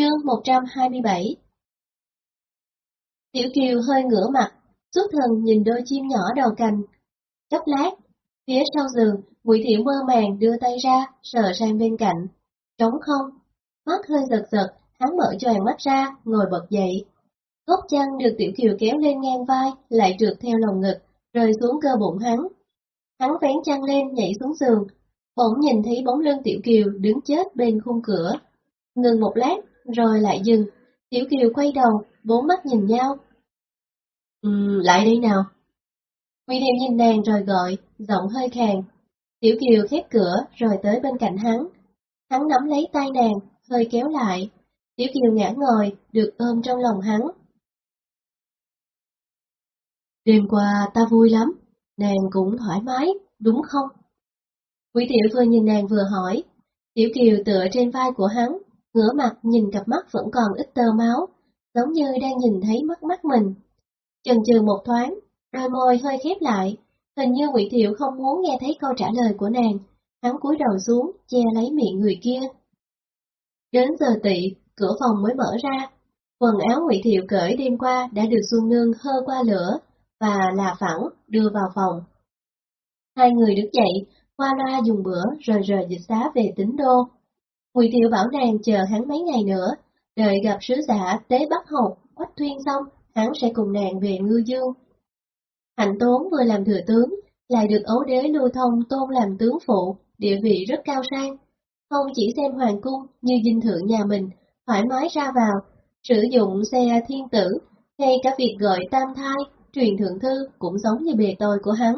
Chương 127 Tiểu Kiều hơi ngửa mặt, xuất thần nhìn đôi chim nhỏ đầu cành. Chốc lát, phía sau giường, Ngụy Thiệu mơ màng đưa tay ra, sờ sang bên cạnh. Trống không, mắt hơi giật giật, hắn mở choàng mắt ra, ngồi bật dậy. Gốc chăn được Tiểu Kiều kéo lên ngang vai, lại trượt theo lồng ngực, rơi xuống cơ bụng hắn. Hắn vén chăn lên nhảy xuống giường, bỗng nhìn thấy bóng lưng Tiểu Kiều đứng chết bên khung cửa. Ngừng một lát, rồi lại dừng. Tiểu Kiều quay đầu, bốn mắt nhìn nhau. Ừm, lại đây nào. Nguy Thiệu nhìn nàng rồi gọi, giọng hơi khàn. Tiểu Kiều khép cửa rồi tới bên cạnh hắn. Hắn nắm lấy tay nàng, hơi kéo lại. Tiểu Kiều ngã ngồi, được ôm trong lòng hắn. Đêm qua ta vui lắm, nàng cũng thoải mái, đúng không? Quý Tiểu vừa nhìn nàng vừa hỏi. Tiểu Kiều tựa trên vai của hắn, ngửa mặt nhìn cặp mắt vẫn còn ít tơ máu, giống như đang nhìn thấy mất mắt mình. Chần chừ một thoáng, đôi môi hơi khép lại, hình như Ngụy Thiệu không muốn nghe thấy câu trả lời của nàng, hắn cúi đầu xuống, che lấy miệng người kia. Đến giờ tị, cửa phòng mới mở ra, quần áo Ngụy Thiệu cởi đêm qua đã được Xuân Nương hơ qua lửa và là phẳng đưa vào phòng. Hai người đứng dậy, qua loa dùng bữa rồi rời dịch xá về tính đô. Ngụy Thiệu bảo nàng chờ hắn mấy ngày nữa, đợi gặp sứ giả tế Bắc Hồng, Quách Thuyên xong, hắn sẽ cùng nàng về Ngư Dương. Hạnh Tốn vừa làm thừa tướng, lại được ấu đế lưu thông tôn làm tướng phụ, địa vị rất cao sang. Không chỉ xem hoàng cung như dinh thượng nhà mình, thoải mái ra vào, sử dụng xe thiên tử, ngay cả việc gọi tam thai, truyền thượng thư cũng giống như bề tôi của hắn.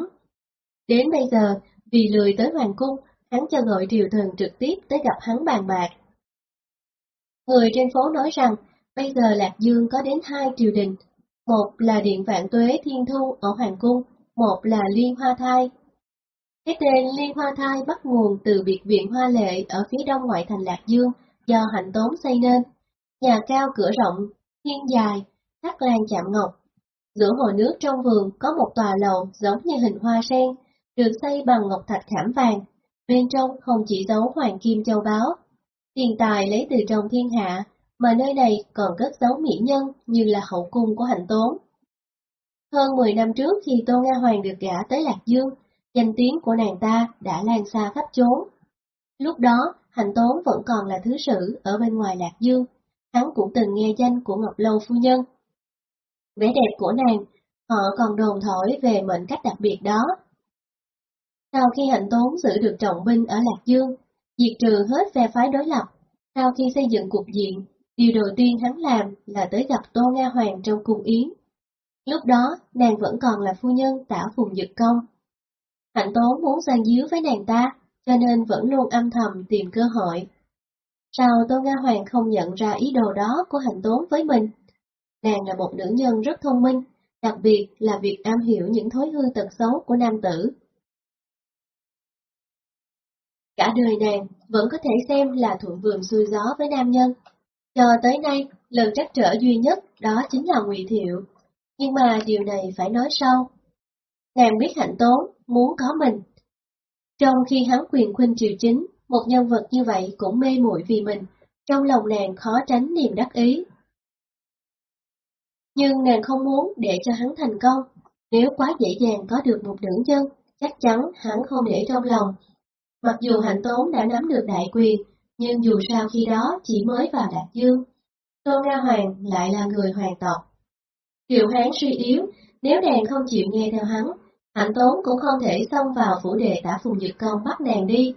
Đến bây giờ, vì lười tới hoàng cung, hắn cho gọi triều thần trực tiếp tới gặp hắn bàn bạc. Người trên phố nói rằng, bây giờ Lạc Dương có đến hai triều đình, một là Điện Vạn Tuế Thiên Thu ở Hoàng Cung, một là Liên Hoa Thai. Cái tên Liên Hoa Thai bắt nguồn từ biệt viện Hoa Lệ ở phía đông ngoại thành Lạc Dương do Hạnh Tốn xây nên. Nhà cao cửa rộng, thiên dài, thắt lan chạm ngọc. Giữa hồ nước trong vườn có một tòa lầu giống như hình hoa sen, được xây bằng ngọc thạch khảm vàng. Bên trong không chỉ giấu hoàng kim châu báu, tiền tài lấy từ trong thiên hạ, mà nơi này còn cất giấu mỹ nhân như là hậu cung của hạnh tốn. Hơn 10 năm trước khi Tô Nga Hoàng được gả tới Lạc Dương, danh tiếng của nàng ta đã lan xa khắp chốn. Lúc đó, hạnh tốn vẫn còn là thứ sử ở bên ngoài Lạc Dương, hắn cũng từng nghe danh của Ngọc Lâu Phu Nhân. Vẻ đẹp của nàng, họ còn đồn thổi về mệnh cách đặc biệt đó. Sau khi hạnh tốn giữ được trọng binh ở Lạc Dương, diệt trừ hết phe phái đối lập, sau khi xây dựng cục diện, điều đầu tiên hắn làm là tới gặp Tô Nga Hoàng trong cung yến. Lúc đó, nàng vẫn còn là phu nhân tả phùng dực công. Hạnh tốn muốn sang díu với nàng ta, cho nên vẫn luôn âm thầm tìm cơ hội. Sao Tô Nga Hoàng không nhận ra ý đồ đó của hạnh tốn với mình? Nàng là một nữ nhân rất thông minh, đặc biệt là việc am hiểu những thói hư tật xấu của nam tử. Cả đời nàng vẫn có thể xem là thuận vườn xuôi gió với nam nhân. Cho tới nay, lần trắc trở duy nhất đó chính là ngụy Thiệu. Nhưng mà điều này phải nói sau. Nàng biết hạnh tốn, muốn có mình. Trong khi hắn quyền khuynh triều chính, một nhân vật như vậy cũng mê muội vì mình, trong lòng nàng khó tránh niềm đắc ý. Nhưng nàng không muốn để cho hắn thành công, nếu quá dễ dàng có được một nữ nhân, chắc chắn hắn không để trong lòng. Mặc dù hạnh tốn đã nắm được đại quyền, nhưng dù sao khi đó chỉ mới vào Đạt Dương. tôn Nga Hoàng lại là người hoàng tộc. Triệu Hán suy yếu, nếu nàng không chịu nghe theo hắn, hạnh tốn cũng không thể xông vào phủ đệ tả phùng dực công bắt nàng đi.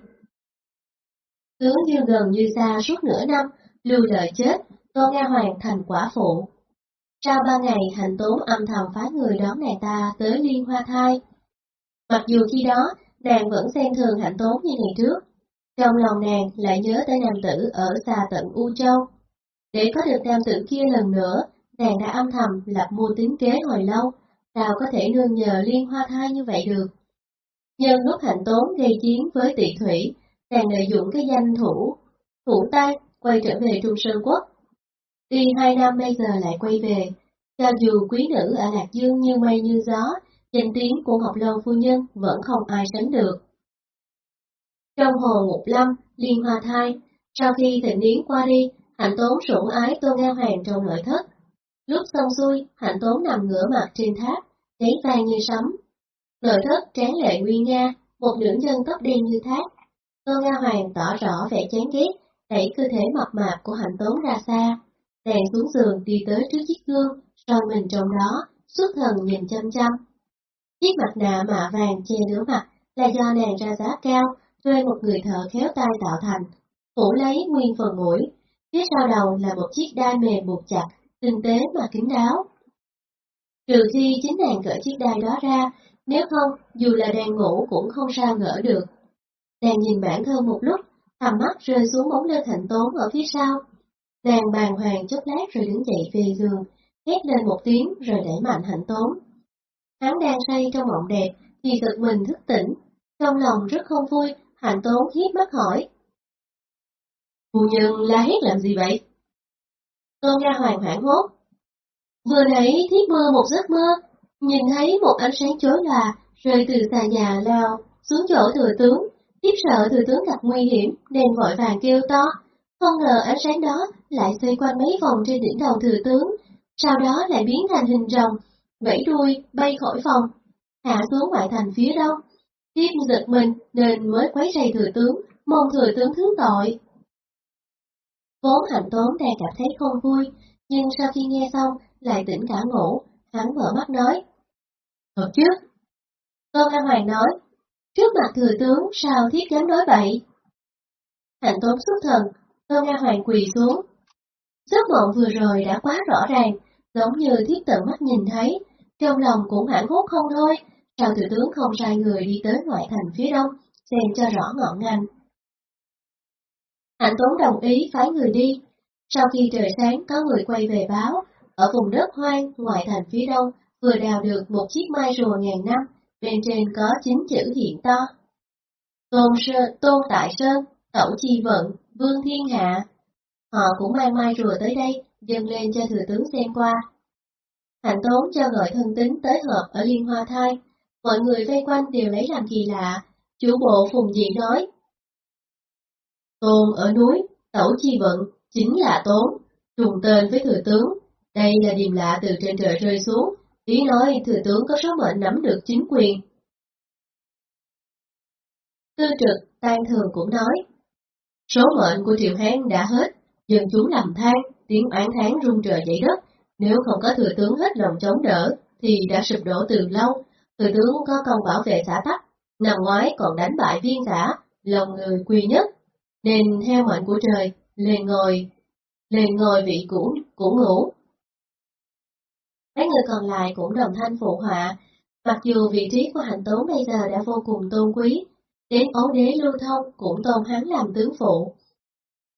Tướng như gần như xa suốt nửa năm, lưu đợi chết, tôn Nga Hoàng thành quả phụ. Sau ba ngày hạnh tốn âm thầm phái người đón nàng ta tới Liên Hoa Thai. Mặc dù khi đó, nàng vẫn xem thường hạnh tốn như ngày trước, trong lòng nàng lại nhớ tới nam tử ở xa tận U Châu. Để có được nam tử kia lần nữa, nàng đã âm thầm lập mưu tính kế hồi lâu, sao có thể nương nhờ liên hoa thai như vậy được. Nhân lúc hạnh tốn gây chiến với tỷ thủy, nàng lợi dụng cái danh thủ, thủ tay, quay trở về Trung Sơn Quốc. Đi hai năm bây giờ lại quay về, cho dù quý nữ ở Lạc Dương như mây như gió, danh tiếng của Ngọc Lâu Phu Nhân vẫn không ai sánh được. Trong hồ Ngục Lâm, Liên Hoa Thai, sau khi thịnh yến qua đi, Hạnh Tốn sủng ái Tô Nga Hoàng trong nội thất. Lúc xong xuôi, Hạnh Tốn nằm ngửa mặt trên tháp, thấy vang như sấm. Nội thất tráng lệ nguy nga, một nữ nhân tóc đen như thác. Tô Nga Hoàng tỏ rõ vẻ chán ghét, đẩy cơ thể mập mạp của Hạnh Tốn ra xa. Đèn xuống giường đi tới trước chiếc gương, soi mình trong đó, xuất thần nhìn chăm chăm. Chiếc mặt nạ mạ vàng che nửa mặt là do nàng ra giá cao, thuê một người thợ khéo tay tạo thành, phủ lấy nguyên phần mũi. Phía sau đầu là một chiếc đai mềm buộc chặt, tinh tế mà kín đáo. Trừ khi chính nàng cởi chiếc đai đó ra, nếu không, dù là đang ngủ cũng không sao gỡ được. Nàng nhìn bản thân một lúc, tầm mắt rơi xuống bóng lưng thịnh tốn ở phía sau. Nàng bàng hoàng chốc lát rồi đứng dậy về giường, hét lên một tiếng rồi đẩy mạnh hạnh tốn. Hắn đang say trong mộng đẹp, thì giật mình thức tỉnh. Trong lòng rất không vui, hạnh tốn hiếp mắt hỏi. Phu nhân la hét làm gì vậy? Con nha Hoàng hoảng hốt. Vừa nãy thiếp mơ một giấc mơ, nhìn thấy một ánh sáng chói lòa rơi từ xà nhà lao xuống chỗ thừa tướng. Thiếp sợ thừa tướng gặp nguy hiểm nên vội vàng kêu to. Không ngờ ánh sáng đó lại xoay quanh mấy vòng trên đỉnh đầu thừa tướng, sau đó lại biến thành hình rồng, vẫy đuôi bay khỏi phòng, hạ xuống ngoại thành phía đông. Thiếp giật mình nên mới quấy rầy thừa tướng, mong thừa tướng thứ tội. Vốn hạnh tốn đang cảm thấy không vui, nhưng sau khi nghe xong lại tỉnh cả ngủ, hắn mở mắt nói. Thật chứ? Tôn An Hoàng nói, trước mặt thừa tướng sao thiết dám nói vậy? Hạnh tốn xuất thần, Tôn An Hoàng quỳ xuống. Giấc mộng vừa rồi đã quá rõ ràng, giống như thiết tự mắt nhìn thấy, trong lòng cũng hẳn hốt không thôi, chào thủ tướng không sai người đi tới ngoại thành phía đông, xem cho rõ ngọn ngành. Hạnh Tốn đồng ý phái người đi. Sau khi trời sáng có người quay về báo, ở vùng đất hoang ngoại thành phía đông vừa đào được một chiếc mai rùa ngàn năm, bên trên có chín chữ hiện to. Tôn Sơn, Tôn Tại Sơn, Tẩu Chi Vận, Vương Thiên Hạ. Họ cũng mang mai rùa tới đây, dâng lên cho thừa tướng xem qua. Hạnh Tốn cho gọi thân tính tới họp ở Liên Hoa Thai. Mọi người vây quanh đều lấy làm kỳ lạ. Chủ bộ Phùng Diện nói, Tôn ở núi, tẩu chi vận, chính là tốn, trùng tên với thừa tướng. Đây là điềm lạ từ trên trời rơi xuống, ý nói thừa tướng có số mệnh nắm được chính quyền. Tư trực, tan thường cũng nói, số mệnh của Triệu Hán đã hết, dân chúng làm than, tiếng oán thán rung trời dậy đất, nếu không có thừa tướng hết lòng chống đỡ, thì đã sụp đổ từ lâu, thừa tướng có công bảo vệ xã tắc, năm ngoái còn đánh bại viên giả, lòng người quy nhất, nên theo mệnh của trời, lên ngồi, lên ngồi vị cũ, cũ ngủ. Mấy người còn lại cũng đồng thanh phụ họa, mặc dù vị trí của hạnh tốn bây giờ đã vô cùng tôn quý, đến ấu đế lưu thông cũng tôn hắn làm tướng phụ.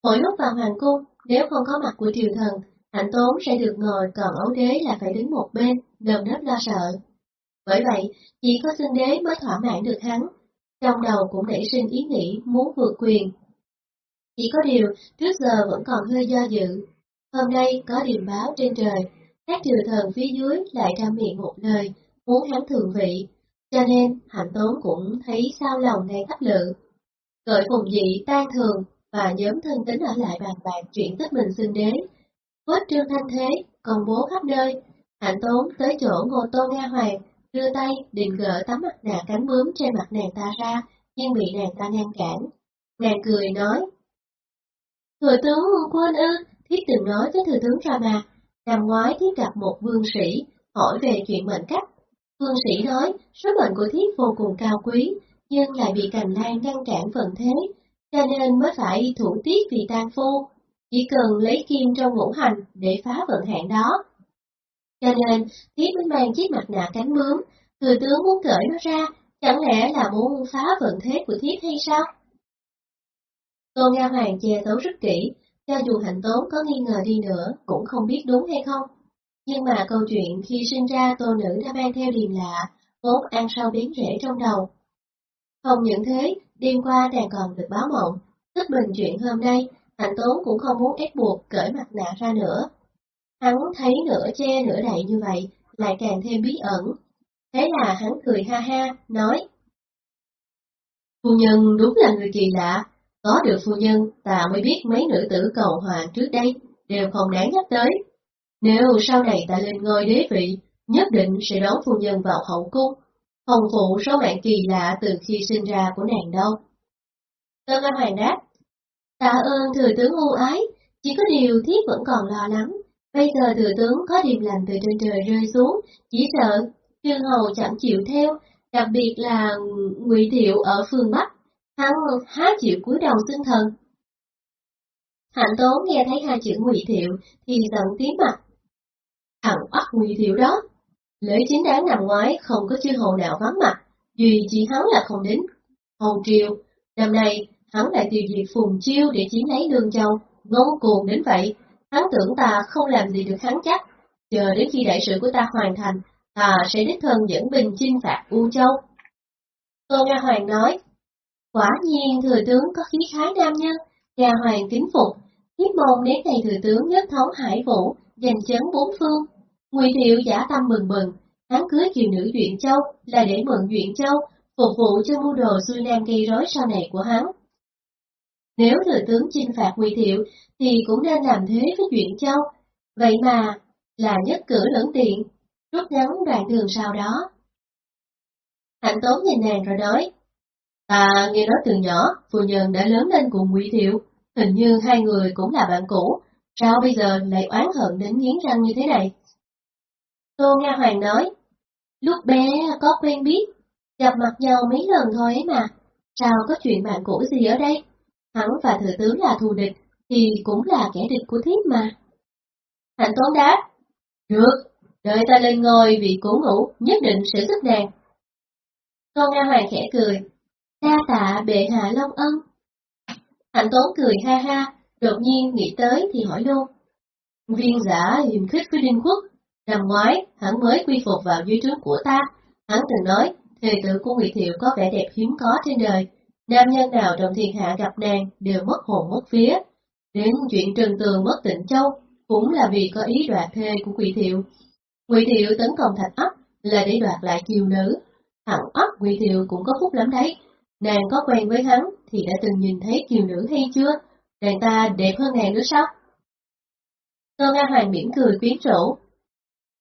Mỗi lúc vào hoàng cung, nếu không có mặt của triều thần, hạnh tốn sẽ được ngồi còn ấu đế là phải đứng một bên, nơm nớp lo sợ. Bởi vậy, chỉ có xưng đế mới thỏa mãn được hắn, trong đầu cũng nảy sinh ý nghĩ muốn vượt quyền, chỉ có điều, trước giờ vẫn còn hơi do dự. Hôm nay có điềm báo trên trời, các triều thần phía dưới lại ra miệng một lời, muốn hắn thường vị, cho nên hạnh tốn cũng thấy sao lòng đang thấp lự. Cởi phùng dị tan thường và nhóm thân tính ở lại bàn bạc chuyện tích mình xưng đế. Vết trương thanh thế, công bố khắp nơi, hạnh tốn tới chỗ ngô tô Nga Hoàng, đưa tay định gỡ tấm mặt nạ cánh bướm trên mặt nàng ta ra, nhưng bị nàng ta ngăn cản. Nàng cười nói, Thừa tướng quên ư, thiết từng nói với thừa tướng ra mà, năm ngoái thiết gặp một vương sĩ, hỏi về chuyện mệnh cách. Vương sĩ nói, số mệnh của thiết vô cùng cao quý, nhưng lại bị cành lan ngăn cản phần thế, cho nên mới phải thủ tiết vì tan phu, chỉ cần lấy kim trong ngũ hành để phá vận hạn đó. Cho nên, thiết mới mang chiếc mặt nạ cánh bướm, thừa tướng muốn cởi nó ra, chẳng lẽ là muốn phá vận thế của thiết hay sao? Tô Nga Hoàng che giấu rất kỹ, cho dù hạnh tốn có nghi ngờ đi nữa cũng không biết đúng hay không. Nhưng mà câu chuyện khi sinh ra tô nữ đã mang theo điềm lạ, vốn ăn sâu biến rễ trong đầu. Không những thế, đêm qua nàng còn được báo mộng, tức bình chuyện hôm nay, hạnh tốn cũng không muốn ép buộc cởi mặt nạ ra nữa. Hắn thấy nửa che nửa đậy như vậy, lại càng thêm bí ẩn. Thế là hắn cười ha ha, nói. Phu nhân đúng là người kỳ lạ, Có được phu nhân, ta mới biết mấy nữ tử cầu hoàng trước đây đều không đáng nhắc tới. Nếu sau này ta lên ngôi đế vị, nhất định sẽ đón phu nhân vào hậu cung, hồng phụ số mạng kỳ lạ từ khi sinh ra của nàng đâu. Tân Nga Hoàng đáp, tạ ơn thừa tướng ưu ái, chỉ có điều thiết vẫn còn lo lắng. Bây giờ thừa tướng có điềm lành từ trên trời rơi xuống, chỉ sợ Trương Hầu chẳng chịu theo, đặc biệt là ngụy Thiệu ở phương Bắc, hắn há chịu cúi đầu xưng thần. Hạnh Tốn nghe thấy hai chữ ngụy Thiệu thì giận tím mặt. Thằng ắt ngụy Thiệu đó, lễ chính đáng năm ngoái không có chư hầu nào vắng mặt, duy chỉ hắn là không đến hầu triều. Năm nay hắn lại tiêu diệt phùng chiêu để chiếm lấy lương châu, ngông cuồng đến vậy, hắn tưởng ta không làm gì được hắn chắc. Chờ đến khi đại sự của ta hoàn thành, ta sẽ đích thân dẫn binh chinh phạt U Châu. Tô Nga Hoàng nói, quả nhiên thừa tướng có khí khái nam nhân, Nga hoàng kính phục, hiếp môn đến ngày thừa tướng nhất thống hải vũ, giành chấn bốn phương. Ngụy Thiệu giả tâm mừng mừng, hắn cưới kiều nữ Duyện Châu là để mượn Duyện Châu, phục vụ cho mưu đồ xuôi nam gây rối sau này của hắn. Nếu thừa tướng chinh phạt Ngụy Thiệu thì cũng nên làm thế với Duyện Châu, vậy mà là nhất cử lẫn tiện, rút ngắn đoạn đường sau đó. Hạnh Tốn nhìn nàng rồi nói, ta nghe nói từ nhỏ, phu nhân đã lớn lên cùng Ngụy Thiệu, hình như hai người cũng là bạn cũ, sao bây giờ lại oán hận đến nghiến răng như thế này? Tô Nga Hoàng nói, lúc bé có quen biết, gặp mặt nhau mấy lần thôi ấy mà, sao có chuyện bạn cũ gì ở đây? Hắn và thừa tướng là thù địch, thì cũng là kẻ địch của thiếp mà. Hạnh Tốn đáp, được, đợi ta lên ngôi vị cố ngủ, nhất định sẽ giúp nàng. Tô Nga Hoàng khẽ cười, đa tạ bệ hạ long ân. Hạnh Tốn cười ha ha, đột nhiên nghĩ tới thì hỏi luôn. Viên giả hiểm khích với Đinh Quốc, năm ngoái hắn mới quy phục vào dưới trướng của ta, hắn từng nói, thề tử của Ngụy Thiệu có vẻ đẹp hiếm có trên đời, nam nhân nào trong thiên hạ gặp nàng đều mất hồn mất vía. Đến chuyện Trần Tường mất tịnh châu cũng là vì có ý đoạt thê của Ngụy Thiệu. Ngụy Thiệu tấn công Thạch Ấp là để đoạt lại kiều nữ. Hẳn Ấp Ngụy Thiệu cũng có phúc lắm đấy. Nàng có quen với hắn thì đã từng nhìn thấy kiều nữ hay chưa? Nàng ta đẹp hơn nàng nữa sao? Tô Nga Hoàng mỉm cười quyến rũ.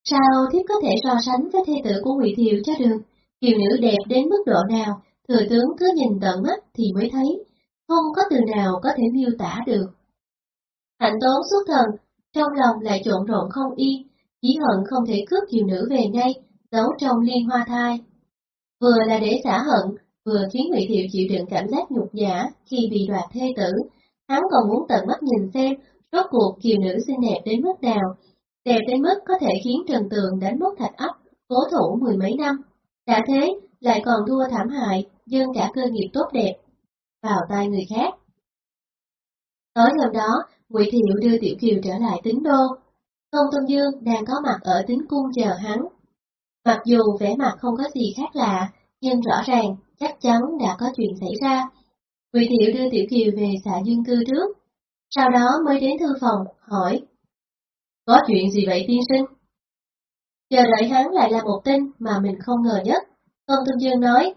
Sao thiếp có thể so sánh với thê tử của Ngụy Thiệu cho được? Kiều nữ đẹp đến mức độ nào, thừa tướng cứ nhìn tận mắt thì mới thấy, không có từ nào có thể miêu tả được. Hạnh tốn xuất thần, trong lòng lại trộn rộn không yên, chỉ hận không thể cướp kiều nữ về ngay, giấu trong liên hoa thai. Vừa là để xả hận, vừa khiến Ngụy Thiệu chịu đựng cảm giác nhục nhã khi bị đoạt thê tử, hắn còn muốn tận mắt nhìn xem rốt cuộc kiều nữ xinh đẹp đến mức nào, đẹp đến mức có thể khiến Trần Tường đánh mất thạch ấp, cố thủ mười mấy năm. Đã thế, lại còn thua thảm hại, dâng cả cơ nghiệp tốt đẹp vào tay người khác. Tối hôm đó, Ngụy Thiệu đưa Tiểu Kiều trở lại tính đô. Công Tôn Dương đang có mặt ở tính cung chờ hắn. Mặc dù vẻ mặt không có gì khác lạ, nhưng rõ ràng chắc chắn đã có chuyện xảy ra. Ngụy Thiệu đưa Tiểu Kiều về xã Dương cư trước, sau đó mới đến thư phòng, hỏi. Có chuyện gì vậy tiên sinh? Chờ đợi hắn lại là một tin mà mình không ngờ nhất. Công Tôn Dương nói.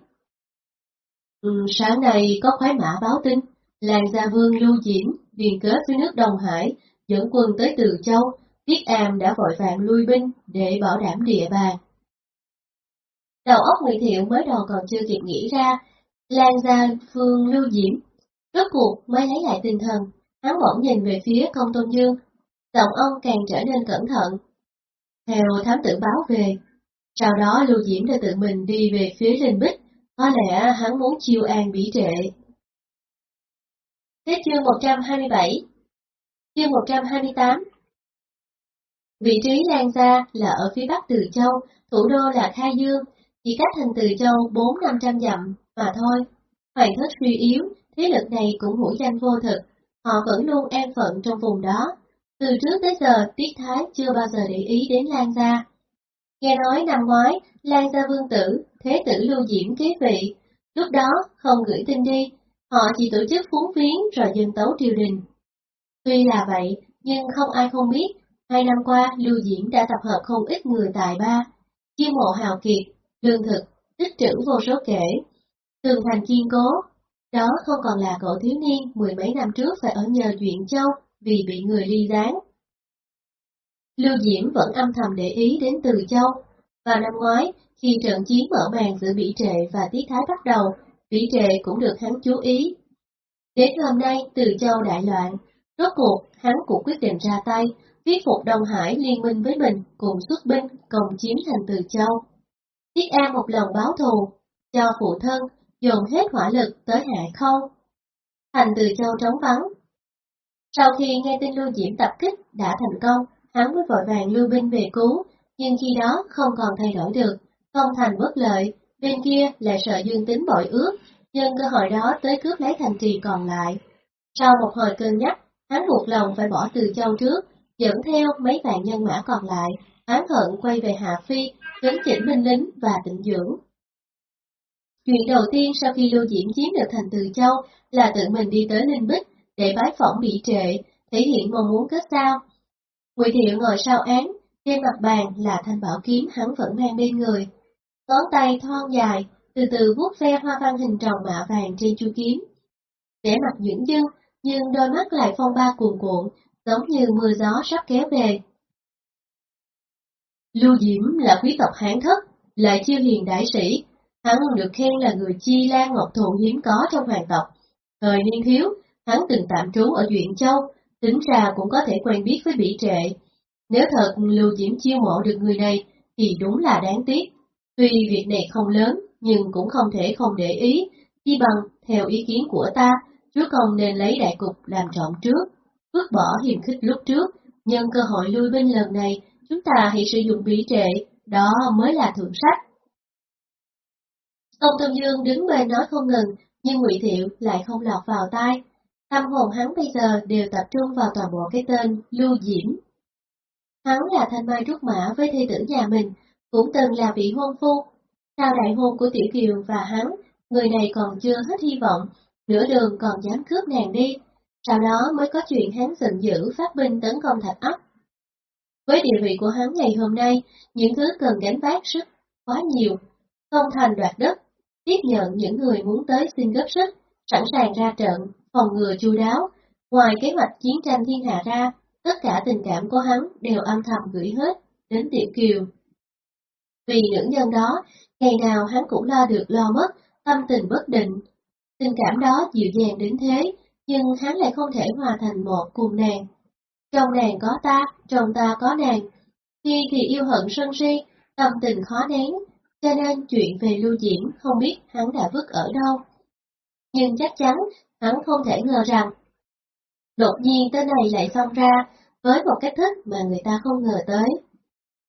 Ừ, sáng nay có khoái mã báo tin, làng gia vương lưu diễm liên kết với nước Đông Hải, dẫn quân tới Từ Châu, Tiết Am đã vội vàng lui binh để bảo đảm địa bàn. Đầu óc Ngụy Thiệu mới đầu còn chưa kịp nghĩ ra, Lan Gia Phương Lưu Diễm, rốt cuộc mới lấy lại tinh thần, hắn bỗng nhìn về phía công tôn dương, giọng ông càng trở nên cẩn thận. Theo thám tử báo về, sau đó Lưu Diễm đã tự mình đi về phía Linh Bích, có lẽ hắn muốn chiêu an bỉ trệ. Hết chương 127 Chương 128 Vị trí Lan Gia là ở phía bắc Từ Châu, thủ đô là Khai Dương, chỉ cách thành Từ Châu 4-500 dặm mà thôi. Hoàng thất suy yếu, thế lực này cũng hữu danh vô thực, họ vẫn luôn an phận trong vùng đó. Từ trước tới giờ, Tiết Thái chưa bao giờ để ý đến Lan Gia. Nghe nói năm ngoái, Lan Gia Vương Tử, Thế tử Lưu Diễm kế vị, lúc đó không gửi tin đi, họ chỉ tổ chức phúng viếng rồi dân tấu triều đình. Tuy là vậy, nhưng không ai không biết, hai năm qua Lưu Diễm đã tập hợp không ít người tài ba, chiêu mộ hào kiệt, lương thực, tích trữ vô số kể. Tường thành kiên cố, đó không còn là cậu thiếu niên mười mấy năm trước phải ở nhờ chuyện Châu vì bị người ly gián. Lưu Diễm vẫn âm thầm để ý đến Từ Châu. Vào năm ngoái, khi trận chiến mở màn giữa Bỉ Trệ và Tiết Thái bắt đầu, Bỉ Trệ cũng được hắn chú ý. Đến hôm nay, Từ Châu đại loạn, rốt cuộc hắn cũng quyết định ra tay, thuyết phục Đông Hải liên minh với mình cùng xuất binh cùng chiếm thành Từ Châu. Tiết An một lần báo thù, cho phụ thân, dồn hết hỏa lực tới Hạ Khâu. Thành Từ Châu trống vắng. Sau khi nghe tin Lưu Diễm tập kích đã thành công, hắn mới vội vàng lưu binh về cứu, nhưng khi đó không còn thay đổi được, không thành bất lợi, bên kia lại sợ dương tính bội ước, nhân cơ hội đó tới cướp lấy thành trì còn lại. Sau một hồi cân nhắc, hắn buộc lòng phải bỏ từ châu trước, dẫn theo mấy vạn nhân mã còn lại, án hận quay về Hạ Phi, chấn chỉnh binh lính và tịnh dưỡng. Chuyện đầu tiên sau khi Lưu Diễm chiếm được thành Từ Châu là tự mình đi tới Linh Bích để bái phỏng bị trệ, thể hiện mong muốn kết giao. Ngụy Thiệu ngồi sau án, trên mặt bàn là thanh bảo kiếm hắn vẫn mang bên người. Ngón tay thon dài, từ từ vuốt ve hoa văn hình tròn mạ vàng trên chu kiếm. Vẻ mặt dưỡng dưng, nhưng đôi mắt lại phong ba cuồn cuộn, giống như mưa gió sắp kéo về. Lưu Diễm là quý tộc hán thất, lại chiêu hiền đại sĩ, hắn được khen là người chi lan ngọc thụ hiếm có trong hoàng tộc. Thời niên thiếu, hắn từng tạm trú ở Duyện Châu, tính ra cũng có thể quen biết với bỉ trệ. Nếu thật Lưu Diễm chiêu mộ được người này, thì đúng là đáng tiếc. Tuy việc này không lớn, nhưng cũng không thể không để ý, chi bằng, theo ý kiến của ta, trước không nên lấy đại cục làm trọng trước, vứt bỏ hiềm khích lúc trước, nhân cơ hội lui binh lần này, chúng ta hãy sử dụng bỉ trệ, đó mới là thượng sách. Công Tôn Dương đứng bên nói không ngừng, nhưng Ngụy Thiệu lại không lọt vào tai. Tâm hồn hắn bây giờ đều tập trung vào toàn bộ cái tên Lưu Diễm. Hắn là thanh mai trúc mã với thê tử nhà mình, cũng từng là vị hôn phu. Sau đại hôn của Tiểu Kiều và hắn, người này còn chưa hết hy vọng, nửa đường còn dám cướp nàng đi, sau đó mới có chuyện hắn giận dữ phát binh tấn công thạch ấp. Với địa vị của hắn ngày hôm nay, những thứ cần gánh vác sức quá nhiều, không thành đoạt đất, tiếp nhận những người muốn tới xin góp sức, sẵn sàng ra trận, phòng ngừa chu đáo. Ngoài kế hoạch chiến tranh thiên hạ ra, tất cả tình cảm của hắn đều âm thầm gửi hết đến Tiểu Kiều. Vì nữ nhân đó, ngày nào hắn cũng lo được lo mất, tâm tình bất định. Tình cảm đó dịu dàng đến thế, nhưng hắn lại không thể hòa thành một cùng nàng. Trong nàng có ta, trong ta có nàng. Khi thì yêu hận sân si, tâm tình khó nén, cho nên chuyện về Lưu diễn không biết hắn đã vứt ở đâu. Nhưng chắc chắn hắn không thể ngờ rằng đột nhiên tên này lại xông ra với một cách thức mà người ta không ngờ tới.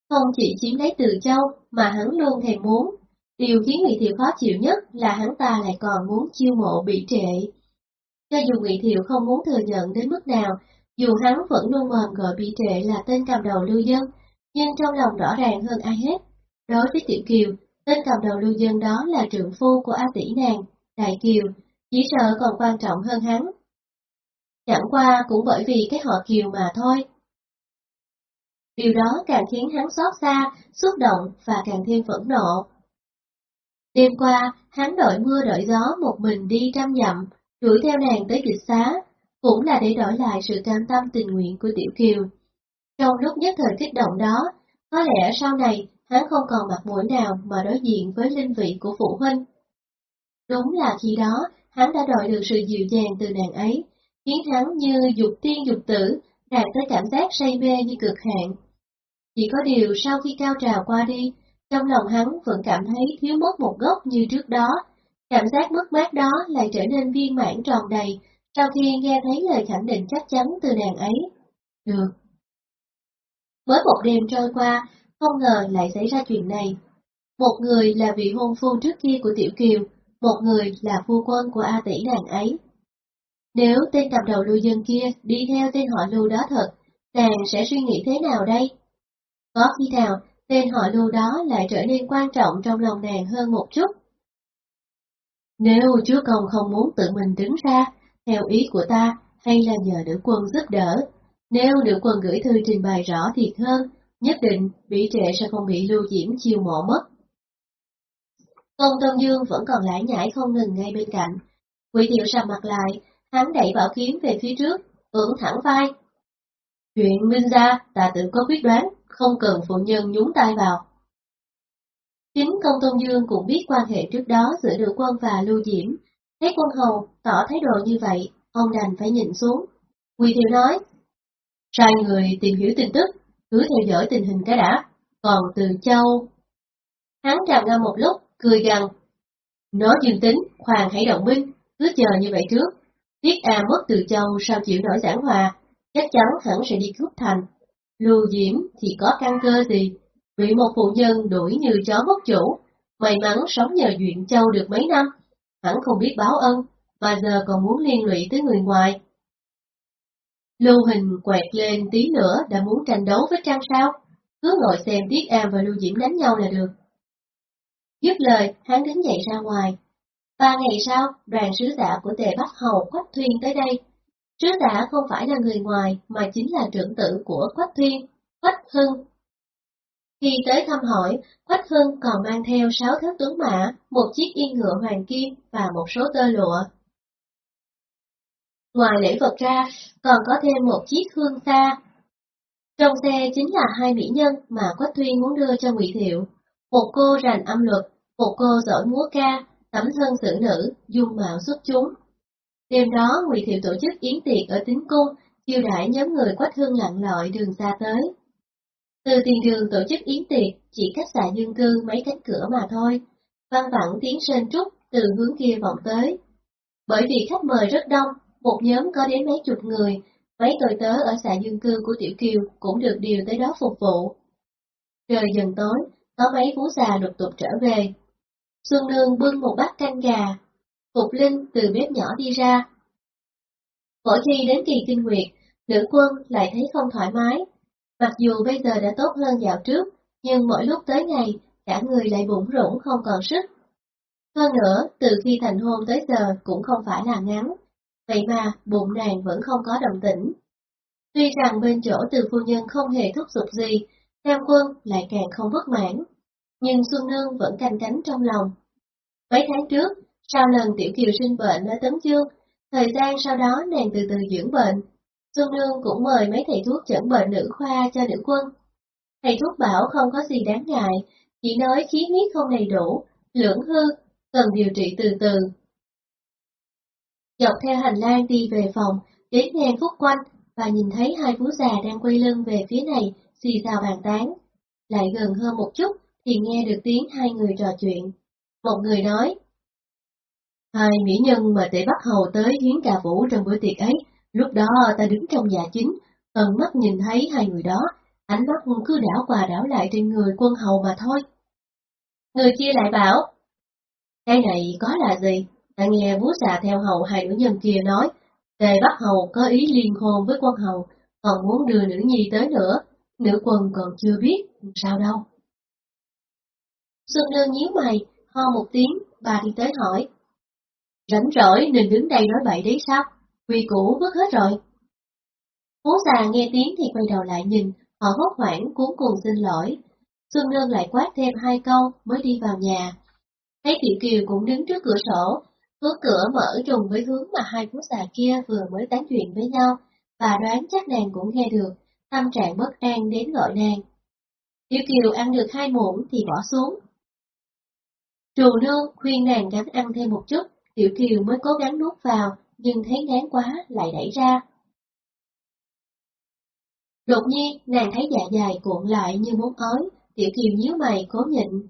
Không chỉ chiếm lấy từ châu mà hắn luôn thèm muốn, điều khiến Ngụy Thiệu khó chịu nhất là hắn ta lại còn muốn chiêu mộ bị trệ. Cho dù Ngụy Thiệu không muốn thừa nhận đến mức nào, dù hắn vẫn luôn mồm gọi bị trệ là tên cầm đầu lưu dân, nhưng trong lòng rõ ràng hơn ai hết. Đối với Tiểu Kiều, tên cầm đầu lưu dân đó là trượng phu của A tỷ nàng, Đại Kiều, chỉ sợ còn quan trọng hơn hắn. Chẳng qua cũng bởi vì cái họ Kiều mà thôi. Điều đó càng khiến hắn xót xa, xúc động và càng thêm phẫn nộ. Đêm qua, hắn đội mưa đội gió một mình đi trăm dặm, đuổi theo nàng tới kịch xá, cũng là để đổi lại sự cam tâm tình nguyện của Tiểu Kiều. Trong lúc nhất thời kích động đó, có lẽ sau này hắn không còn mặt mũi nào mà đối diện với linh vị của phụ huynh. Đúng là khi đó, hắn đã đòi được sự dịu dàng từ nàng ấy, khiến hắn như dục tiên dục tử, đạt tới cảm giác say mê như cực hạn. Chỉ có điều sau khi cao trào qua đi, trong lòng hắn vẫn cảm thấy thiếu mất một gốc như trước đó, cảm giác mất mát đó lại trở nên viên mãn tròn đầy sau khi nghe thấy lời khẳng định chắc chắn từ nàng ấy. Được. Mới một đêm trôi qua, không ngờ lại xảy ra chuyện này. Một người là vị hôn phu trước kia của Tiểu Kiều, một người là phu quân của A tỷ nàng ấy. Nếu tên cầm đầu lưu dân kia đi theo tên họ lưu đó thật, nàng sẽ suy nghĩ thế nào đây? Có khi nào tên họ lưu đó lại trở nên quan trọng trong lòng nàng hơn một chút? Nếu chúa công không muốn tự mình đứng ra, theo ý của ta, hay là nhờ nữ quân giúp đỡ, nếu nữ quân gửi thư trình bày rõ thiệt hơn, nhất định bị trệ sẽ không bị lưu diễm chiêu mộ mất. Công Tôn Dương vẫn còn lải nhải không ngừng ngay bên cạnh. Quỷ tiểu sầm mặt lại, hắn đẩy bảo kiếm về phía trước, ưỡn thẳng vai. Chuyện Minh ra, ta tự có quyết đoán, không cần phụ nhân nhúng tay vào. Chính công tôn dương cũng biết quan hệ trước đó giữa nữ quân và lưu diễm, thấy quân hầu tỏ thái độ như vậy, ông đành phải nhìn xuống. Quỳ thiệu nói, sai người tìm hiểu tin tức, cứ theo dõi tình hình cái đã, còn từ châu... Hắn trầm ngâm một lúc, cười gằn. Nó dương tính, khoan hãy động binh, cứ chờ như vậy trước. Tiết A mất từ châu sao chịu nổi giảng hòa, chắc chắn hẳn sẽ đi cướp thành. Lưu Diễm thì có căn cơ gì, bị một phụ nhân đuổi như chó mất chủ, may mắn sống nhờ Duyện Châu được mấy năm, hẳn không biết báo ân, mà giờ còn muốn liên lụy tới người ngoài. Lưu Hình quẹt lên tí nữa đã muốn tranh đấu với Trang sao, cứ ngồi xem Tiết An và Lưu Diễm đánh nhau là được. Dứt lời, hắn đứng dậy ra ngoài. Ba ngày sau, đoàn sứ giả của tề Bắc Hầu Quách Thuyên tới đây. Sứ giả không phải là người ngoài, mà chính là trưởng tử của Quách Thuyên, Quách Hưng. Khi tới thăm hỏi, Quách Hưng còn mang theo sáu thước tuấn mã, một chiếc yên ngựa hoàng kim và một số tơ lụa. Ngoài lễ vật ra, còn có thêm một chiếc hương xa. Trong xe chính là hai mỹ nhân mà Quách Thuyên muốn đưa cho Ngụy Thiệu, một cô rành âm luật, một cô giỏi múa ca, tấm thân xử nữ, dung mạo xuất chúng. Đêm đó Ngụy Thiệu tổ chức yến tiệc ở Tính Cung, chiêu đãi nhóm người Quách Hương lặn lội đường xa tới. Từ tiền đường tổ chức yến tiệc chỉ cách xa dân cư mấy cánh cửa mà thôi, vang vẳng tiếng sên trúc từ hướng kia vọng tới. Bởi vì khách mời rất đông, một nhóm có đến mấy chục người, mấy tôi tớ ở xã dân cư của Tiểu Kiều cũng được điều tới đó phục vụ. Trời dần tối, có mấy phú già lục tục trở về. Xuân Nương bưng một bát canh gà, Phục Linh từ bếp nhỏ đi ra. Mỗi khi đến kỳ kinh nguyệt, nữ quân lại thấy không thoải mái. Mặc dù bây giờ đã tốt hơn dạo trước, nhưng mỗi lúc tới ngày, cả người lại bụng rủng không còn sức. Hơn nữa, từ khi thành hôn tới giờ cũng không phải là ngắn, vậy mà bụng nàng vẫn không có đồng tĩnh. Tuy rằng bên chỗ từ phu nhân không hề thúc giục gì, Nam quân lại càng không bất mãn, nhưng Xuân Nương vẫn canh cánh trong lòng. Mấy tháng trước, sau lần Tiểu Kiều sinh bệnh ở Tấn Dương, thời gian sau đó nàng từ từ dưỡng bệnh, Xuân Nương cũng mời mấy thầy thuốc chẩn bệnh nữ khoa cho nữ quân. Thầy thuốc bảo không có gì đáng ngại, chỉ nói khí huyết không đầy đủ, lưỡng hư, cần điều trị từ từ. Dọc theo hành lang đi về phòng, đến ngang phút quanh, và nhìn thấy hai phú già đang quay lưng về phía này, xì xào bàn tán. Lại gần hơn một chút, thì nghe được tiếng hai người trò chuyện. Một người nói, Hai mỹ nhân mà tệ bắt hầu tới hiến cà vũ trong bữa tiệc ấy, lúc đó ta đứng trong nhà chính, tận mắt nhìn thấy hai người đó, ánh mắt cứ đảo qua đảo lại trên người quân hầu mà thôi. Người kia lại bảo, cái này có là gì? Ta nghe vú xà theo hầu hai nữ nhân kia nói, tề bắc hầu có ý liên hôn với quân hầu, còn muốn đưa nữ nhi tới nữa, nữ quân còn chưa biết, sao đâu. Xuân Nương nhíu mày, ho một tiếng, bà đi tới hỏi. Rảnh rỗi nên đứng đây nói bậy đấy sao? Quy củ vứt hết rồi. Phú già nghe tiếng thì quay đầu lại nhìn, họ hốt hoảng cuốn cuồng xin lỗi. Xuân Nương lại quát thêm hai câu mới đi vào nhà. Thấy Tiểu Kiều cũng đứng trước cửa sổ, hướng cửa mở trùng với hướng mà hai phú già kia vừa mới tán chuyện với nhau, và đoán chắc nàng cũng nghe được, tâm trạng bất an đến gọi nàng. Tiểu Kiều ăn được hai muỗng thì bỏ xuống, Trù nương khuyên nàng gắn ăn thêm một chút, Tiểu Kiều mới cố gắng nuốt vào, nhưng thấy ngán quá, lại đẩy ra. Đột nhiên, nàng thấy dạ dày cuộn lại như muốn ói, Tiểu Kiều nhíu mày cố nhịn.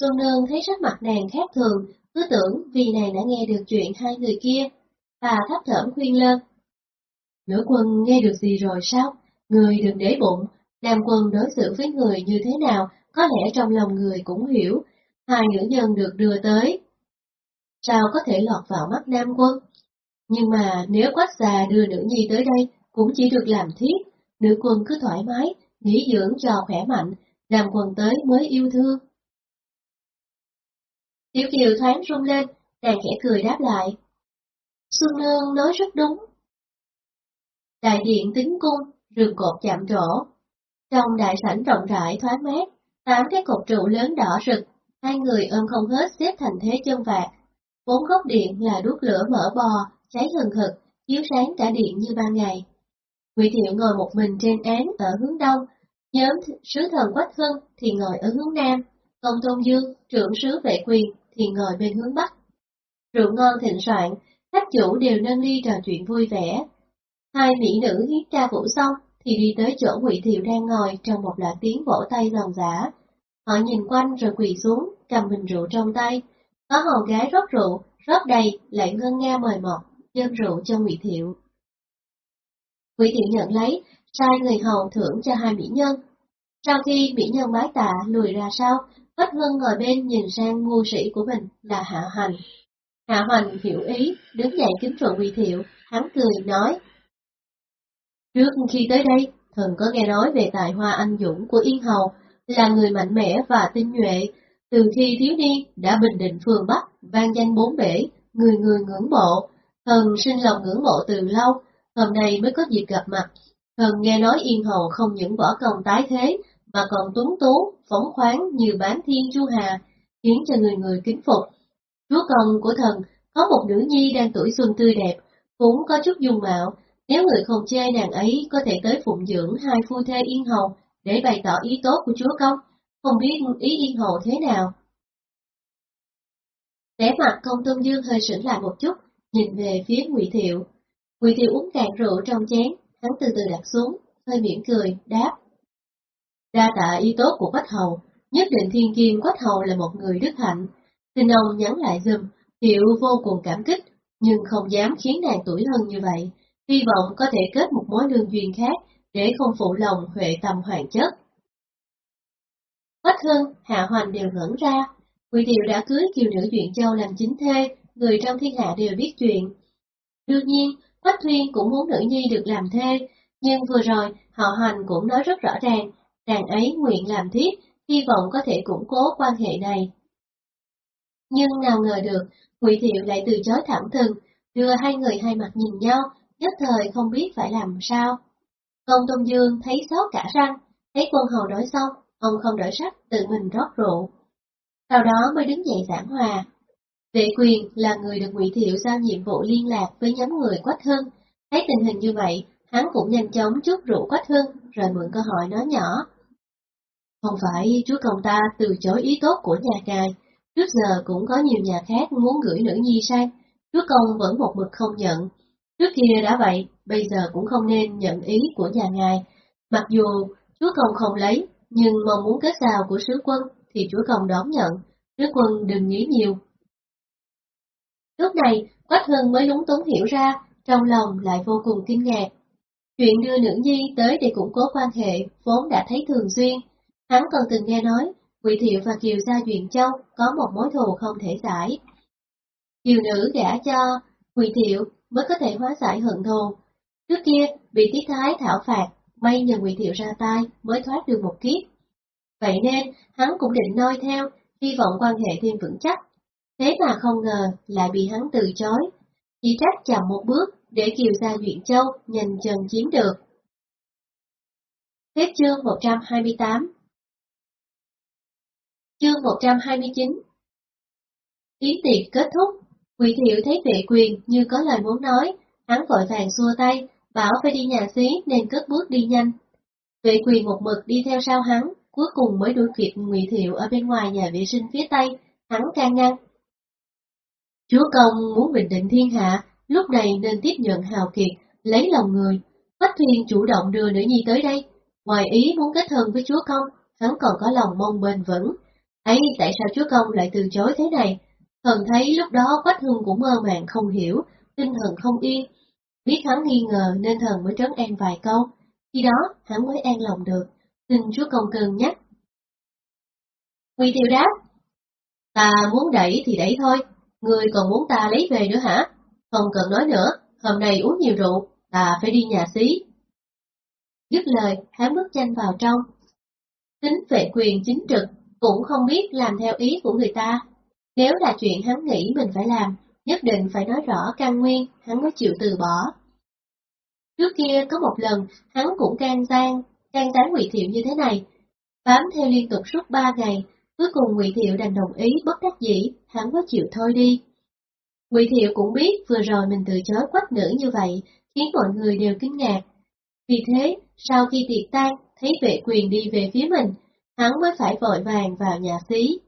Xuân Nương thấy sắc mặt nàng khác thường, cứ tưởng vì nàng đã nghe được chuyện hai người kia, và thấp thởm khuyên lơn. Nữ quân nghe được gì rồi sao? Người đừng để bụng, nam quân đối xử với người như thế nào, có lẽ trong lòng người cũng hiểu, hai nữ nhân được đưa tới. Sao có thể lọt vào mắt nam quân? Nhưng mà nếu quách già đưa nữ nhi tới đây, cũng chỉ được làm thiết, nữ quân cứ thoải mái, nghỉ dưỡng cho khỏe mạnh, nam quân tới mới yêu thương. Tiểu Kiều thoáng rung lên, nàng khẽ cười đáp lại. Xuân Nương nói rất đúng. Đại điện tính cung, rừng cột chạm trổ. Trong đại sảnh rộng rãi thoáng mát, tám cái cột trụ lớn đỏ rực hai người ôm không hết xếp thành thế chân vạc. bốn gốc điện là đuốc lửa mở bò, cháy hừng hực, chiếu sáng cả điện như ban ngày. Ngụy Thiệu ngồi một mình trên án ở hướng đông, nhóm sứ thần Quách Hưng thì ngồi ở hướng nam, Công Tôn Dương, trưởng sứ vệ quyền thì ngồi bên hướng bắc. Rượu ngon thịnh soạn, khách chủ đều nâng ly trò chuyện vui vẻ. Hai mỹ nữ hiến ca vũ xong thì đi tới chỗ Ngụy Thiệu đang ngồi trong một loạt tiếng vỗ tay lòng rã. Họ nhìn quanh rồi quỳ xuống, cầm bình rượu trong tay. Có hầu gái rót rượu, rót đầy, lại ngân nga mời mọc, dâng rượu cho Ngụy Thiệu. Ngụy Thiệu nhận lấy, sai người hầu thưởng cho hai mỹ nhân. Sau khi mỹ nhân bái tạ lùi ra sau, Quách Ngân ngồi bên nhìn sang ngu sĩ của mình là Hạ Hành. Hạ Hành hiểu ý, đứng dậy kính trộn Ngụy Thiệu, hắn cười nói. Trước khi tới đây, thần có nghe nói về tài hoa anh dũng của Yên Hầu, là người mạnh mẽ và tinh nhuệ, từ khi thiếu niên đã bình định phương Bắc, vang danh bốn bể, người người ngưỡng mộ, thần sinh lòng ngưỡng mộ từ lâu, hôm nay mới có dịp gặp mặt. Thần nghe nói Yên Hầu không những võ công tái thế, mà còn tuấn tú, phóng khoáng như bán thiên chu hà, khiến cho người người kính phục. Chúa công của thần có một nữ nhi đang tuổi xuân tươi đẹp, cũng có chút dung mạo, nếu người không chê nàng ấy có thể tới phụng dưỡng hai phu thê Yên Hầu để bày tỏ ý tốt của chúa công, không biết ý Yên hồ thế nào. Vẻ mặt công tôn dương hơi sững lại một chút, nhìn về phía Ngụy Thiệu. Ngụy Thiệu uống cạn rượu trong chén, hắn từ từ đặt xuống, hơi mỉm cười, đáp. Đa tạ ý tốt của Quách Hầu, nhất định thiên kiên Quách Hầu là một người đức hạnh. Xin ông nhắn lại dùm, Thiệu vô cùng cảm kích, nhưng không dám khiến nàng tuổi hơn như vậy, hy vọng có thể kết một mối lương duyên khác để không phụ lòng huệ tâm hoàng chất. Bách Hưng, Hạ Hoành đều ngẩn ra, Quỳ Thiệu đã cưới kiều nữ Duyện Châu làm chính thê, người trong thiên hạ đều biết chuyện. Đương nhiên, Bách Thuyên cũng muốn nữ nhi được làm thê, nhưng vừa rồi họ Hoành cũng nói rất rõ ràng, nàng ấy nguyện làm thiếp, hy vọng có thể củng cố quan hệ này. Nhưng nào ngờ được, Ngụy Thiệu lại từ chối thẳng thừng, đưa hai người hai mặt nhìn nhau, nhất thời không biết phải làm sao. Công Tôn Dương thấy xót cả răng, thấy quân hầu đói xong, ông không đổi sắc tự mình rót rượu. Sau đó mới đứng dậy giảng hòa. Vệ quyền là người được Ngụy Thiệu giao nhiệm vụ liên lạc với nhóm người Quách Hưng. Thấy tình hình như vậy, hắn cũng nhanh chóng chút rượu Quách Hưng, rồi mượn cơ hội nói nhỏ. Không phải chúa công ta từ chối ý tốt của nhà ngài, trước giờ cũng có nhiều nhà khác muốn gửi nữ nhi sang, chúa công vẫn một mực không nhận. Trước kia đã vậy, bây giờ cũng không nên nhận ý của nhà ngài. Mặc dù chúa công không lấy, nhưng mong muốn kết giao của sứ quân thì chúa công đón nhận, sứ quân đừng nghĩ nhiều. Lúc này, Quách Hưng mới lúng túng hiểu ra, trong lòng lại vô cùng kinh ngạc. Chuyện đưa nữ nhi tới để củng cố quan hệ vốn đã thấy thường xuyên, Hắn còn từng nghe nói, Quỷ Thiệu và Kiều Gia Duyện Châu có một mối thù không thể giải. Kiều nữ gả cho Quỷ Thiệu mới có thể hóa giải hận thù. Trước kia bị Tiết Thái thảo phạt, may nhờ Quỷ Thiệu ra tay mới thoát được một kiếp. Vậy nên hắn cũng định noi theo, hy vọng quan hệ thêm vững chắc. Thế mà không ngờ lại bị hắn từ chối. Chỉ trách chậm một bước để Kiều Gia Duyện Châu nhanh chân chiếm được. Hết chương 128 Chương 129 Yến tiệc kết thúc, Quỷ Thiệu thấy vệ quyền như có lời muốn nói, hắn vội vàng xua tay, bảo phải đi nhà xí nên cất bước đi nhanh. Vệ quỳ một mực đi theo sau hắn, cuối cùng mới đuổi kịp Ngụy Thiệu ở bên ngoài nhà vệ sinh phía tây, hắn can ngăn. Chúa công muốn bình định thiên hạ, lúc này nên tiếp nhận hào kiệt, lấy lòng người. bách thiên chủ động đưa nữ nhi tới đây, ngoài ý muốn kết thân với chúa công, hắn còn có lòng mong bền vững, ấy tại sao chúa công lại từ chối thế này? Thần thấy lúc đó Quách Hương cũng mơ màng không hiểu, tinh thần không yên. Biết hắn nghi ngờ nên thần mới trấn an vài câu, khi đó hắn mới an lòng được, xin chúa công cân nhắc. quy tiêu đáp, ta muốn đẩy thì đẩy thôi, người còn muốn ta lấy về nữa hả? Không cần nói nữa, hôm nay uống nhiều rượu, ta phải đi nhà xí. Dứt lời, hắn bước nhanh vào trong. Tính vệ quyền chính trực, cũng không biết làm theo ý của người ta. Nếu là chuyện hắn nghĩ mình phải làm, nhất định phải nói rõ căn nguyên, hắn mới chịu từ bỏ. Trước kia có một lần, hắn cũng can gian, can gián Ngụy Thiệu như thế này, bám theo liên tục suốt ba ngày, cuối cùng Ngụy Thiệu đành đồng ý bất đắc dĩ, hắn mới chịu thôi đi. Ngụy Thiệu cũng biết vừa rồi mình từ chối quách nữ như vậy, khiến mọi người đều kinh ngạc. Vì thế, sau khi tiệc tan, thấy vệ quyền đi về phía mình, hắn mới phải vội vàng vào nhà xí.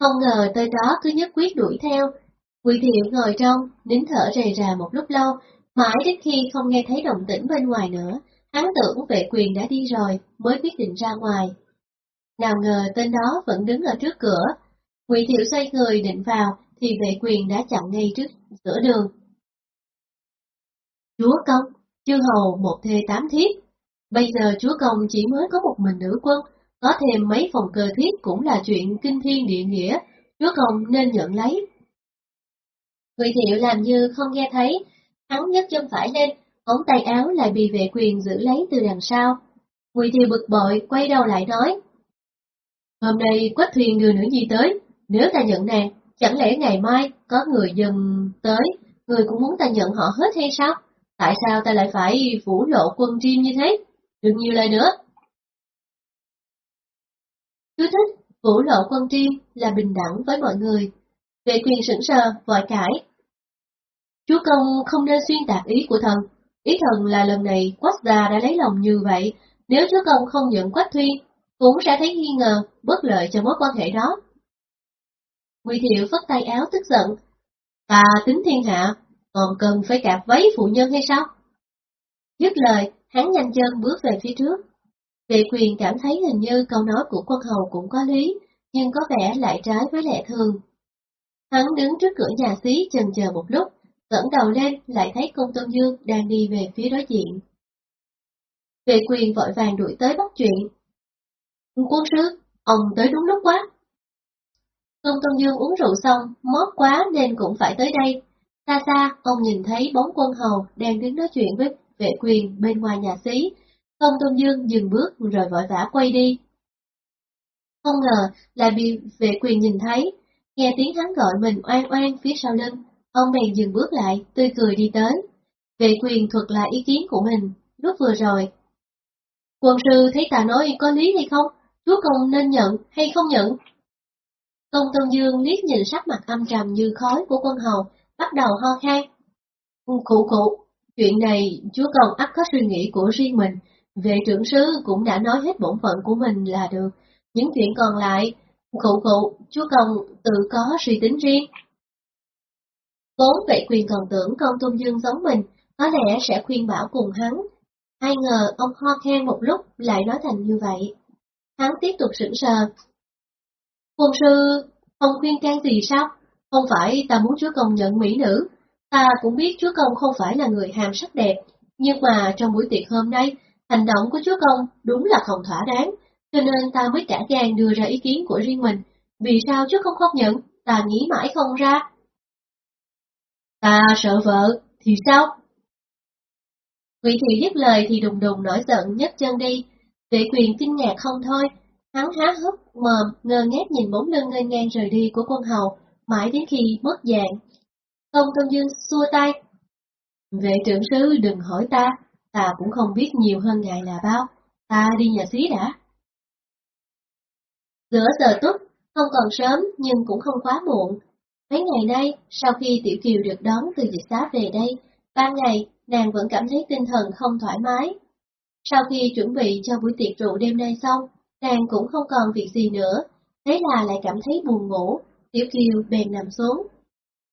Không ngờ tới đó cứ nhất quyết đuổi theo. Ngụy Thiệu ngồi trong, nín thở rề rà một lúc lâu, mãi đến khi không nghe thấy động tĩnh bên ngoài nữa, hắn tưởng vệ quyền đã đi rồi, mới quyết định ra ngoài. Nào ngờ tên đó vẫn đứng ở trước cửa. Ngụy Thiệu xoay người định vào, thì vệ quyền đã chặn ngay trước giữa đường. Chúa công, chư hầu một thê tám thiết. Bây giờ chúa công chỉ mới có một mình nữ quân, có thêm mấy phòng cờ thiết cũng là chuyện kinh thiên địa nghĩa, chúa công nên nhận lấy. Ngụy Thiệu làm như không nghe thấy, hắn nhấc chân phải lên, ống tay áo lại bị vệ quyền giữ lấy từ đằng sau. Ngụy Thiệu bực bội, quay đầu lại nói. Hôm nay Quách Thuyền đưa nữ nhi tới, nếu ta nhận nàng, chẳng lẽ ngày mai có người dần tới, người cũng muốn ta nhận họ hết hay sao? Tại sao ta lại phải phủ lộ quân chim như thế? Đừng nhiều lời nữa. Chú thích, vũ lộ quân chim là bình đẳng với mọi người. Vệ quyền sững sờ, vội cãi. Chúa công không nên xuyên tạc ý của thần. Ý thần là lần này quách gia đã lấy lòng như vậy, nếu chúa công không nhận quách thuyên, cũng sẽ thấy nghi ngờ, bất lợi cho mối quan hệ đó. Ngụy Thiệu phất tay áo tức giận. Ta tính thiên hạ, còn cần phải cạp váy phụ nhân hay sao? Dứt lời, hắn nhanh chân bước về phía trước. Vệ quyền cảm thấy hình như câu nói của quân hầu cũng có lý, nhưng có vẻ lại trái với lẽ thường. Hắn đứng trước cửa nhà xí chần chờ một lúc, ngẩng đầu lên lại thấy công tôn dương đang đi về phía đối diện. Vệ quyền vội vàng đuổi tới bắt chuyện. Quân sư, ông tới đúng lúc quá. Công tôn dương uống rượu xong, mót quá nên cũng phải tới đây. Xa xa, ông nhìn thấy bóng quân hầu đang đứng nói chuyện với vệ quyền bên ngoài nhà xí. Phong tôn dương dừng bước rồi vội vã quay đi. Không ngờ lại bị vệ quyền nhìn thấy, nghe tiếng hắn gọi mình oan oan phía sau lưng, ông bèn dừng bước lại, tươi cười đi tới. Vệ quyền thuật lại ý kiến của mình, lúc vừa rồi. Quân sư thấy ta nói có lý hay không? Chúa công nên nhận hay không nhận? Công Tôn Dương liếc nhìn sắc mặt âm trầm như khói của quân hầu, bắt đầu ho khan. Khụ khụ, chuyện này chúa công ắt có suy nghĩ của riêng mình, về trưởng sứ cũng đã nói hết bổn phận của mình là được, những chuyện còn lại, khụ khụ, chúa công tự có suy tính riêng. Vốn vệ quyền còn tưởng công tôn dương giống mình, có lẽ sẽ khuyên bảo cùng hắn. Ai ngờ ông ho khen một lúc lại nói thành như vậy. Hắn tiếp tục sững sờ, Quân sư, không khuyên can gì sao? Không phải ta muốn chúa công nhận mỹ nữ. Ta cũng biết chúa công không phải là người hàm sắc đẹp, nhưng mà trong buổi tiệc hôm nay, hành động của chúa công đúng là không thỏa đáng, cho nên ta mới cả gan đưa ra ý kiến của riêng mình. Vì sao chúa công không nhận, ta nghĩ mãi không ra. Ta sợ vợ, thì sao? Ngụy Thị dứt lời thì đùng đùng nổi giận nhấc chân đi, vệ quyền kinh ngạc không thôi, Hắn há hốc mồm, ngơ ngác nhìn bóng lưng ngây ngang rời đi của quân hầu, mãi đến khi mất dạng. Công công Dương xua tay. Vệ trưởng sứ đừng hỏi ta, ta cũng không biết nhiều hơn ngài là bao, ta đi nhà xí đã. Giữa giờ túc, không còn sớm nhưng cũng không quá muộn. Mấy ngày nay, sau khi Tiểu Kiều được đón từ dịch xá về đây, ban ngày nàng vẫn cảm thấy tinh thần không thoải mái. Sau khi chuẩn bị cho buổi tiệc rượu đêm nay xong, Nàng cũng không còn việc gì nữa, thế là lại cảm thấy buồn ngủ, Tiểu Kiều bèn nằm xuống.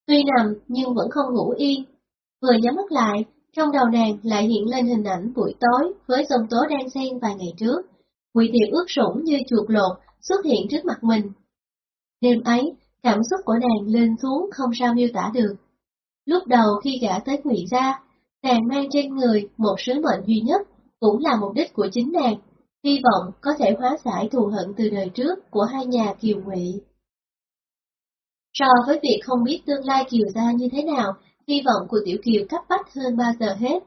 Tuy nằm nhưng vẫn không ngủ yên. Vừa nhắm mắt lại, trong đầu nàng lại hiện lên hình ảnh buổi tối với sông tố đang xen vài ngày trước. quỷ Tiểu ướt sũng như chuột lột xuất hiện trước mặt mình. Đêm ấy, cảm xúc của nàng lên xuống không sao miêu tả được. Lúc đầu khi gã tới Ngụy gia, nàng mang trên người một sứ mệnh duy nhất, cũng là mục đích của chính nàng, hy vọng có thể hóa giải thù hận từ đời trước của hai nhà Kiều Ngụy. So với việc không biết tương lai Kiều gia như thế nào, hy vọng của Tiểu Kiều cấp bách hơn bao giờ hết.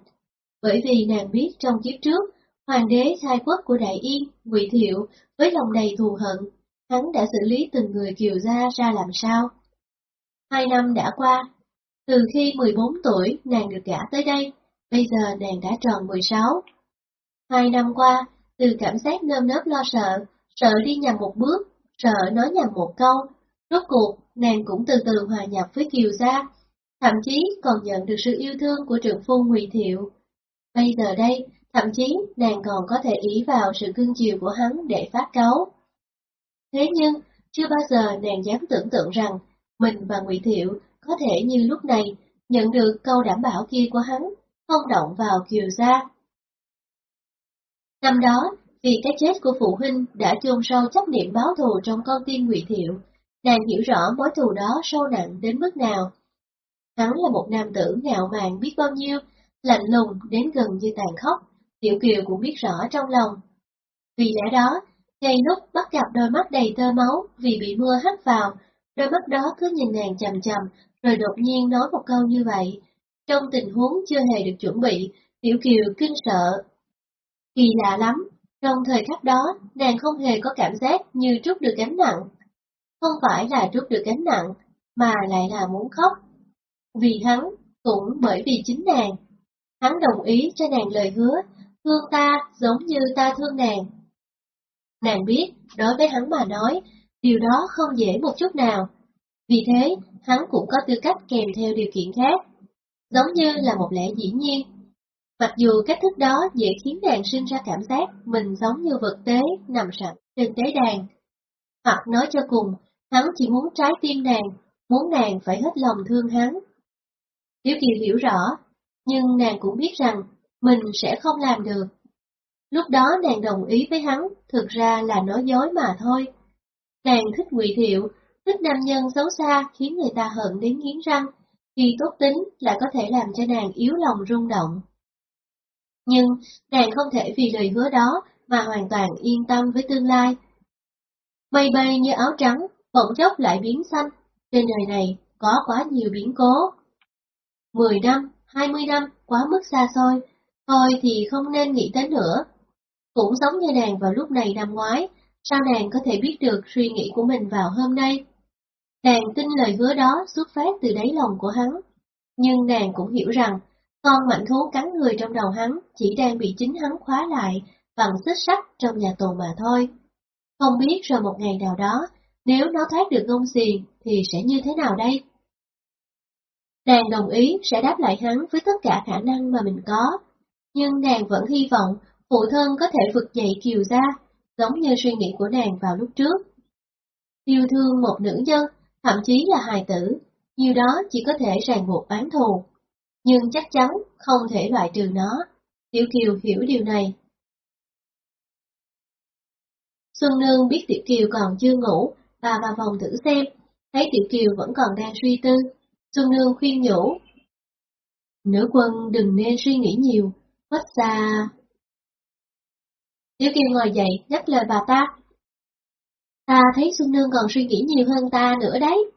Bởi vì nàng biết trong kiếp trước, hoàng đế khai quốc của Đại Yên, Ngụy Thiệu, với lòng đầy thù hận, hắn đã xử lý từng người Kiều gia ra làm sao. Hai năm đã qua, từ khi 14 tuổi nàng được gả tới đây, bây giờ nàng đã tròn 16. Hai năm qua, từ cảm giác nơm nớp lo sợ, sợ đi nhầm một bước, sợ nói nhầm một câu, rốt cuộc nàng cũng từ từ hòa nhập với Kiều gia, thậm chí còn nhận được sự yêu thương của trưởng phu Ngụy Thiệu. Bây giờ đây, thậm chí nàng còn có thể ý vào sự cưng chiều của hắn để phát cáu. Thế nhưng, chưa bao giờ nàng dám tưởng tượng rằng mình và Ngụy Thiệu có thể như lúc này nhận được câu đảm bảo kia của hắn, không động vào Kiều gia. Năm đó, vì cái chết của phụ huynh đã chôn sâu chấp niệm báo thù trong con tim Ngụy Thiệu, nàng hiểu rõ mối thù đó sâu nặng đến mức nào. Hắn là một nam tử ngạo mạn biết bao nhiêu, lạnh lùng đến gần như tàn khốc, Tiểu Kiều cũng biết rõ trong lòng. Vì lẽ đó, ngay lúc bắt gặp đôi mắt đầy tơ máu vì bị mưa hắt vào, đôi mắt đó cứ nhìn nàng chầm chầm, rồi đột nhiên nói một câu như vậy. Trong tình huống chưa hề được chuẩn bị, Tiểu Kiều kinh sợ. Kỳ lạ lắm, trong thời khắc đó, nàng không hề có cảm giác như trút được gánh nặng. Không phải là trút được gánh nặng, mà lại là muốn khóc. Vì hắn, cũng bởi vì chính nàng. Hắn đồng ý cho nàng lời hứa, thương ta giống như ta thương nàng. Nàng biết, đối với hắn mà nói, điều đó không dễ một chút nào. Vì thế, hắn cũng có tư cách kèm theo điều kiện khác, giống như là một lẽ dĩ nhiên. Mặc dù cách thức đó dễ khiến nàng sinh ra cảm giác mình giống như vật tế nằm sẵn trên tế đàn. Hoặc nói cho cùng, hắn chỉ muốn trái tim nàng, muốn nàng phải hết lòng thương hắn. Tiểu Kiều hiểu rõ, nhưng nàng cũng biết rằng mình sẽ không làm được. Lúc đó nàng đồng ý với hắn, thực ra là nói dối mà thôi. Nàng thích ngụy Thiệu, thích nam nhân xấu xa khiến người ta hận đến nghiến răng, thì tốt tính lại có thể làm cho nàng yếu lòng rung động. Nhưng nàng không thể vì lời hứa đó mà hoàn toàn yên tâm với tương lai. Mây bay như áo trắng, bỗng chốc lại biến xanh, trên đời này có quá nhiều biến cố. Mười năm, hai mươi năm, quá mức xa xôi, thôi thì không nên nghĩ tới nữa. Cũng giống như nàng vào lúc này năm ngoái, sao nàng có thể biết được suy nghĩ của mình vào hôm nay? Nàng tin lời hứa đó xuất phát từ đáy lòng của hắn, nhưng nàng cũng hiểu rằng con mạnh thú cắn người trong đầu hắn chỉ đang bị chính hắn khóa lại bằng xích sắt trong nhà tù mà thôi. Không biết rồi một ngày nào đó, nếu nó thoát được ngông xiềng thì sẽ như thế nào đây? Nàng đồng ý sẽ đáp lại hắn với tất cả khả năng mà mình có, nhưng nàng vẫn hy vọng phụ thân có thể vực dậy kiều gia, giống như suy nghĩ của nàng vào lúc trước. Yêu thương một nữ nhân, thậm chí là hài tử, nhiều đó chỉ có thể ràng buộc bán thù, nhưng chắc chắn không thể loại trừ nó. Tiểu Kiều hiểu điều này. Xuân Nương biết Tiểu Kiều còn chưa ngủ, bà vào phòng thử xem, thấy Tiểu Kiều vẫn còn đang suy tư. Xuân Nương khuyên nhủ. Nữ quân đừng nên suy nghĩ nhiều, mất xa. Tiểu Kiều ngồi dậy, nhắc lời bà ta. Ta thấy Xuân Nương còn suy nghĩ nhiều hơn ta nữa đấy.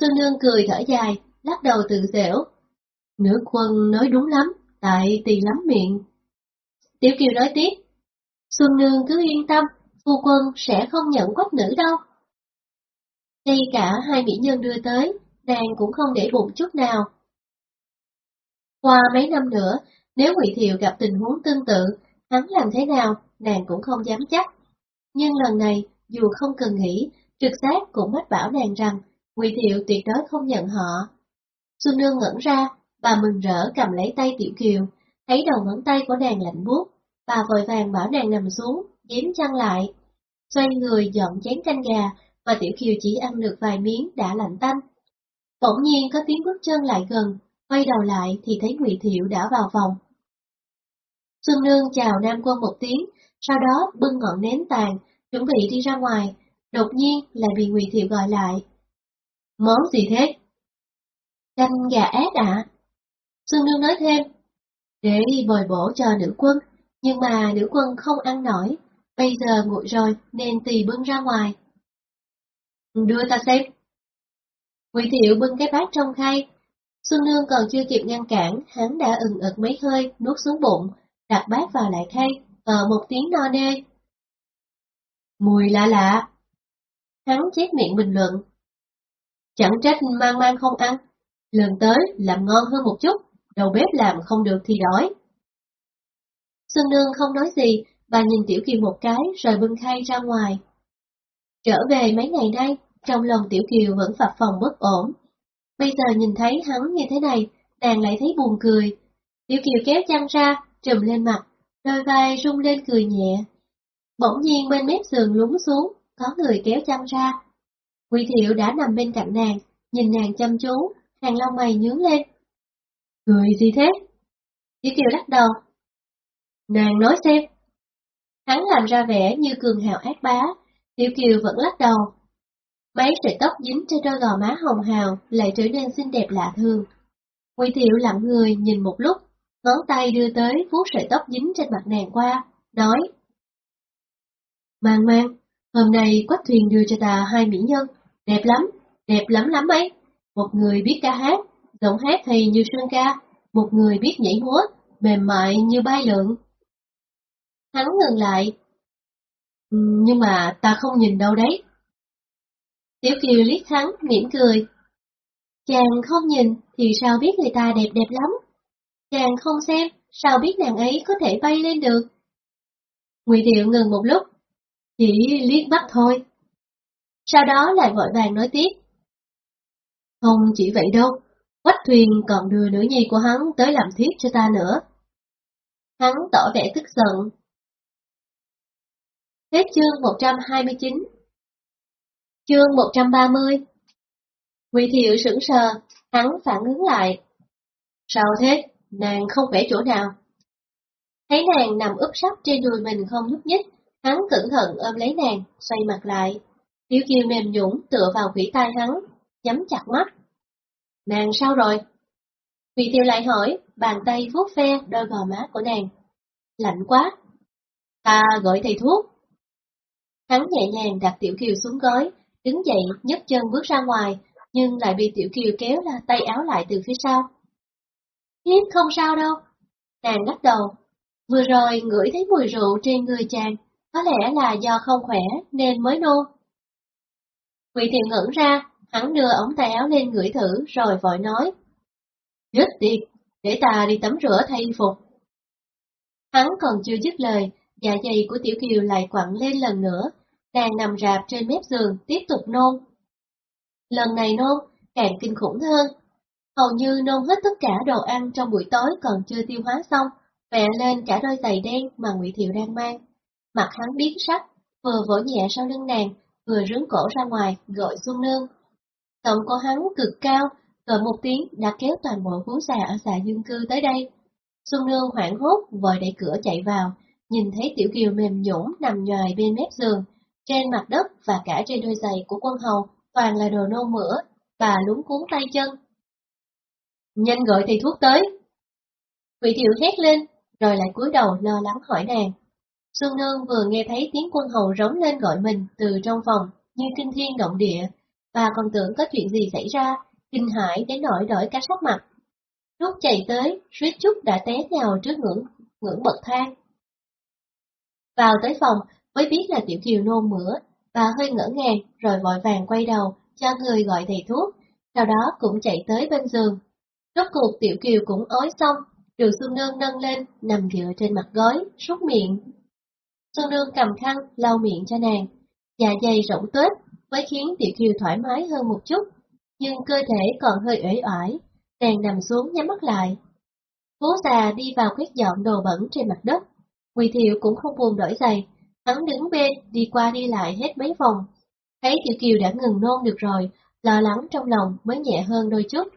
Xuân Nương cười thở dài, lắc đầu tự dễu. Nữ quân nói đúng lắm, tại tỳ lắm miệng. Tiểu Kiều nói tiếp, Xuân Nương cứ yên tâm, phu quân sẽ không nhận quách nữ đâu. Ngay cả hai mỹ nhân đưa tới, nàng cũng không để bụng chút nào. Qua mấy năm nữa, nếu Ngụy Thiệu gặp tình huống tương tự, hắn làm thế nào, nàng cũng không dám chắc. Nhưng lần này, dù không cần nghĩ, trực giác cũng mách bảo nàng rằng Ngụy Thiệu tuyệt đối không nhận họ. Xuân Nương ngẩn ra, Bà mừng rỡ cầm lấy tay Tiểu Kiều, thấy đầu ngón tay của nàng lạnh buốt, bà vội vàng bảo nàng nằm xuống, dím chăn lại. Xoay người dọn chén canh gà, và Tiểu Kiều chỉ ăn được vài miếng đã lạnh tanh. Bỗng nhiên có tiếng bước chân lại gần, quay đầu lại thì thấy Ngụy Thiệu đã vào phòng. Xuân Nương chào Nam Quân một tiếng, sau đó bưng ngọn nến tàn, chuẩn bị đi ra ngoài, đột nhiên lại bị Ngụy Thiệu gọi lại. Món gì thế? Canh gà ác ạ. Xuân Nương nói thêm, để bồi bổ cho nữ quân, nhưng mà nữ quân không ăn nổi, bây giờ nguội rồi nên tì bưng ra ngoài. Đưa ta xem. Ngụy Thiệu bưng cái bát trong khay, Xuân Nương còn chưa kịp ngăn cản, hắn đã ừng ực mấy hơi, nuốt xuống bụng, đặt bát vào lại khay, ở một tiếng no nê. Mùi lạ lạ. Hắn chép miệng bình luận. Chẳng trách mang mang không ăn, lần tới làm ngon hơn một chút đầu bếp làm không được thì đói. Xuân Nương không nói gì, bà nhìn Tiểu Kiều một cái rồi bưng khay ra ngoài. Trở về mấy ngày nay, trong lòng Tiểu Kiều vẫn phập phòng bất ổn. Bây giờ nhìn thấy hắn như thế này, nàng lại thấy buồn cười. Tiểu Kiều kéo chăn ra, trùm lên mặt, đôi vai rung lên cười nhẹ. Bỗng nhiên bên mép giường lún xuống, có người kéo chăn ra. Quỳ Thiệu đã nằm bên cạnh nàng, nhìn nàng chăm chú, hàng lông mày nhướng lên. Cười gì thế? Tiểu Kiều lắc đầu. Nàng nói xem. Hắn làm ra vẻ như cường hào ác bá, Tiểu Kiều vẫn lắc đầu. Mấy sợi tóc dính trên đôi gò má hồng hào lại trở nên xinh đẹp lạ thường. Quỳ Thiệu lặng người nhìn một lúc, ngón tay đưa tới vuốt sợi tóc dính trên mặt nàng qua, nói. Mang mang, hôm nay quách thuyền đưa cho ta hai mỹ nhân, đẹp lắm, đẹp lắm lắm ấy. Một người biết ca hát, giọng hát thì như sơn ca, một người biết nhảy múa, mềm mại như bay lượn. Hắn ngừng lại. Nhưng mà ta không nhìn đâu đấy. Tiểu Kiều liếc hắn, mỉm cười. Chàng không nhìn thì sao biết người ta đẹp đẹp lắm. Chàng không xem, sao biết nàng ấy có thể bay lên được. Ngụy Thiệu ngừng một lúc, chỉ liếc mắt thôi. Sau đó lại vội vàng nói tiếp. Không chỉ vậy đâu, Quách Thuyền còn đưa nữ nhi của hắn tới làm thiếp cho ta nữa. Hắn tỏ vẻ tức giận. Hết chương 129 Chương 130 Ngụy Thiệu sững sờ, hắn phản ứng lại. Sao thế, nàng không vẽ chỗ nào? Thấy nàng nằm úp sấp trên đùi mình không nhúc nhích, hắn cẩn thận ôm lấy nàng, xoay mặt lại. Tiểu Kiều mềm nhũng tựa vào quỷ tai hắn, nhắm chặt mắt. Nàng sao rồi? Vị thiệu lại hỏi, bàn tay vuốt ve đôi gò má của nàng. Lạnh quá. Ta gọi thầy thuốc. Hắn nhẹ nhàng đặt Tiểu Kiều xuống gối, đứng dậy nhấc chân bước ra ngoài, nhưng lại bị Tiểu Kiều kéo là tay áo lại từ phía sau. Hiếp không sao đâu. Nàng lắc đầu. Vừa rồi ngửi thấy mùi rượu trên người chàng, có lẽ là do không khỏe nên mới nôn. Quỷ thiện ngẩn ra, hắn đưa ống tay áo lên ngửi thử rồi vội nói. Rất tiệt, để ta đi tắm rửa thay y phục. Hắn còn chưa dứt lời, dạ dày của Tiểu Kiều lại quặn lên lần nữa, nàng nằm rạp trên mép giường tiếp tục nôn. Lần này nôn càng kinh khủng hơn, hầu như nôn hết tất cả đồ ăn trong buổi tối còn chưa tiêu hóa xong, vẹ lên cả đôi giày đen mà Ngụy Thiệu đang mang. Mặt hắn biến sắc, vừa vỗ nhẹ sau lưng nàng, vừa rướn cổ ra ngoài, gọi Xuân Nương. Giọng của hắn cực cao, gọi một tiếng đã kéo toàn bộ hú xà ở xà dương cư tới đây. Xuân Nương hoảng hốt, vội đẩy cửa chạy vào, nhìn thấy Tiểu Kiều mềm nhũn nằm nhòi bên mép giường, trên mặt đất và cả trên đôi giày của quân hầu, toàn là đồ nôn mửa, bà lúng cuốn tay chân. Nhanh gọi thầy thuốc tới. quỷ Thiệu hét lên, rồi lại cúi đầu lo lắng hỏi nàng. Xuân Nương vừa nghe thấy tiếng quân hầu rống lên gọi mình từ trong phòng như kinh thiên động địa, bà còn tưởng có chuyện gì xảy ra, kinh hãi đến nỗi đổi cả sắc mặt. Lúc chạy tới, suýt chút đã té nhào trước ngưỡng, ngưỡng bậc thang. Vào tới phòng, mới biết là Tiểu Kiều nôn mửa, bà hơi ngỡ ngàng rồi vội vàng quay đầu, cho người gọi thầy thuốc, sau đó cũng chạy tới bên giường. Rốt cuộc Tiểu Kiều cũng ói xong, được Xuân Nương nâng lên, nằm dựa trên mặt gói, súc miệng. Xuân Nương cầm khăn, lau miệng cho nàng, dạ dày rỗng tuếch, mới khiến Tiểu Kiều thoải mái hơn một chút, nhưng cơ thể còn hơi uể oải, nàng nằm xuống nhắm mắt lại. Vú già đi vào quét dọn đồ bẩn trên mặt đất, Quỳ Thiệu cũng không buồn đổi giày, hắn đứng bên, đi qua đi lại hết mấy vòng. Thấy Tiểu Kiều đã ngừng nôn được rồi, lo lắng trong lòng mới nhẹ hơn đôi chút.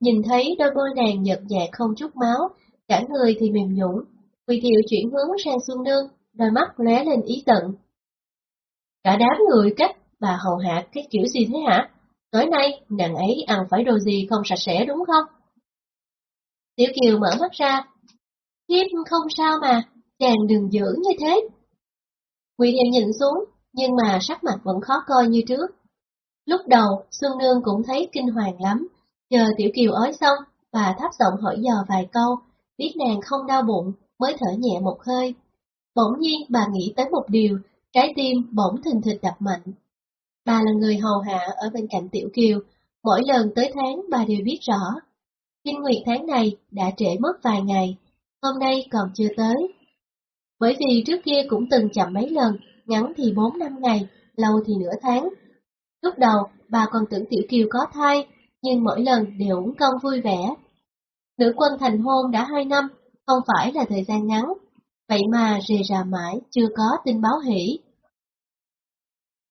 Nhìn thấy đôi môi nàng nhợt nhạt không chút máu, cả người thì mềm nhũn. Quỳ Thiệu chuyển hướng sang Xuân Nương, đôi mắt lóe lên ý tận. Cả đám người cách bà hầu hạ cái kiểu gì thế hả? Tối nay nàng ấy ăn phải đồ gì không sạch sẽ đúng không? Tiểu Kiều mở mắt ra. Thiếp không sao mà, chàng đừng giữ như thế. Quỳ Thiệu nhìn xuống, nhưng mà sắc mặt vẫn khó coi như trước. Lúc đầu, Xuân Nương cũng thấy kinh hoàng lắm, chờ Tiểu Kiều ói xong, bà thấp giọng hỏi dò vài câu, biết nàng không đau bụng, mới thở nhẹ một hơi. Bỗng nhiên bà nghĩ tới một điều, trái tim bỗng thình thịch đập mạnh. Bà là người hầu hạ ở bên cạnh Tiểu Kiều, mỗi lần tới tháng bà đều biết rõ. Kinh nguyệt tháng này đã trễ mất vài ngày, hôm nay còn chưa tới. Bởi vì trước kia cũng từng chậm mấy lần, ngắn thì 4 năm ngày, lâu thì nửa tháng. Lúc đầu, bà còn tưởng Tiểu Kiều có thai, nhưng mỗi lần đều uống công vui vẻ. Nữ quân thành hôn đã hai năm, không phải là thời gian ngắn, vậy mà rề rà mãi chưa có tin báo hỷ.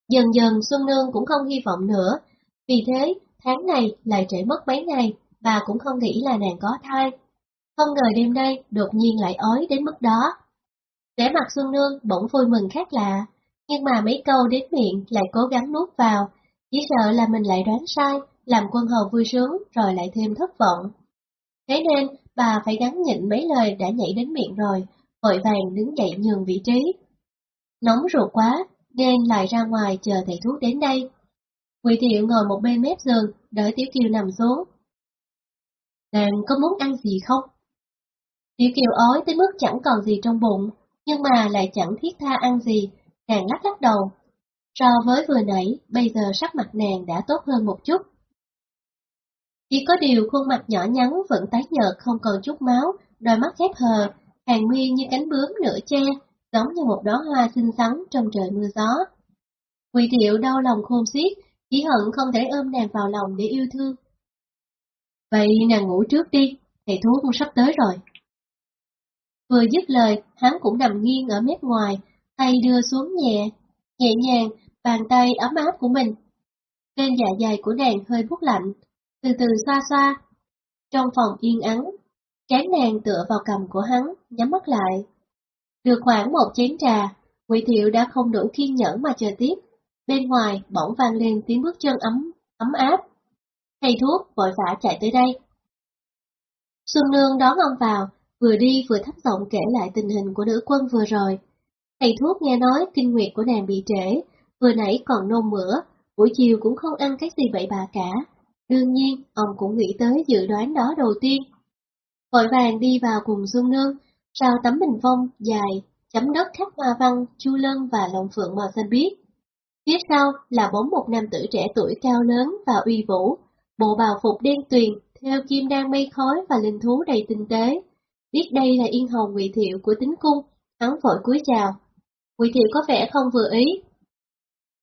Dần dần Xuân Nương cũng không hy vọng nữa, vì thế tháng này lại trễ mất mấy ngày, bà cũng không nghĩ là nàng có thai. Không ngờ đêm nay đột nhiên lại ói đến mức đó. Vẻ mặt Xuân Nương bỗng vui mừng khác lạ, nhưng mà mấy câu đến miệng lại cố gắng nuốt vào, chỉ sợ là mình lại đoán sai, làm quân hầu vui sướng rồi lại thêm thất vọng. Thế nên bà phải gắn nhịn mấy lời đã nhảy đến miệng rồi, vội vàng đứng dậy nhường vị trí. Nóng ruột quá, nên lại ra ngoài chờ thầy thuốc đến đây. Quỳ Thiệu ngồi một bên mép giường, đợi Tiểu Kiều nằm xuống. Nàng có muốn ăn gì không? Tiểu Kiều ói tới mức chẳng còn gì trong bụng, nhưng mà lại chẳng thiết tha ăn gì, nàng lắc lắc đầu. So với vừa nãy, bây giờ sắc mặt nàng đã tốt hơn một chút. Chỉ có điều khuôn mặt nhỏ nhắn vẫn tái nhợt không còn chút máu, đôi mắt khép hờ, hàng mi như cánh bướm nửa che, giống như một đóa hoa xinh xắn trong trời mưa gió. Quỳ thiệu đau lòng khôn xiết, chỉ hận không thể ôm nàng vào lòng để yêu thương. Vậy nàng ngủ trước đi, thầy thuốc cũng sắp tới rồi. Vừa dứt lời, hắn cũng nằm nghiêng ở mép ngoài, tay đưa xuống nhẹ, nhẹ nhàng, bàn tay ấm áp của mình. Trên dạ dày của nàng hơi bút lạnh, từ từ xoa xoa. Trong phòng yên ắng, trán nàng tựa vào cầm của hắn, nhắm mắt lại. Được khoảng một chén trà, Ngụy Thiệu đã không đủ kiên nhẫn mà chờ tiếp. Bên ngoài bỗng vang lên tiếng bước chân ấm, ấm áp. Thầy thuốc vội vã chạy tới đây. Xuân Nương đón ông vào, vừa đi vừa thấp giọng kể lại tình hình của nữ quân vừa rồi. Thầy thuốc nghe nói kinh nguyệt của nàng bị trễ, vừa nãy còn nôn mửa, buổi chiều cũng không ăn cái gì vậy bà cả. Đương nhiên, ông cũng nghĩ tới dự đoán đó đầu tiên. Vội vàng đi vào cùng Xuân Nương, sau tấm bình phong dài, chấm đất khắc hoa văn, chu lân và lồng phượng màu xanh biếc. Phía sau là bóng một nam tử trẻ tuổi cao lớn và uy vũ, bộ bào phục đen tuyền, theo kim đan mây khói và linh thú đầy tinh tế. Biết đây là yên hồn ngụy thiệu của tính cung, hắn vội cúi chào. Ngụy thiệu có vẻ không vừa ý.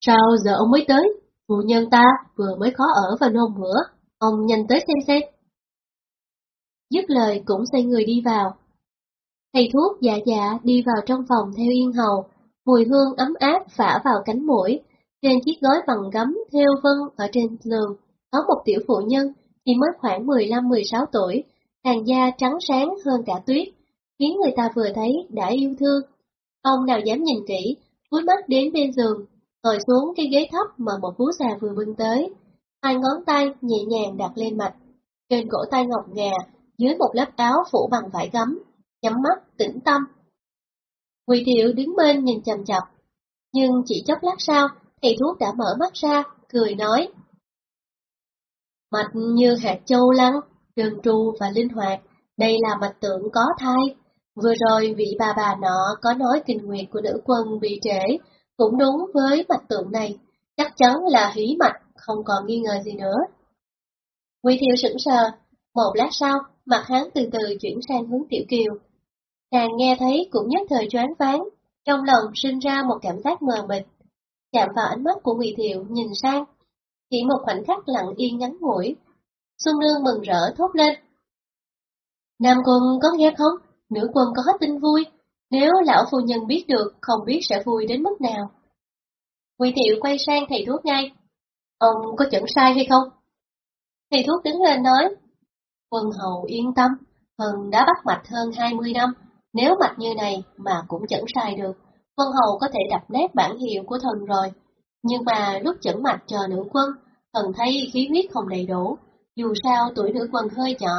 Sao giờ ông mới tới? Phụ nhân ta vừa mới khó ở và nôn mửa, ông nhanh tới xem xem. Dứt lời cũng xoay người đi vào. Thầy thuốc dạ dạ đi vào trong phòng theo yên hầu, mùi hương ấm áp phả vào cánh mũi, trên chiếc gói bằng gấm theo vân ở trên giường, có một tiểu phụ nhân, chỉ mới khoảng 15-16 tuổi, làn da trắng sáng hơn cả tuyết, khiến người ta vừa thấy đã yêu thương. Ông nào dám nhìn kỹ, cúi mắt đến bên giường, ngồi xuống cái ghế thấp mà một vú xà vừa bưng tới. Hai ngón tay nhẹ nhàng đặt lên mặt, trên cổ tay ngọc ngà, dưới một lớp áo phủ bằng vải gấm, nhắm mắt, tĩnh tâm. Quỳ thiệu đứng bên nhìn chầm chập, nhưng chỉ chốc lát sau, thầy thuốc đã mở mắt ra, cười nói. Mạch như hạt châu lăng, trơn tru và linh hoạt, đây là mạch tượng có thai. Vừa rồi vị bà bà nọ có nói kinh nguyệt của nữ quân bị trễ, cũng đúng với mạch tượng này, chắc chắn là hí mạch, không còn nghi ngờ gì nữa. Quỳ thiệu sững sờ, một lát sau, mặt hắn từ từ chuyển sang hướng tiểu kiều. Nàng nghe thấy cũng nhất thời choáng váng, trong lòng sinh ra một cảm giác mờ mịt. Chạm vào ánh mắt của Ngụy Thiệu nhìn sang, chỉ một khoảnh khắc lặng yên ngắn ngủi. Xuân Nương mừng rỡ thốt lên. Nam quân có nghe không? Nữ quân có hết tin vui. Nếu lão phu nhân biết được, không biết sẽ vui đến mức nào. Quỳ Thiệu quay sang thầy thuốc ngay. Ông có chuẩn sai hay không? Thầy thuốc đứng lên nói. Quân hầu yên tâm, Hân đã bắt mạch hơn 20 năm, nếu mạch như này mà cũng chẩn sai được, quân hầu có thể đập nét bản hiệu của thần rồi. Nhưng mà lúc chẩn mạch chờ nữ quân, thần thấy khí huyết không đầy đủ, dù sao tuổi nữ quân hơi nhỏ,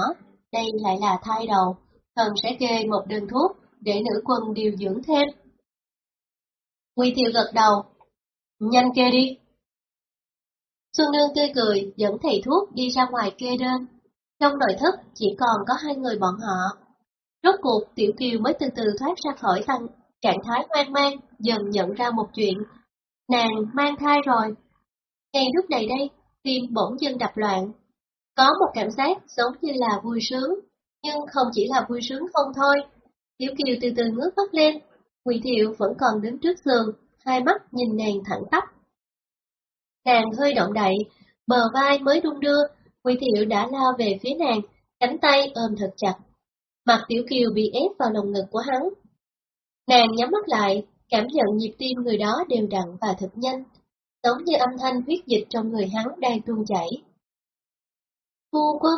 đây lại là thai đầu, thần sẽ kê một đơn thuốc để nữ quân điều dưỡng thêm. Quy tiêu gật đầu, nhanh kê đi. Xuân Nương tươi cười dẫn thầy thuốc đi ra ngoài kê đơn. Trong nội thất chỉ còn có hai người bọn họ. Rốt cuộc Tiểu Kiều mới từ từ thoát ra khỏi tăng trạng thái hoang mang, dần nhận ra một chuyện. Nàng mang thai rồi. Ngay lúc này đây, tim bỗng dưng đập loạn. Có một cảm giác giống như là vui sướng, nhưng không chỉ là vui sướng không thôi. Tiểu Kiều từ từ ngước mắt lên, Ngụy Thiệu vẫn còn đứng trước giường, hai mắt nhìn nàng thẳng tắp. Nàng hơi động đậy, bờ vai mới đung đưa, Ngụy Thiệu đã lao về phía nàng, cánh tay ôm thật chặt. Mặt Tiểu Kiều bị ép vào lồng ngực của hắn. Nàng nhắm mắt lại, cảm nhận nhịp tim người đó đều đặn và thật nhanh, giống như âm thanh huyết dịch trong người hắn đang tuôn chảy. Phu quân,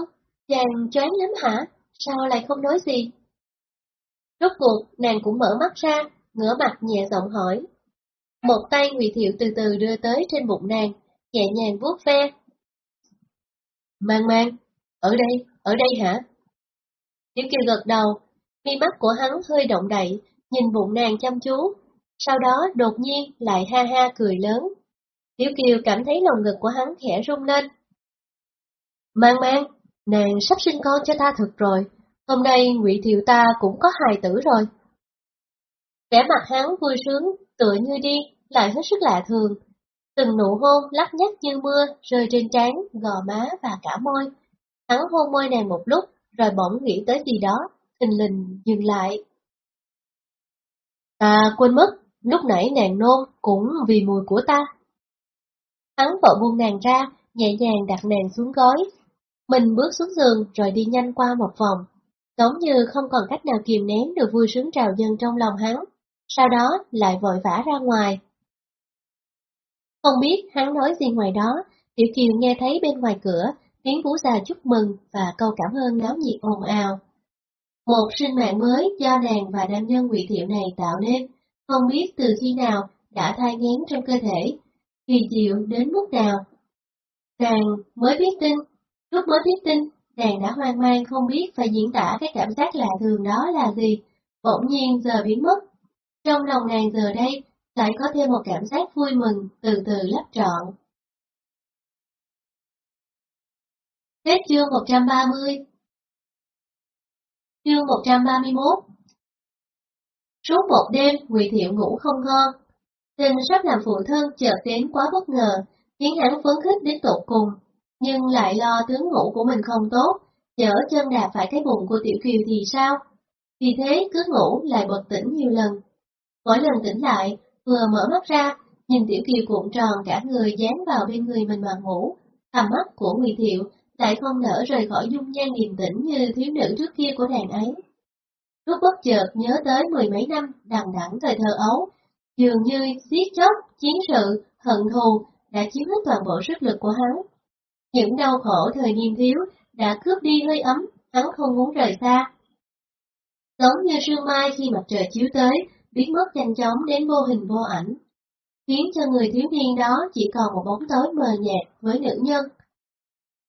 chàng chán lắm hả? Sao lại không nói gì? Rốt cuộc, nàng cũng mở mắt ra, ngửa mặt nhẹ giọng hỏi. Một tay Ngụy Thiệu từ từ đưa tới trên bụng nàng, nhẹ nhàng vuốt ve. Mang mang, ở đây, ở đây hả? Tiểu Kiều gật đầu, mi mắt của hắn hơi động đậy, nhìn bụng nàng chăm chú, sau đó đột nhiên lại ha ha cười lớn. Tiểu Kiều cảm thấy lòng ngực của hắn khẽ rung lên. Mang mang, nàng sắp sinh con cho ta thật rồi, hôm nay ngụy Thiệu ta cũng có hài tử rồi. Vẻ mặt hắn vui sướng, tựa như đi, lại hết sức lạ thường. Từng nụ hôn lắc nhắc như mưa rơi trên trán, gò má và cả môi. Hắn hôn môi nàng một lúc, rồi bỗng nghĩ tới gì đó, thình lình dừng lại. Ta quên mất, lúc nãy nàng nôn cũng vì mùi của ta. Hắn vợ buông nàng ra, nhẹ nhàng đặt nàng xuống gói. Mình bước xuống giường rồi đi nhanh qua một vòng, giống như không còn cách nào kìm nén được vui sướng trào dâng trong lòng hắn, sau đó lại vội vã ra ngoài. Không biết hắn nói gì ngoài đó, Tiểu Kiều nghe thấy bên ngoài cửa tiếng vũ già chúc mừng và câu cảm ơn náo nhiệt ồn ào. Một sinh mạng mới do nàng và nam nhân quỷ thiệu này tạo nên, không biết từ khi nào đã thai ngén trong cơ thể, kỳ diệu đến mức nào. Nàng mới biết tin, lúc mới biết tin, nàng đã hoang mang không biết phải diễn tả cái cảm giác lạ thường đó là gì, bỗng nhiên giờ biến mất. Trong lòng nàng giờ đây, lại có thêm một cảm giác vui mừng từ từ lấp trọn. Hết chương 130 Chương 131 Suốt một đêm, Ngụy Thiệu ngủ không ngon. Tình sắp làm phụ thân chợt đến quá bất ngờ, khiến hắn phấn khích đến tột cùng, nhưng lại lo tướng ngủ của mình không tốt, chở chân đạp phải cái bụng của Tiểu Kiều thì sao? Vì thế cứ ngủ lại bật tỉnh nhiều lần. Mỗi lần tỉnh lại, vừa mở mắt ra, nhìn Tiểu Kiều cuộn tròn cả người dán vào bên người mình mà ngủ, tầm mắt của Ngụy Thiệu lại không nở rời khỏi dung nhan điềm tĩnh như thiếu nữ trước kia của nàng ấy. Lúc bất chợt nhớ tới mười mấy năm đằng đẵng thời thơ ấu, dường như giết chóc, chiến sự, hận thù đã chiếm hết toàn bộ sức lực của hắn. Những đau khổ thời niên thiếu đã cướp đi hơi ấm, hắn không muốn rời xa. Giống như sương mai khi mặt trời chiếu tới, biến mất nhanh chóng đến vô hình vô ảnh, khiến cho người thiếu niên đó chỉ còn một bóng tối mờ nhạt với nữ nhân.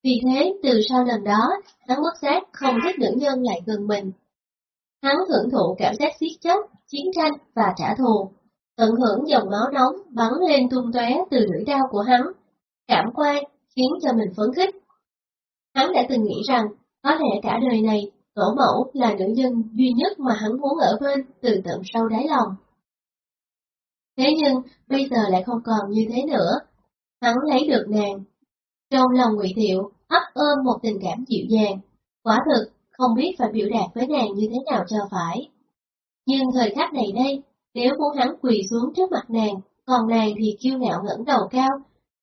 Vì thế, từ sau lần đó, hắn bất giác không thích nữ nhân lại gần mình. Hắn hưởng thụ cảm giác siết chất, chiến tranh và trả thù, tận hưởng dòng máu nóng bắn lên tung tóe từ lưỡi đao của hắn, cảm quan khiến cho mình phấn khích. Hắn đã từng nghĩ rằng, có lẽ cả đời này, tổ mẫu là nữ nhân duy nhất mà hắn muốn ở bên từ tận sâu đáy lòng. Thế nhưng, bây giờ lại không còn như thế nữa. Hắn lấy được nàng trong lòng Ngụy Thiệu ấp ôm một tình cảm dịu dàng, quả thực không biết phải biểu đạt với nàng như thế nào cho phải. Nhưng thời khắc này đây, nếu muốn hắn quỳ xuống trước mặt nàng, còn nàng thì kiêu ngạo ngẩng đầu cao,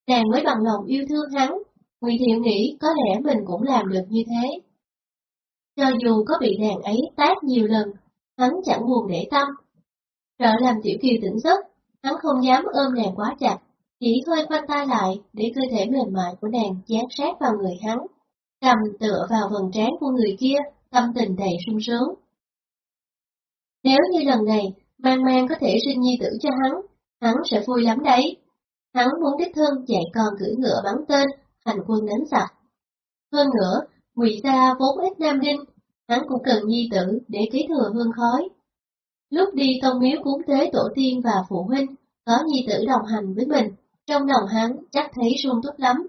nàng mới bằng lòng yêu thương hắn. Ngụy Thiệu nghĩ có lẽ mình cũng làm được như thế. Cho dù có bị nàng ấy tát nhiều lần, hắn chẳng buồn để tâm. Sợ làm Tiểu Kiều tỉnh giấc, hắn không dám ôm nàng quá chặt, chỉ hơi quanh tay lại để cơ thể mềm mại của nàng dán sát vào người hắn, cầm tựa vào vầng trán của người kia, tâm tình đầy sung sướng. Nếu như lần này mang mang có thể sinh nhi tử cho hắn, hắn sẽ vui lắm đấy. Hắn muốn đích thân dạy con cưỡi ngựa bắn tên, hành quân đánh giặc. Hơn nữa, ngụy gia vốn ít nam đinh, hắn cũng cần nhi tử để kế thừa hương khói. Lúc đi tông miếu cúng tế tổ tiên và phụ huynh, có nhi tử đồng hành với mình, trong lòng hắn chắc thấy sung túc lắm.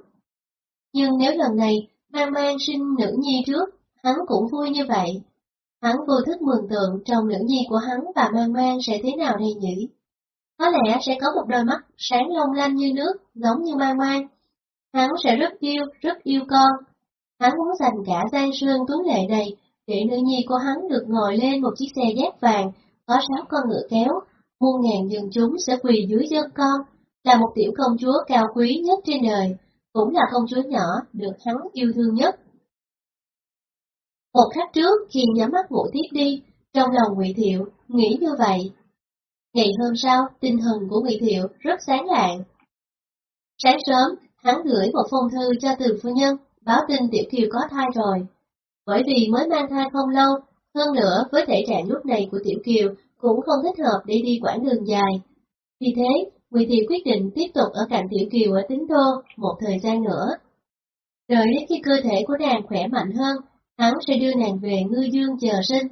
Nhưng nếu lần này mang mang sinh nữ nhi trước, hắn cũng vui như vậy. Hắn vô thức mường tượng trong nữ nhi của hắn và mang mang sẽ thế nào đây nhỉ? Có lẽ sẽ có một đôi mắt sáng long lanh như nước, giống như mai mai. Hắn sẽ rất yêu, rất yêu con. Hắn muốn dành cả gian sương tuấn lệ này để nữ nhi của hắn được ngồi lên một chiếc xe dép vàng, có sáu con ngựa kéo, muôn ngàn dân chúng sẽ quỳ dưới chân con, là một tiểu công chúa cao quý nhất trên đời, cũng là công chúa nhỏ được hắn yêu thương nhất. Một khắc trước khi nhắm mắt ngủ tiếp đi, trong lòng Ngụy Thiệu nghĩ như vậy. Ngày hôm sau, tinh thần của Ngụy Thiệu rất sáng lạng. Sáng sớm, hắn gửi một phong thư cho từ phu nhân, báo tin Tiểu Kiều có thai rồi. Bởi vì mới mang thai không lâu, hơn nữa với thể trạng lúc này của Tiểu Kiều cũng không thích hợp để đi quãng đường dài. Vì thế, Ngụy Thiệu quyết định tiếp tục ở cạnh Tiểu Kiều ở Tính Đô một thời gian nữa. Đợi đến khi cơ thể của nàng khỏe mạnh hơn, hắn sẽ đưa nàng về ngư dương chờ sinh.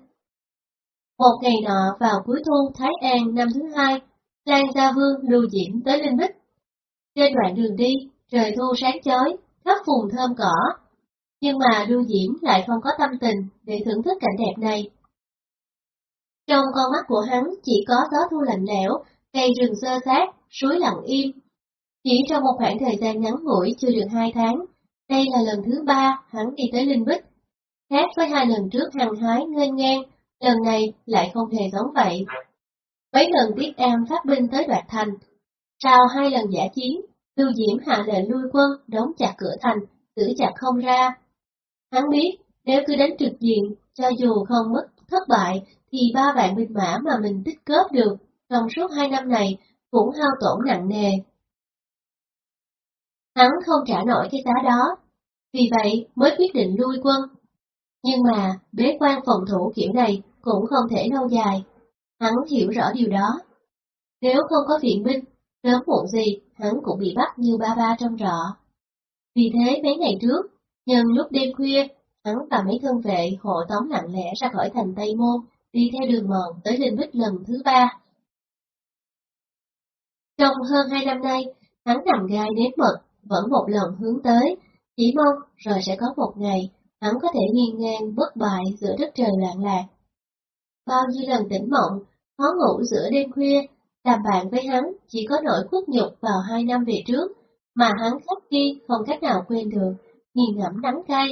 Một ngày nọ vào cuối thu Thái An năm thứ hai, Lan Gia Vương lưu diễm tới Linh Bích. Trên đoạn đường đi, trời thu sáng chói, khắp vùng thơm cỏ. Nhưng mà lưu diễm lại không có tâm tình để thưởng thức cảnh đẹp này. Trong con mắt của hắn chỉ có gió thu lạnh lẽo, cây rừng sơ sát, suối lặng im. Chỉ trong một khoảng thời gian ngắn ngủi chưa được hai tháng, đây là lần thứ ba hắn đi tới Linh Bích. Khác với hai lần trước hằng hái ngây ngang, lần này lại không hề giống vậy. Mấy lần Tiết Am phát binh tới đoạt thành, sau hai lần giả chiến, Lưu Diễm hạ lệnh lui quân đóng chặt cửa thành, giữ chặt không ra. Hắn biết, nếu cứ đánh trực diện, cho dù không mất thất bại, thì ba vạn binh mã mà mình tích góp được trong suốt hai năm này cũng hao tổn nặng nề. Hắn không trả nổi cái giá đó, vì vậy mới quyết định lui quân. Nhưng mà bế quan phòng thủ kiểu này cũng không thể lâu dài, hắn hiểu rõ điều đó. Nếu không có viện binh, sớm muộn gì hắn cũng bị bắt như ba ba trong rõ. Vì thế mấy ngày trước, nhân lúc đêm khuya, hắn và mấy thân vệ hộ tống lặng lẽ ra khỏi thành Tây Môn, đi theo đường mòn tới Linh Bích lần thứ ba. Trong hơn hai năm nay, hắn nằm gai nếm mật, vẫn một lần hướng tới, chỉ mong rồi sẽ có một ngày, hắn có thể nghiêng ngang bất bại giữa đất trời lạng lạc. Bao nhiêu lần tỉnh mộng, khó ngủ giữa đêm khuya, làm bạn với hắn chỉ có nỗi khuất nhục vào hai năm về trước, mà hắn khắc ghi không cách nào quên được, nghiền ngẫm đắng cay.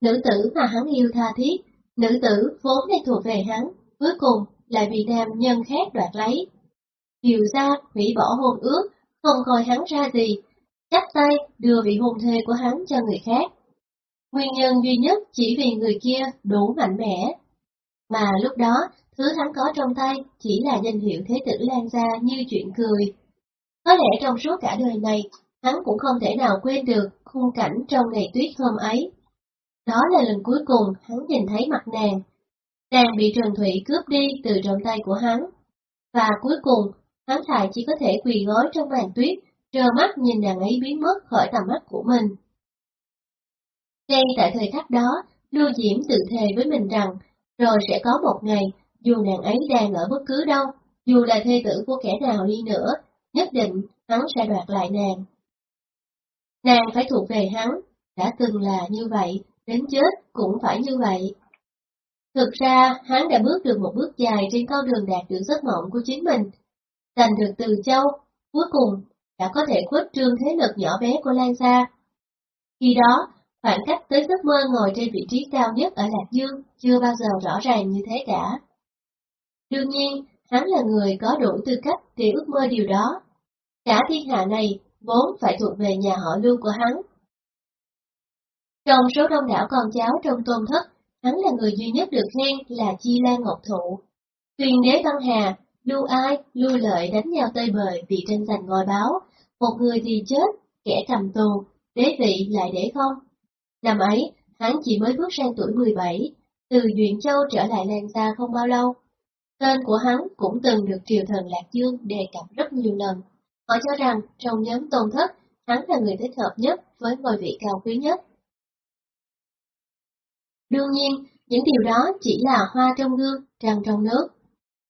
Nữ tử mà hắn yêu tha thiết, nữ tử vốn nên thuộc về hắn, cuối cùng lại bị nam nhân khác đoạt lấy. Điều ra hủy bỏ hôn ước, không coi hắn ra gì, chắp tay đưa vị hôn thê của hắn cho người khác. Nguyên nhân duy nhất chỉ vì người kia đủ mạnh mẽ. Mà lúc đó, thứ hắn có trong tay chỉ là danh hiệu thế tử lan ra như chuyện cười. Có lẽ trong suốt cả đời này, hắn cũng không thể nào quên được khung cảnh trong ngày tuyết hôm ấy. Đó là lần cuối cùng hắn nhìn thấy mặt nàng. Nàng bị Trần Thủy cướp đi từ trong tay của hắn. Và cuối cùng, hắn lại chỉ có thể quỳ gối trong màn tuyết, trơ mắt nhìn nàng ấy biến mất khỏi tầm mắt của mình. Ngay tại thời khắc đó, Lưu Diễm tự thề với mình rằng, rồi sẽ có một ngày, dù nàng ấy đang ở bất cứ đâu, dù là thê tử của kẻ nào đi nữa, nhất định hắn sẽ đoạt lại nàng. Nàng phải thuộc về hắn, đã từng là như vậy, đến chết cũng phải như vậy. Thực ra, hắn đã bước được một bước dài trên con đường đạt được giấc mộng của chính mình. Giành được từ châu, cuối cùng đã có thể khuất trương thế lực nhỏ bé của Lan Gia. Khi đó, khoảng cách tới giấc mơ ngồi trên vị trí cao nhất ở Lạc Dương chưa bao giờ rõ ràng như thế cả. Đương nhiên, hắn là người có đủ tư cách để ước mơ điều đó. Cả thiên hạ này vốn phải thuộc về nhà họ lưu của hắn. Trong số đông đảo con cháu trong tôn thất, hắn là người duy nhất được khen là Chi Lan Ngọc Thụ. Tuyền đế Văn Hà, lưu ai, lưu lợi đánh nhau tơi bời vì tranh giành ngôi báo, một người thì chết, kẻ cầm tù, đế vị lại để không. Năm ấy, hắn chỉ mới bước sang tuổi 17, từ Duyện Châu trở lại Lan Gia không bao lâu. Tên của hắn cũng từng được triều thần Lạc Dương đề cập rất nhiều lần. Họ cho rằng trong nhóm tôn thất, hắn là người thích hợp nhất với ngôi vị cao quý nhất. Đương nhiên, những điều đó chỉ là hoa trong gương, trăng trong nước.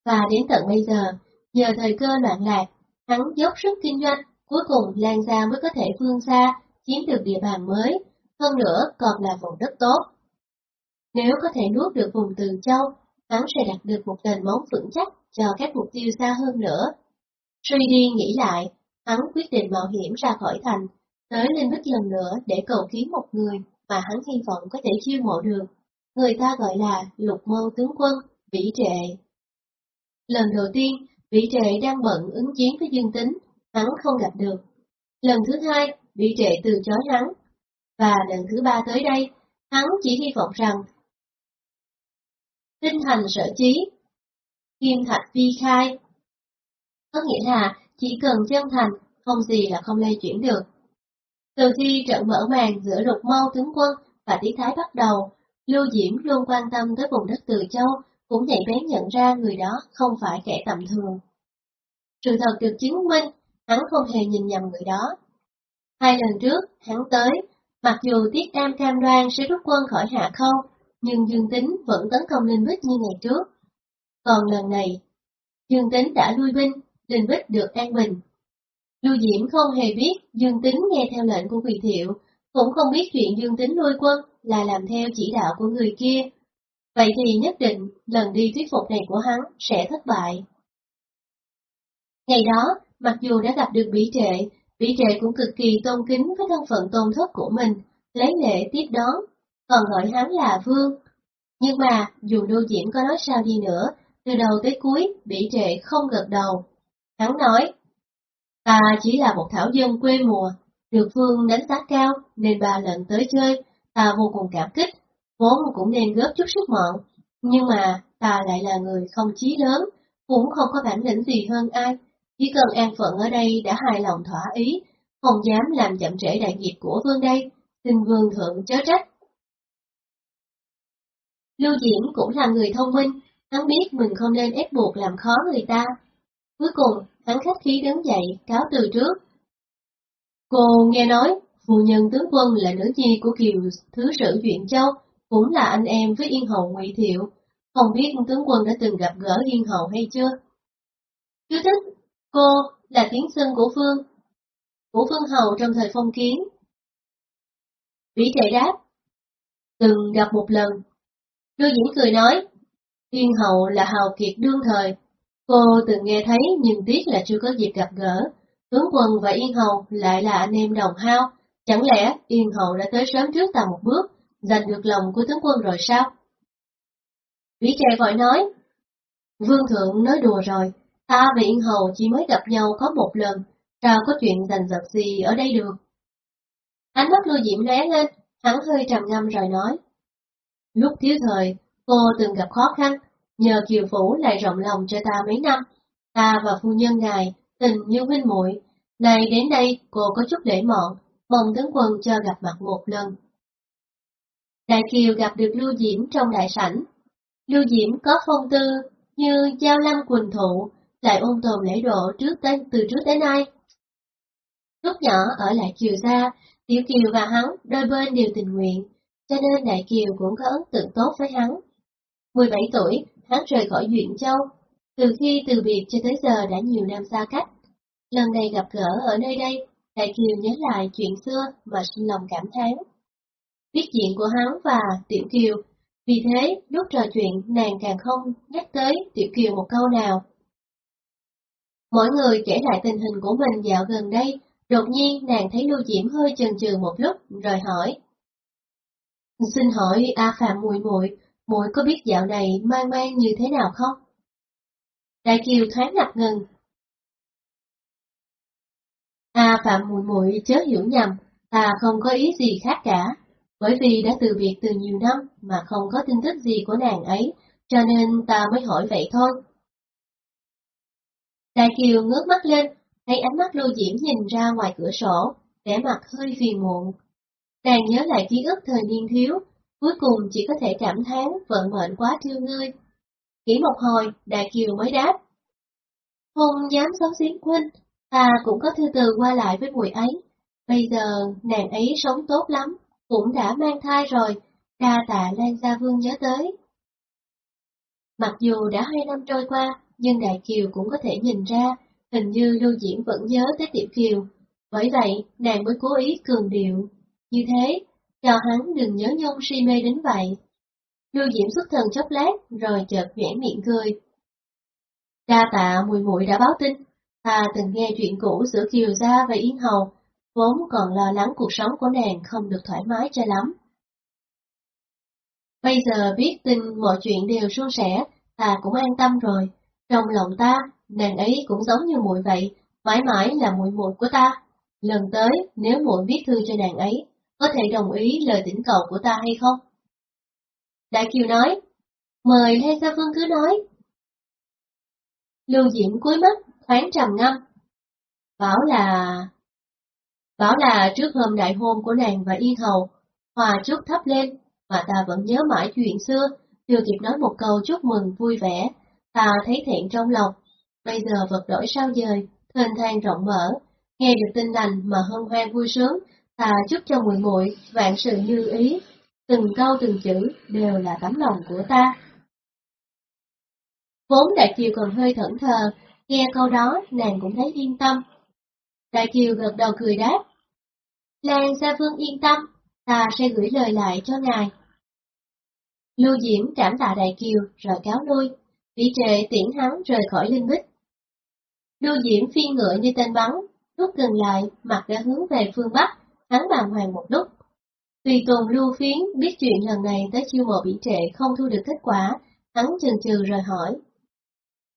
Và đến tận bây giờ, nhờ thời cơ loạn lạc, hắn dốc sức kinh doanh, cuối cùng Lan Gia mới có thể vươn xa, chiếm được địa bàn mới, hơn nữa còn là vùng đất tốt. Nếu có thể nuốt được vùng Từ Châu, hắn sẽ đạt được một nền móng vững chắc cho các mục tiêu xa hơn nữa. Suy đi nghĩ lại, hắn quyết định mạo hiểm ra khỏi thành, tới Linh Bích lần nữa để cầu kiếm một người mà hắn hy vọng có thể chiêu mộ được. Người ta gọi là lục mâu tướng quân, vĩ trệ. Lần đầu tiên, vĩ trệ đang bận ứng chiến với dương tính, hắn không gặp được. Lần thứ hai, vĩ trệ từ chối hắn. Và lần thứ ba tới đây, hắn chỉ hy vọng rằng tinh thành sở trí, kim thạch vi khai. Có nghĩa là chỉ cần chân thành, không gì là không lay chuyển được. Từ khi trận mở màn giữa lục mâu tướng quân và tí thái bắt đầu, Lưu Diễm luôn quan tâm tới vùng đất Từ Châu, cũng nhạy bén nhận ra người đó không phải kẻ tầm thường. Sự thật được chứng minh, hắn không hề nhìn nhầm người đó. Hai lần trước, hắn tới, mặc dù Tiết am cam đoan sẽ rút quân khỏi Hạ Khâu, nhưng Dương Tính vẫn tấn công Linh Bích như ngày trước. Còn lần này, Dương Tính đã lui binh, Linh Bích được an bình. Lưu Diễm không hề biết Dương Tính nghe theo lệnh của Quỳ Thiệu, cũng không biết chuyện Dương Tính lui quân là làm theo chỉ đạo của người kia. Vậy thì nhất định lần đi thuyết phục này của hắn sẽ thất bại. Ngày đó, mặc dù đã gặp được bỉ trệ, bỉ trệ cũng cực kỳ tôn kính với thân phận tôn thất của mình, lấy lễ tiếp đón, còn gọi hắn là vương. Nhưng mà, dù Lưu Diễm có nói sao đi nữa, từ đầu tới cuối, bỉ trệ không gật đầu. Hắn nói, ta chỉ là một thảo dân quê mùa, được vương đánh giá cao nên ba lần tới chơi, ta vô cùng cảm kích, vốn cũng nên góp chút sức mọn, nhưng mà ta lại là người không chí lớn, cũng không có bản lĩnh gì hơn ai, chỉ cần an phận ở đây đã hài lòng thỏa ý, không dám làm chậm trễ đại nghiệp của vương đây, xin vương thượng chớ trách. Lưu Diễm cũng là người thông minh, hắn biết mình không nên ép buộc làm khó người ta. Cuối cùng, hắn khách khí đứng dậy, cáo từ trước. Cô nghe nói, phu nhân tướng quân là nữ nhi của Kiều Thứ sử Duyện Châu, cũng là anh em với Yên Hậu Ngụy Thiệu. Không biết tướng quân đã từng gặp gỡ Yên Hậu hay chưa? Chú thích, cô là tiếng xưng của Phương, của Phương Hầu trong thời phong kiến. Vĩ trệ đáp, từng gặp một lần. Đưa diễn cười nói, Yên Hậu là hào kiệt đương thời, cô từng nghe thấy nhưng tiếc là chưa có dịp gặp gỡ. Tướng quân và Yên Hầu lại là anh em đồng hao, chẳng lẽ Yên Hầu đã tới sớm trước ta một bước, giành được lòng của tướng quân rồi sao? Vĩ trệ vội nói, Vương Thượng nói đùa rồi, ta và Yên Hầu chỉ mới gặp nhau có một lần, sao có chuyện giành giật gì ở đây được? Ánh mắt lưu diễm lóe lên, hắn hơi trầm ngâm rồi nói. Lúc thiếu thời, cô từng gặp khó khăn, nhờ kiều phủ lại rộng lòng cho ta mấy năm. Ta và phu nhân ngài, tình như huynh muội. Này đến đây, cô có chút để mọn, mong tướng quân cho gặp mặt một lần. Đại Kiều gặp được Lưu Diễm trong đại sảnh. Lưu Diễm có phong tư như giao lâm quỳnh thụ, lại ôn tồn lễ độ trước tên từ trước tới nay. Lúc nhỏ ở lại Kiều gia, Tiểu Kiều và hắn đôi bên đều tình nguyện, cho nên Đại Kiều cũng có ấn tượng tốt với hắn. 17 tuổi, hắn rời khỏi Duyện Châu. Từ khi từ biệt cho tới giờ đã nhiều năm xa cách. Lần này gặp gỡ ở nơi đây, Đại Kiều nhớ lại chuyện xưa mà sinh lòng cảm thán. Biết chuyện của hắn và Tiểu Kiều, vì thế lúc trò chuyện nàng càng không nhắc tới Tiểu Kiều một câu nào. Mỗi người kể lại tình hình của mình dạo gần đây, đột nhiên nàng thấy Lưu Diễm hơi chần chừ một lúc rồi hỏi. Xin hỏi A Phạm muội muội, muội có biết dạo này mang mang như thế nào không? Đại Kiều thoáng ngập ngừng. A Phạm muội muội chớ hiểu nhầm, ta không có ý gì khác cả, bởi vì đã từ biệt từ nhiều năm mà không có tin tức gì của nàng ấy, cho nên ta mới hỏi vậy thôi. Đại Kiều ngước mắt lên, thấy ánh mắt Lưu Diễm nhìn ra ngoài cửa sổ, vẻ mặt hơi phiền muộn. Nàng nhớ lại ký ức thời niên thiếu, cuối cùng chỉ có thể cảm thán vận mệnh quá thương ngươi. Chỉ một hồi, Đại Kiều mới đáp. Không dám xấu xính huynh, ta cũng có thư từ qua lại với muội ấy. Bây giờ, nàng ấy sống tốt lắm, cũng đã mang thai rồi, ca tạ Lan Gia Vương nhớ tới. Mặc dù đã hai năm trôi qua, nhưng Đại Kiều cũng có thể nhìn ra, hình như Lưu Diễn vẫn nhớ tới Tiểu Kiều, bởi vậy nàng mới cố ý cường điệu. Như thế, cho hắn đừng nhớ nhung si mê đến vậy. Lưu Diễm xuất thần chốc lát, rồi chợt nhãn miệng cười. Đa tạ mùi muội đã báo tin, ta từng nghe chuyện cũ giữa Kiều Gia và Yên Hầu, vốn còn lo lắng cuộc sống của nàng không được thoải mái cho lắm. Bây giờ biết tin mọi chuyện đều suôn sẻ, ta cũng an tâm rồi. Trong lòng ta, nàng ấy cũng giống như muội vậy, mãi mãi là muội muội của ta. Lần tới, nếu muội viết thư cho nàng ấy, có thể đồng ý lời thỉnh cầu của ta hay không? Đại Kiều nói, mời Lê Gia Vương cứ nói. Lưu Diễm cúi mắt, thoáng trầm ngâm. Bảo là... Bảo là trước hôm đại hôn của nàng và Yên Hầu, hòa trúc thấp lên, mà ta vẫn nhớ mãi chuyện xưa, chưa kịp nói một câu chúc mừng vui vẻ, ta thấy thiện trong lòng. Bây giờ vật đổi sao dời, thênh thang rộng mở, nghe được tin lành mà hân hoan vui sướng, ta chúc cho muội muội vạn sự như ý, từng câu từng chữ đều là tấm lòng của ta. Vốn Đại Kiều còn hơi thẫn thờ, nghe câu đó nàng cũng thấy yên tâm. Đại Kiều gật đầu cười đáp. Lan Gia Vương yên tâm, ta sẽ gửi lời lại cho ngài. Lưu Diễm cảm tạ Đại Kiều rồi cáo lui, vĩ trệ tiễn hắn rời khỏi linh bích. Lưu Diễm phi ngựa như tên bắn, lúc gần lại, mặt đã hướng về phương Bắc, hắn bàn hoàng một lúc. Tùy tùng Lưu Phiến biết chuyện lần này tới chiêu mộ bỉ trệ không thu được kết quả, hắn chần chừ rồi hỏi.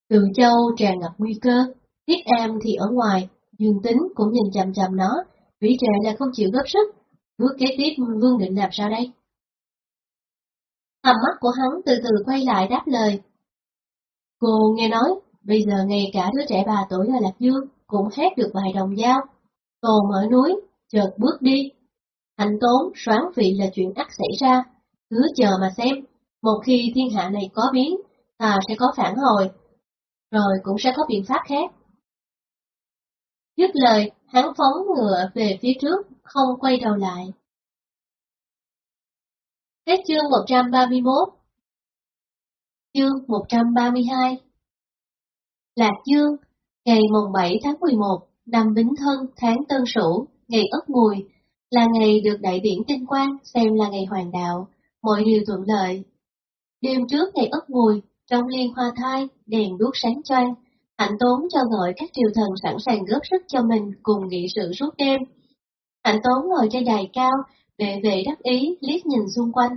Từ châu tràn ngập nguy cơ, Tiết Am thì ở ngoài, Dương Tính cũng nhìn chằm chằm nó, bị trệ là không chịu góp sức. Bước kế tiếp Vương định làm sao đây? Tầm mắt của hắn từ từ quay lại đáp lời. Cô nghe nói, bây giờ ngay cả đứa trẻ bà tuổi là Lạc Dương cũng hát được vài đồng dao. Tồn ở núi, chợt bước đi. hành tốn, soán vị là chuyện ắt xảy ra. Cứ chờ mà xem, một khi thiên hạ này có biến, ta sẽ có phản hồi, rồi cũng sẽ có biện pháp khác. Dứt lời, hắn phóng ngựa về phía trước, không quay đầu lại. Hết chương 131 Chương 132 Lạc Dương, ngày mùng 7 tháng 11, năm Bính Thân, tháng Tân Sửu, ngày Ất Mùi, là ngày được đại điển tinh quang xem là ngày hoàng đạo, mọi điều thuận lợi. Đêm trước ngày Ất Mùi, trong liên hoa thai, đèn đuốc sáng choang, hạnh tốn cho gọi các triều thần sẵn sàng góp sức cho mình cùng nghị sự suốt đêm. Hạnh tốn ngồi trên đài cao, bệ vệ đắc ý liếc nhìn xung quanh.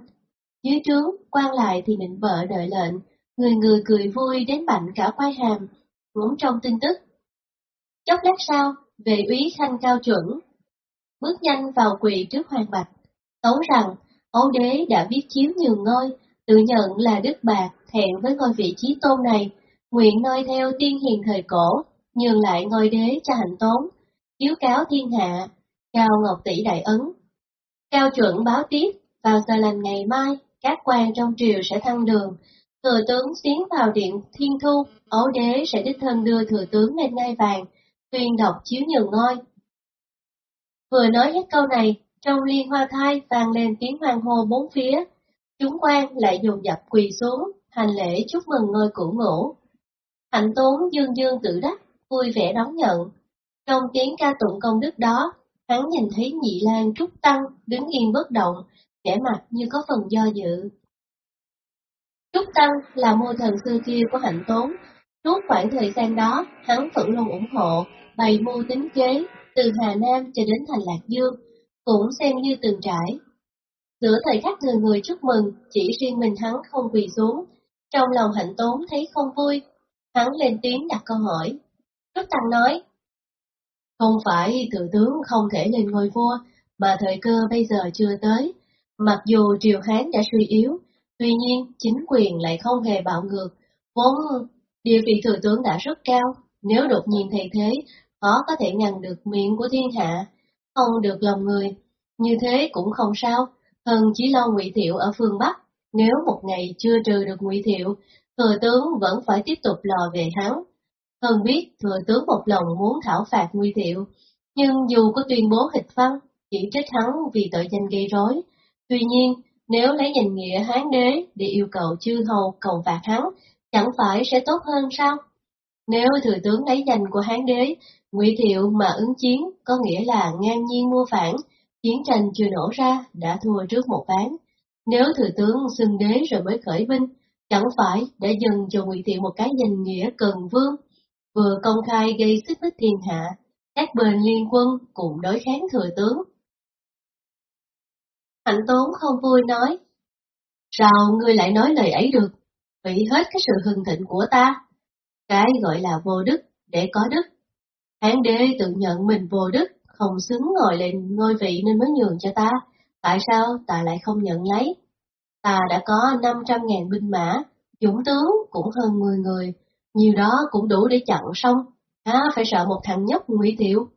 Dưới trướng, quan lại thì định vợ đợi lệnh, người người cười vui đến bạnh cả quai hàm, muốn trong tin tức. Chốc lát sau, vệ úy khanh cao chuẩn, bước nhanh vào quỳ trước hoàng bạch, tấu rằng ấu đế đã biết chiếu nhường ngôi, tự nhận là đức bạc thẹn với ngôi vị trí tôn này, nguyện noi theo tiên hiền thời cổ, nhường lại ngôi đế cho hạnh tốn, chiếu cáo thiên hạ, cao ngọc tỷ đại ấn, Cao chuẩn báo tiếp, vào giờ lành ngày mai, các quan trong triều sẽ thăng đường. Thừa tướng tiến vào điện thiên thu, ấu đế sẽ đích thân đưa thừa tướng lên ngai vàng, tuyên đọc chiếu nhường ngôi. Vừa nói hết câu này, trong liên hoa thai vang lên tiếng hoang hô bốn phía. Chúng quan lại dồn dập quỳ xuống, hành lễ chúc mừng ngôi cũ ngũ. Hạnh tốn dương dương tự đắc, vui vẻ đón nhận. Trong tiếng ca tụng công đức đó, Hắn nhìn thấy nhị lan trúc tăng, đứng yên bất động, vẻ mặt như có phần do dự. Trúc Tăng là mô thần sư kia của hạnh tốn. Suốt khoảng thời gian đó, hắn vẫn luôn ủng hộ, bày mưu tính kế, từ Hà Nam cho đến thành Lạc Dương, cũng xem như từng trải. Giữa thời khắc người người chúc mừng, chỉ riêng mình hắn không quỳ xuống. Trong lòng hạnh tốn thấy không vui, hắn lên tiếng đặt câu hỏi. Trúc Tăng nói, không phải thừa tướng không thể lên ngôi vua, mà thời cơ bây giờ chưa tới. Mặc dù triều Hán đã suy yếu, tuy nhiên chính quyền lại không hề bạo ngược, vốn địa vị thừa tướng đã rất cao, nếu đột nhiên thay thế, khó có thể ngăn được miệng của thiên hạ, không được lòng người. Như thế cũng không sao, hơn chỉ lo ngụy thiệu ở phương Bắc, nếu một ngày chưa trừ được ngụy thiệu, thừa tướng vẫn phải tiếp tục lò về hắn, Hơn biết thừa tướng một lòng muốn thảo phạt ngụy thiệu, nhưng dù có tuyên bố hịch văn, chỉ trách hắn vì tội danh gây rối. Tuy nhiên, nếu lấy danh nghĩa hán đế để yêu cầu chư hầu cầu phạt hắn, chẳng phải sẽ tốt hơn sao? Nếu thừa tướng lấy danh của hán đế, ngụy thiệu mà ứng chiến có nghĩa là ngang nhiên mua phản, chiến tranh chưa nổ ra đã thua trước một ván. Nếu thừa tướng xưng đế rồi mới khởi binh, chẳng phải đã dần cho ngụy thiệu một cái danh nghĩa cần vương vừa công khai gây xích mích thiên hạ, các bên liên quân cùng đối kháng thừa tướng. Hạnh Tốn không vui nói, sao ngươi lại nói lời ấy được, hủy hết cái sự hưng thịnh của ta. Cái gọi là vô đức để có đức. Hán đế tự nhận mình vô đức, không xứng ngồi lên ngôi vị nên mới nhường cho ta. Tại sao ta lại không nhận lấy? Ta đã có 500.000 binh mã, dũng tướng cũng hơn 10 người, nhiều đó cũng đủ để chặn xong. Há phải sợ một thằng nhóc ngụy thiệu.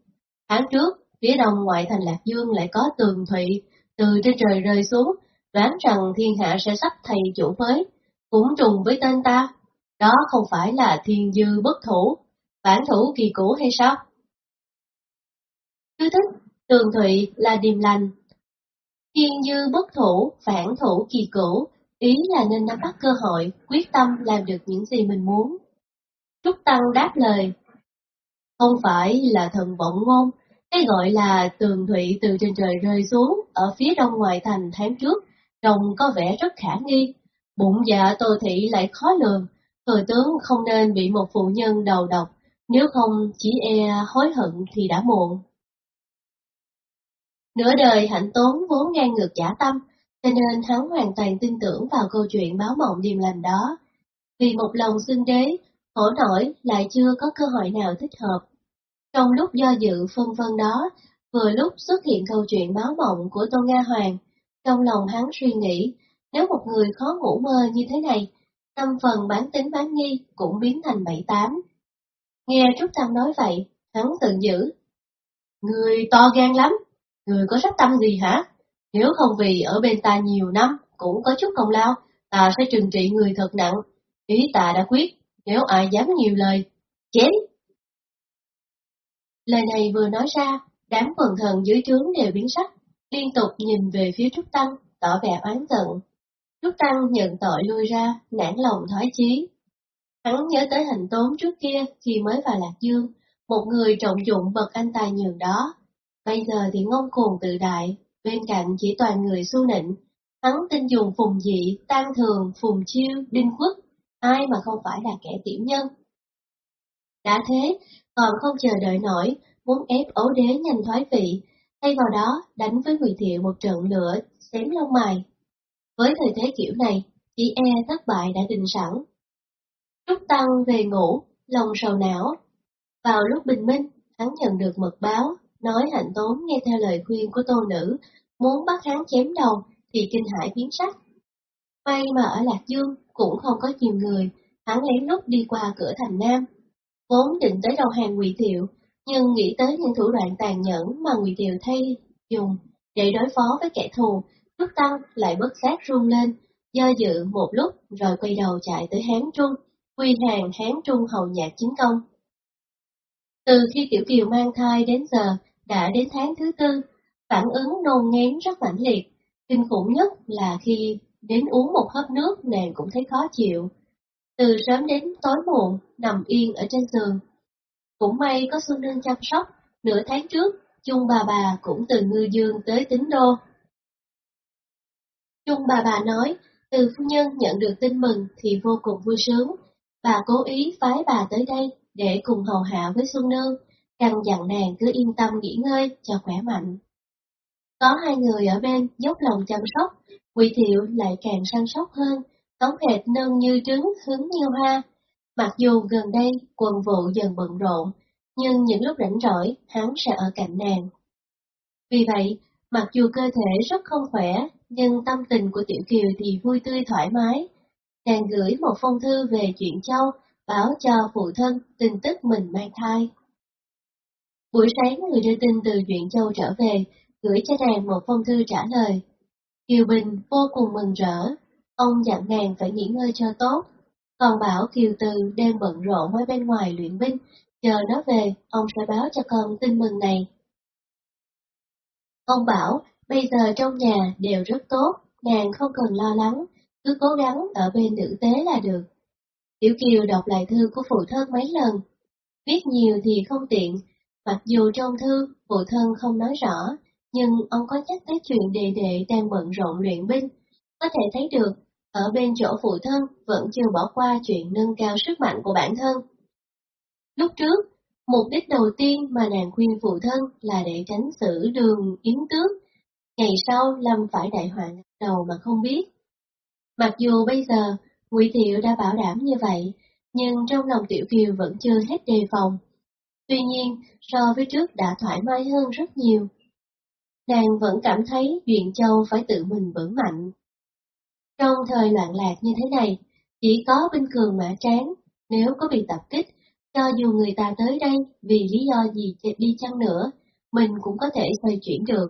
Tháng trước, phía đông ngoại thành Lạc Dương lại có tường thụy, từ trên trời rơi xuống, đoán rằng thiên hạ sẽ sắp thầy chủ mới, cũng trùng với tên ta. Đó không phải là thiên dư bất thủ, bản thủ kỳ cũ hay sao? Thứ thích, tường thụy là điềm lành. Thiên dư bất thủ, phản thủ kỳ cũ, ý là nên nắm bắt cơ hội, quyết tâm làm được những gì mình muốn. Trúc Tăng đáp lời, không phải là thần vọng ngôn, cái gọi là tường thụy từ trên trời rơi xuống ở phía đông ngoài thành tháng trước, trông có vẻ rất khả nghi. Bụng dạ tô thị lại khó lường, thừa tướng không nên bị một phụ nhân đầu độc, nếu không chỉ e hối hận thì đã muộn. Nửa đời hạnh tốn vốn ngang ngược giả tâm, cho nên hắn hoàn toàn tin tưởng vào câu chuyện báo mộng điềm lành đó. Vì một lòng xưng đế, khổ nổi lại chưa có cơ hội nào thích hợp. Trong lúc do dự phân vân đó, vừa lúc xuất hiện câu chuyện báo mộng của Tô Nga Hoàng, trong lòng hắn suy nghĩ, nếu một người khó ngủ mơ như thế này, năm phần bán tính bán nghi cũng biến thành bảy tám. Nghe Trúc Tâm nói vậy, hắn tự dữ. Người to gan lắm, người có sắc tâm gì hả? Nếu không vì ở bên ta nhiều năm, cũng có chút công lao, ta sẽ trừng trị người thật nặng. Ý ta đã quyết, nếu ai dám nhiều lời, chém. Lời này vừa nói ra, đám quần thần dưới trướng đều biến sắc, liên tục nhìn về phía Trúc Tăng, tỏ vẻ oán giận. Trúc Tăng nhận tội lui ra, nản lòng thoái chí. Hắn nhớ tới hành tốn trước kia khi mới vào Lạc Dương, một người trọng dụng bậc anh tài nhường đó. Bây giờ thì ngông cuồng tự đại, bên cạnh chỉ toàn người xu nịnh. Hắn tin dùng phùng dị, tan thường, phùng chiêu, đinh quốc, ai mà không phải là kẻ tiểu nhân. Đã thế, còn không chờ đợi nổi, muốn ép ấu đế nhanh thoái vị, thay vào đó đánh với Ngụy Thiệu một trận lửa, xém lông mày. Với thời thế kiểu này, chỉ e thất bại đã định sẵn. Trúc Tăng về ngủ, lòng sầu não. Vào lúc bình minh, hắn nhận được mật báo, nói hạnh tốn nghe theo lời khuyên của tô nữ, muốn bắt hắn chém đầu thì kinh hải biến sắc. May mà ở Lạc Dương cũng không có nhiều người, hắn lén lút đi qua cửa thành Nam. Vốn định tới đầu hàng Ngụy Thiệu, nhưng nghĩ tới những thủ đoạn tàn nhẫn mà Ngụy Thiệu thay dùng để đối phó với kẻ thù, Trúc Tăng lại bất giác run lên, do dự một lúc rồi quay đầu chạy tới Hán Trung, quy hàng Hán Trung hầu nhạc chiến công. Từ khi Tiểu Kiều mang thai đến giờ, đã đến tháng thứ tư, phản ứng nôn ngén rất mãnh liệt, kinh khủng nhất là khi đến uống một hớp nước nàng cũng thấy khó chịu. Từ sớm đến tối muộn, nằm yên ở trên giường. Cũng may có Xuân Nương chăm sóc, nửa tháng trước, chung bà bà cũng từ Ngư Dương tới Tính Đô. Chung bà bà nói, từ phu nhân nhận được tin mừng thì vô cùng vui sướng, bà cố ý phái bà tới đây để cùng hầu hạ với Xuân Nương, căn dặn nàng cứ yên tâm nghỉ ngơi cho khỏe mạnh. Có hai người ở bên dốc lòng chăm sóc, Quỳ Thiệu lại càng săn sóc hơn, tống hệt nâng như trứng, hứng như hoa. Mặc dù gần đây quần vụ dần bận rộn, nhưng những lúc rảnh rỗi, hắn sẽ ở cạnh nàng. Vì vậy, mặc dù cơ thể rất không khỏe, nhưng tâm tình của Tiểu Kiều thì vui tươi thoải mái. Nàng gửi một phong thư về chuyện Châu, báo cho phụ thân tin tức mình mang thai. Buổi sáng người đưa tin từ chuyện Châu trở về, gửi cho nàng một phong thư trả lời. Kiều Bình vô cùng mừng rỡ, ông dặn nàng phải nghỉ ngơi cho tốt, còn bảo Kiều Từ đang bận rộn ở bên ngoài luyện binh, chờ nó về, ông sẽ báo cho con tin mừng này. Ông bảo, bây giờ trong nhà đều rất tốt, nàng không cần lo lắng, cứ cố gắng ở bên nữ tế là được. Tiểu Kiều đọc lại thư của phụ thân mấy lần, viết nhiều thì không tiện, mặc dù trong thư phụ thân không nói rõ, nhưng ông có nhắc tới chuyện đệ đệ đang bận rộn luyện binh. Có thể thấy được, ở bên chỗ phụ thân vẫn chưa bỏ qua chuyện nâng cao sức mạnh của bản thân. Lúc trước, mục đích đầu tiên mà nàng khuyên phụ thân là để tránh xử đường yến tước, ngày sau lâm phải đại họa đầu mà không biết. Mặc dù bây giờ, Ngụy Thiệu đã bảo đảm như vậy, nhưng trong lòng Tiểu Kiều vẫn chưa hết đề phòng. tuy nhiên so với trước đã thoải mái hơn rất nhiều. Nàng vẫn cảm thấy Duyện Châu phải tự mình vững mạnh. Trong thời loạn lạc như thế này, chỉ có binh cường mã tráng, nếu có bị tập kích, cho dù người ta tới đây vì lý do gì đi chăng nữa, mình cũng có thể xoay chuyển được.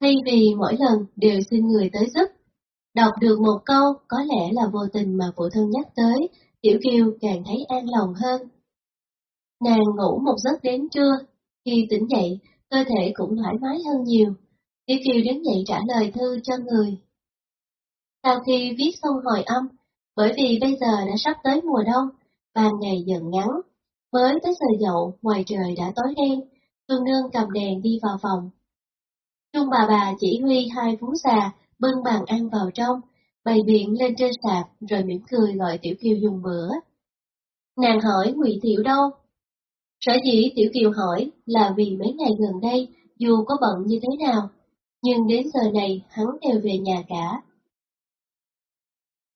Thay vì mỗi lần đều xin người tới giúp, đọc được một câu có lẽ là vô tình mà phụ thân nhắc tới, Tiểu Kiều càng thấy an lòng hơn. Nàng ngủ một giấc đến trưa, khi tỉnh dậy, cơ thể cũng thoải mái hơn nhiều. Tiểu Kiều đứng dậy trả lời thư cho người. Sau khi viết xong hồi âm, bởi vì bây giờ đã sắp tới mùa đông, và ngày dần ngắn, mới tới giờ dậu, ngoài trời đã tối đen, Phương Nương cầm đèn đi vào phòng. Trung bà bà chỉ huy hai vú già bưng bàn ăn vào trong, bày biện lên trên sạp rồi mỉm cười gọi Tiểu Kiều dùng bữa. Nàng hỏi Ngụy Thiệu đâu? Sở dĩ Tiểu Kiều hỏi là vì mấy ngày gần đây, dù có bận như thế nào, nhưng đến giờ này hắn đều về nhà cả.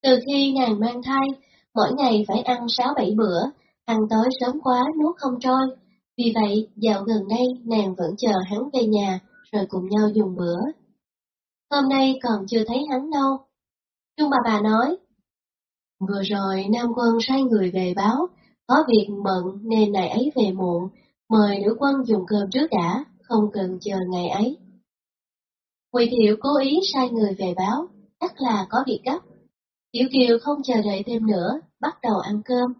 Từ khi nàng mang thai, mỗi ngày phải ăn 6-7 bữa, ăn tối sớm quá nuốt không trôi. Vì vậy, dạo gần đây nàng vẫn chờ hắn về nhà, rồi cùng nhau dùng bữa. Hôm nay còn chưa thấy hắn đâu. Trung bà bà nói, Vừa rồi Nam Quân sai người về báo, có việc bận nên ngày ấy về muộn, mời nữ quân dùng cơm trước đã, không cần chờ ngày ấy. Quỳ Thiệu cố ý sai người về báo, chắc là có việc gấp. Tiểu Kiều không chờ đợi thêm nữa, bắt đầu ăn cơm.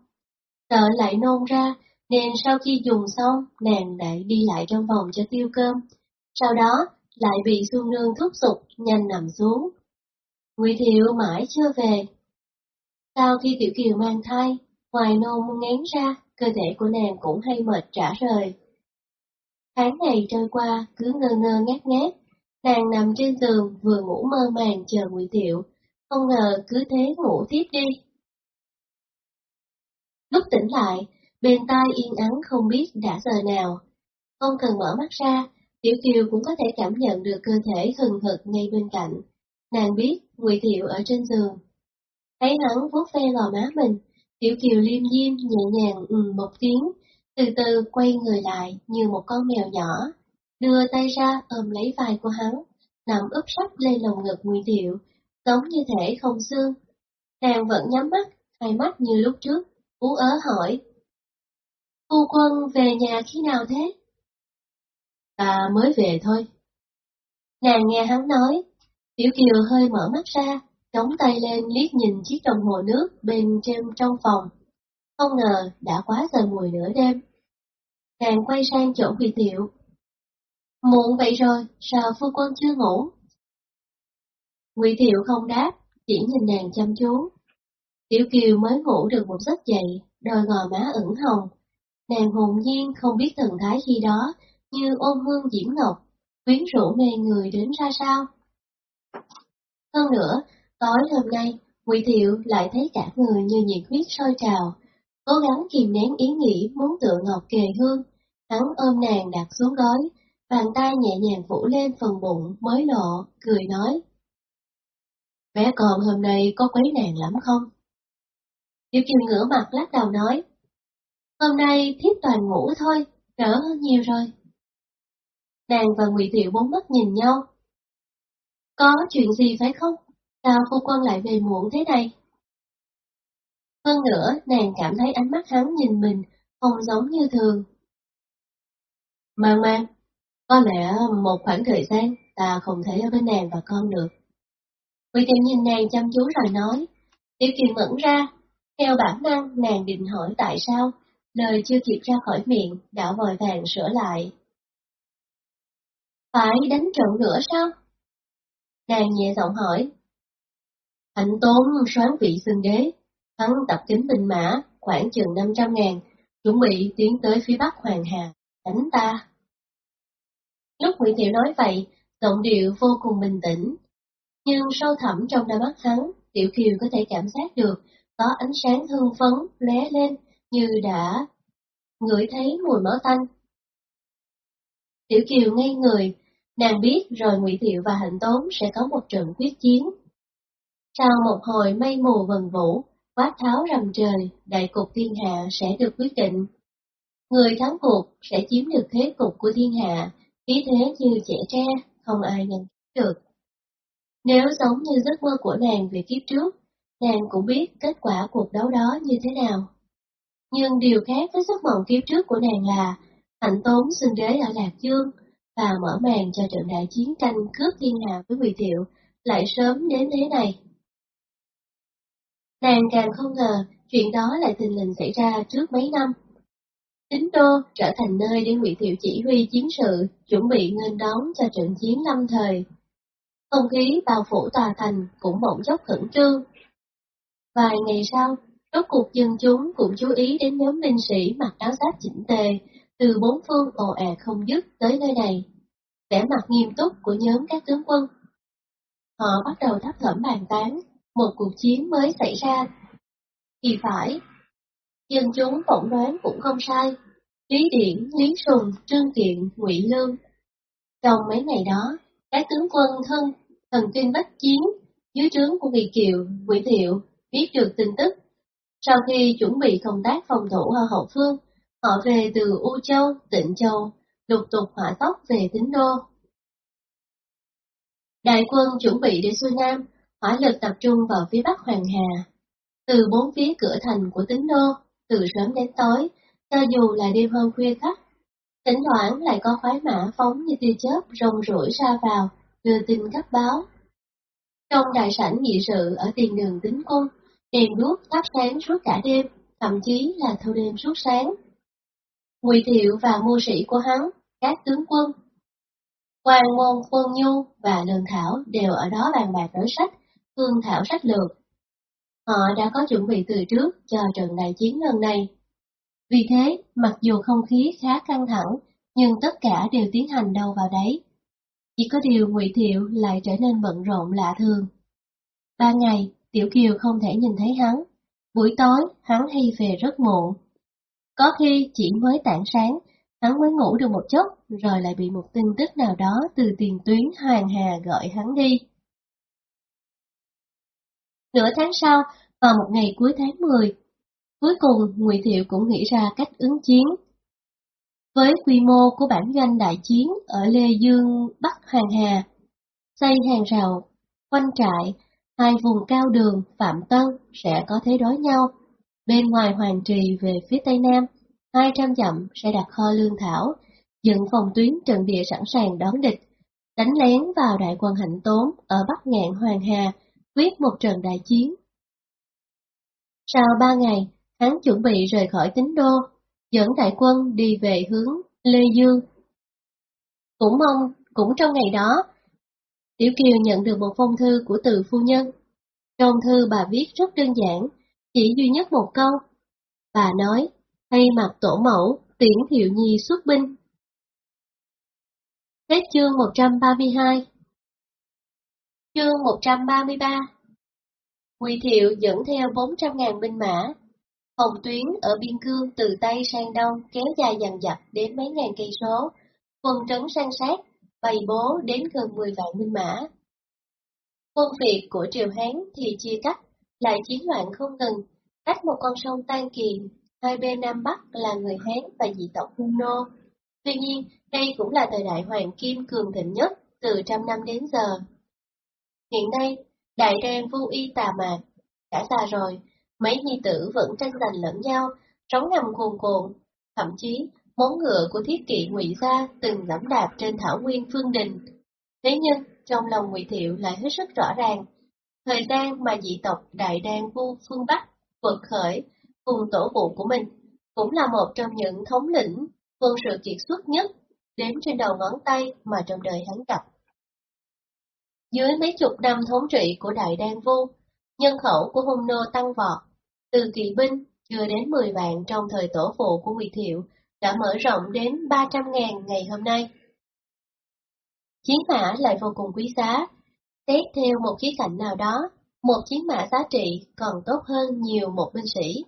Sợ lại nôn ra, nên sau khi dùng xong, nàng lại đi lại trong phòng cho tiêu cơm. Sau đó, lại bị Xuân Nương thúc giục, nhanh nằm xuống. Ngụy Thiệu mãi chưa về. Sau khi Tiểu Kiều mang thai, ngoài nôn ngén ra, cơ thể của nàng cũng hay mệt trả rời. Tháng ngày trôi qua, cứ ngơ ngơ ngát ngát, nàng nằm trên giường vừa ngủ mơ màng chờ Ngụy Thiệu, không ngờ cứ thế ngủ tiếp đi. Lúc tỉnh lại, bên tai yên ắng không biết đã giờ nào. Không cần mở mắt ra, Tiểu Kiều cũng có thể cảm nhận được cơ thể hừng hực ngay bên cạnh. Nàng biết Ngụy Thiệu ở trên giường. Thấy hắn vuốt ve gò má mình, Tiểu Kiều liêm diêm nhẹ nhàng ừ một tiếng, từ từ quay người lại như một con mèo nhỏ, đưa tay ra ôm lấy vai của hắn, nằm úp sấp lên lồng ngực Ngụy Thiệu, giống như thể không xương. Nàng vẫn nhắm mắt, hai mắt như lúc trước, ú ớ hỏi. Phu quân về nhà khi nào thế? Ta mới về thôi. Nàng nghe hắn nói, Tiểu Kiều hơi mở mắt ra, chống tay lên liếc nhìn chiếc đồng hồ nước bên trên trong phòng. Không ngờ đã quá giờ mùi nửa đêm. Nàng quay sang chỗ Quỳ Tiệu. Muộn vậy rồi, sao phu quân chưa ngủ? Ngụy Thiệu không đáp, chỉ nhìn nàng chăm chú. Tiểu Kiều mới ngủ được một giấc dậy, đôi gò má ửng hồng. Nàng hồn nhiên không biết thần thái khi đó, như ôn hương diễm ngọc, quyến rũ mê người đến ra sao. Hơn nữa, tối hôm nay, Ngụy Thiệu lại thấy cả người như nhiệt huyết sôi trào, cố gắng kìm nén ý nghĩ muốn tựa ngọc kề hương. Hắn ôm nàng đặt xuống gối, bàn tay nhẹ nhàng phủ lên phần bụng mới lộ, cười nói. Bé con hôm nay có quấy nàng lắm không? Tiểu Kiều ngửa mặt lắc đầu nói. Hôm nay thiếp toàn ngủ thôi, đỡ hơn nhiều rồi. Nàng và Ngụy Thiệu bốn mắt nhìn nhau. Có chuyện gì phải không? Sao phu quân lại về muộn thế này? Hơn nữa, nàng cảm thấy ánh mắt hắn nhìn mình không giống như thường. Mang mang, có lẽ một khoảng thời gian ta không thể ở bên nàng và con được. Quý tiên nhìn nàng chăm chú rồi nói, Tiểu Kiều ngẩn ra, theo bản năng nàng định hỏi tại sao, lời chưa kịp ra khỏi miệng, đã vội vàng sửa lại. Phải đánh trận nữa sao? Nàng nhẹ giọng hỏi. Hạnh tốn soán vị xưng đế, hắn tập kính binh mã, khoảng chừng 500 ngàn, chuẩn bị tiến tới phía bắc Hoàng Hà, đánh ta. Lúc Nguyễn Thiệu nói vậy, giọng điệu vô cùng bình tĩnh, nhưng sâu thẳm trong đôi mắt hắn, Tiểu Kiều có thể cảm giác được có ánh sáng hương phấn lóe lên như đã ngửi thấy mùi máu tanh. Tiểu Kiều ngây người, nàng biết rồi Ngụy Thiệu và Hạnh Tốn sẽ có một trận quyết chiến. Sau một hồi mây mù vần vũ, quát tháo rầm trời, đại cục thiên hạ sẽ được quyết định. Người thắng cuộc sẽ chiếm được thế cục của thiên hạ, khí thế như trẻ tre, không ai nhận được. Nếu giống như giấc mơ của nàng về kiếp trước, nàng cũng biết kết quả cuộc đấu đó như thế nào. Nhưng điều khác với giấc mộng kiếp trước của nàng là hạnh tốn xưng đế ở Lạc Dương và mở màn cho trận đại chiến tranh cướp thiên hạ với Ngụy Thiệu lại sớm đến thế này. Nàng càng không ngờ chuyện đó lại tình lình xảy ra trước mấy năm. Tín đô trở thành nơi để Ngụy Thiệu chỉ huy chiến sự, chuẩn bị nghênh đón cho trận chiến lâm thời. Không khí bao phủ tòa thành cũng bỗng chốc khẩn trương. Vài ngày sau, rốt cuộc dân chúng cũng chú ý đến nhóm binh sĩ mặc áo giáp chỉnh tề, từ bốn phương ồ ạt không dứt tới nơi này. Vẻ mặt nghiêm túc của nhóm các tướng quân. Họ bắt đầu thấp thỏm bàn tán, một cuộc chiến mới xảy ra. Thì phải, dân chúng phỏng đoán cũng không sai. Lý Điển, Lý Sùng, Trương Kiện, Ngụy Lương. Trong mấy ngày đó, các tướng quân thân, thần kinh bách chiến, dưới trướng của Ngụy Kiều, Ngụy Thiệu, biết được tin tức. Sau khi chuẩn bị công tác phòng thủ ở hậu phương, họ về từ U Châu, Tịnh Châu, lục tục hỏa tốc về Tín Đô. Đại quân chuẩn bị để xuôi Nam, hỏa lực tập trung vào phía bắc Hoàng Hà. Từ bốn phía cửa thành của Tín Đô, từ sớm đến tối, cho dù là đêm hôm khuya khắc, thỉnh thoảng lại có khoái mã phóng như tia chớp rồng rủi ra vào, đưa tin cấp báo. Trong đại sảnh nghị sự ở tiền đường tính cung, đèn đuốc thắp sáng suốt cả đêm, thậm chí là thâu đêm suốt sáng. Ngụy Thiệu và mưu sĩ của hắn, các tướng quân, hoàng Môn, Quân Nhu và Lương Thảo đều ở đó bàn bạc đối sách, thương thảo sách lược. Họ đã có chuẩn bị từ trước cho trận đại chiến lần này. Vì thế, mặc dù không khí khá căng thẳng, nhưng tất cả đều tiến hành đâu vào đấy. Chỉ có điều Ngụy Thiệu lại trở nên bận rộn lạ thường. Ba ngày, Tiểu Kiều không thể nhìn thấy hắn. Buổi tối, hắn hay về rất muộn. Có khi chỉ mới tảng sáng, hắn mới ngủ được một chút rồi lại bị một tin tức nào đó từ tiền tuyến Hoàng Hà gọi hắn đi. Nửa tháng sau, vào một ngày cuối tháng 10, cuối cùng Ngụy Thiệu cũng nghĩ ra cách ứng chiến. Với quy mô của bản doanh đại chiến ở Lê Dương, Bắc Hoàng Hà, xây hàng rào, quanh trại, hai vùng cao đường, Phạm Tân sẽ có thế đối nhau. Bên ngoài Hoàng Trì về phía Tây Nam, 200 dặm sẽ đặt kho lương thảo, dựng phòng tuyến trận địa sẵn sàng đón địch, đánh lén vào đại quân hạnh tốn ở Bắc ngạn Hoàng Hà, quyết một trận đại chiến. Sau ba ngày, hắn chuẩn bị rời khỏi tín đô, dẫn đại quân đi về hướng Lê Dương. Cũng mong, cũng trong ngày đó, Tiểu Kiều nhận được một phong thư của từ phu nhân. Trong thư bà viết rất đơn giản, chỉ duy nhất một câu. Bà nói, thay mặt tổ mẫu, tiễn Thiệu Nhi xuất binh. Hết chương 132 Chương 133 Quỳ Thiệu dẫn theo 400.000 binh mã. Phòng tuyến ở biên cương từ Tây sang Đông kéo dài dằn dặt đến mấy ngàn cây số, quân trấn sang sát, bày bố đến gần 10 vạn binh mã. Quân Việt của Triều Hán thì chia cắt, lại chiến loạn không ngừng, cách một con sông Tan Kiền, hai bên Nam Bắc là người Hán và dị tộc Hung Nô. Tuy nhiên, đây cũng là thời đại Hoàng Kim cường thịnh nhất từ trăm năm đến giờ. Hiện nay, đại đen vô y tà mạc, đã xa rồi, mấy nhi tử vẫn tranh giành lẫn nhau, sống ngầm cuồn cuộn, thậm chí món ngựa của thiết kỵ ngụy gia từng dẫm đạp trên thảo nguyên phương đình. Thế nhưng, trong lòng ngụy Thiệu lại hết sức rõ ràng, thời gian mà dị tộc Đại Đan Vu phương Bắc vượt khởi cùng tổ vụ của mình, cũng là một trong những thống lĩnh quân sự kiệt xuất nhất đếm trên đầu ngón tay mà trong đời hắn gặp. Dưới mấy chục năm thống trị của Đại Đan Vu, nhân khẩu của hung nô tăng vọt, từ kỵ binh chưa đến 10 vạn trong thời tổ phụ của Ngụy Thiệu đã mở rộng đến 300.000 ngày hôm nay. Chiến mã lại vô cùng quý giá, xét theo một khía cạnh nào đó, một chiến mã giá trị còn tốt hơn nhiều một binh sĩ.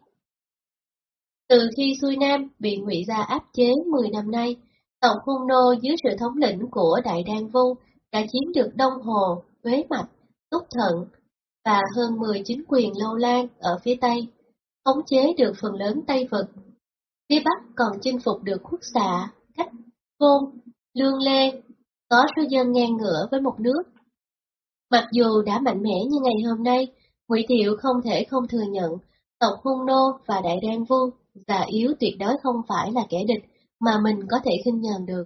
Từ khi xuôi Nam bị ngụy gia áp chế 10 năm nay, tổng hung nô dưới sự thống lĩnh của Đại Đan Vu đã chiếm được Đông Hồ, Huế Mạch, Túc Thận và hơn 10 chính quyền lâu lan ở phía Tây, khống chế được phần lớn Tây Vực. Phía Bắc còn chinh phục được Khúc xạ, cách côn, lương lê, có số dân ngang ngửa với một nước. Mặc dù đã mạnh mẽ như ngày hôm nay, Ngụy Thiệu không thể không thừa nhận tộc Hung Nô và Đại Đan Vương già yếu tuyệt đối không phải là kẻ địch mà mình có thể khinh nhờn được.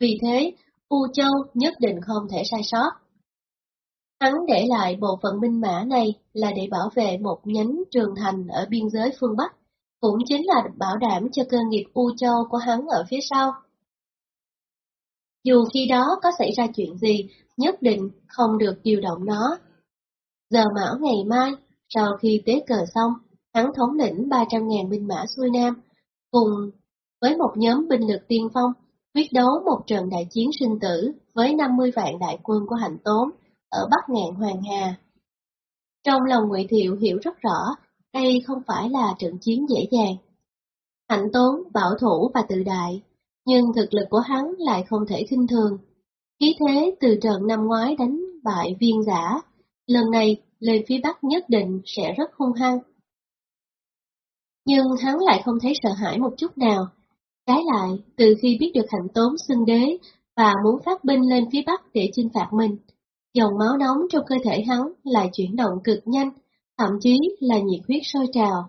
Vì thế, U Châu nhất định không thể sai sót. Hắn để lại bộ phận binh mã này là để bảo vệ một nhánh trường thành ở biên giới phương Bắc, cũng chính là bảo đảm cho cơ nghiệp U Châu của hắn ở phía sau. Dù khi đó có xảy ra chuyện gì, nhất định không được điều động nó. Giờ mão ngày mai, sau khi tế cờ xong, hắn thống lĩnh 300.000 binh mã xuôi nam, cùng với một nhóm binh lực tiên phong, quyết đấu một trận đại chiến sinh tử với 50 vạn đại quân của hành tốn ở Bắc ngạn Hoàng Hà. Trong lòng Ngụy Thiệu hiểu rất rõ, đây không phải là trận chiến dễ dàng. Hạnh tốn, bảo thủ và tự đại, nhưng thực lực của hắn lại không thể khinh thường. Khí thế từ trận năm ngoái đánh bại viên giả, lần này lên phía Bắc nhất định sẽ rất hung hăng. Nhưng hắn lại không thấy sợ hãi một chút nào. Trái lại, từ khi biết được hạnh tốn xưng đế và muốn phát binh lên phía Bắc để chinh phạt mình, dòng máu nóng trong cơ thể hắn lại chuyển động cực nhanh, thậm chí là nhiệt huyết sôi trào.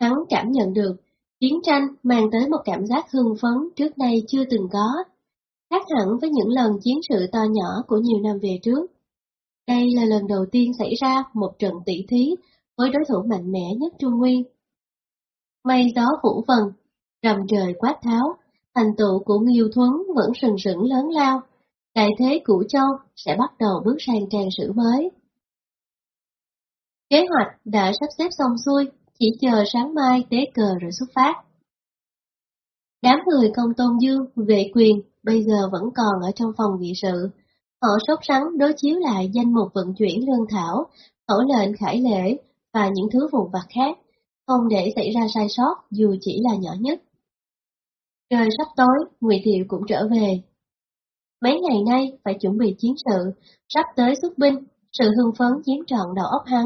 Hắn cảm nhận được, chiến tranh mang tới một cảm giác hưng phấn trước nay chưa từng có, khác hẳn với những lần chiến sự to nhỏ của nhiều năm về trước. Đây là lần đầu tiên xảy ra một trận tỷ thí với đối thủ mạnh mẽ nhất Trung Nguyên. Mây gió vũ vần, rầm trời quát tháo, thành tựu của Nghiêu Thuấn vẫn sừng sững lớn lao, đại thế Cửu Châu sẽ bắt đầu bước sang trang sử mới. Kế hoạch đã sắp xếp xong xuôi, chỉ chờ sáng mai tế cờ rồi xuất phát. Đám người công tôn dương, vệ quyền, bây giờ vẫn còn ở trong phòng nghị sự. Họ sốt sắng đối chiếu lại danh mục vận chuyển lương thảo, khẩu lệnh khải lễ và những thứ vụn vặt khác, không để xảy ra sai sót dù chỉ là nhỏ nhất. Trời sắp tối, Ngụy Thiệu cũng trở về. Mấy ngày nay phải chuẩn bị chiến sự, sắp tới xuất binh, sự hưng phấn chiếm trọn đầu óc hắn.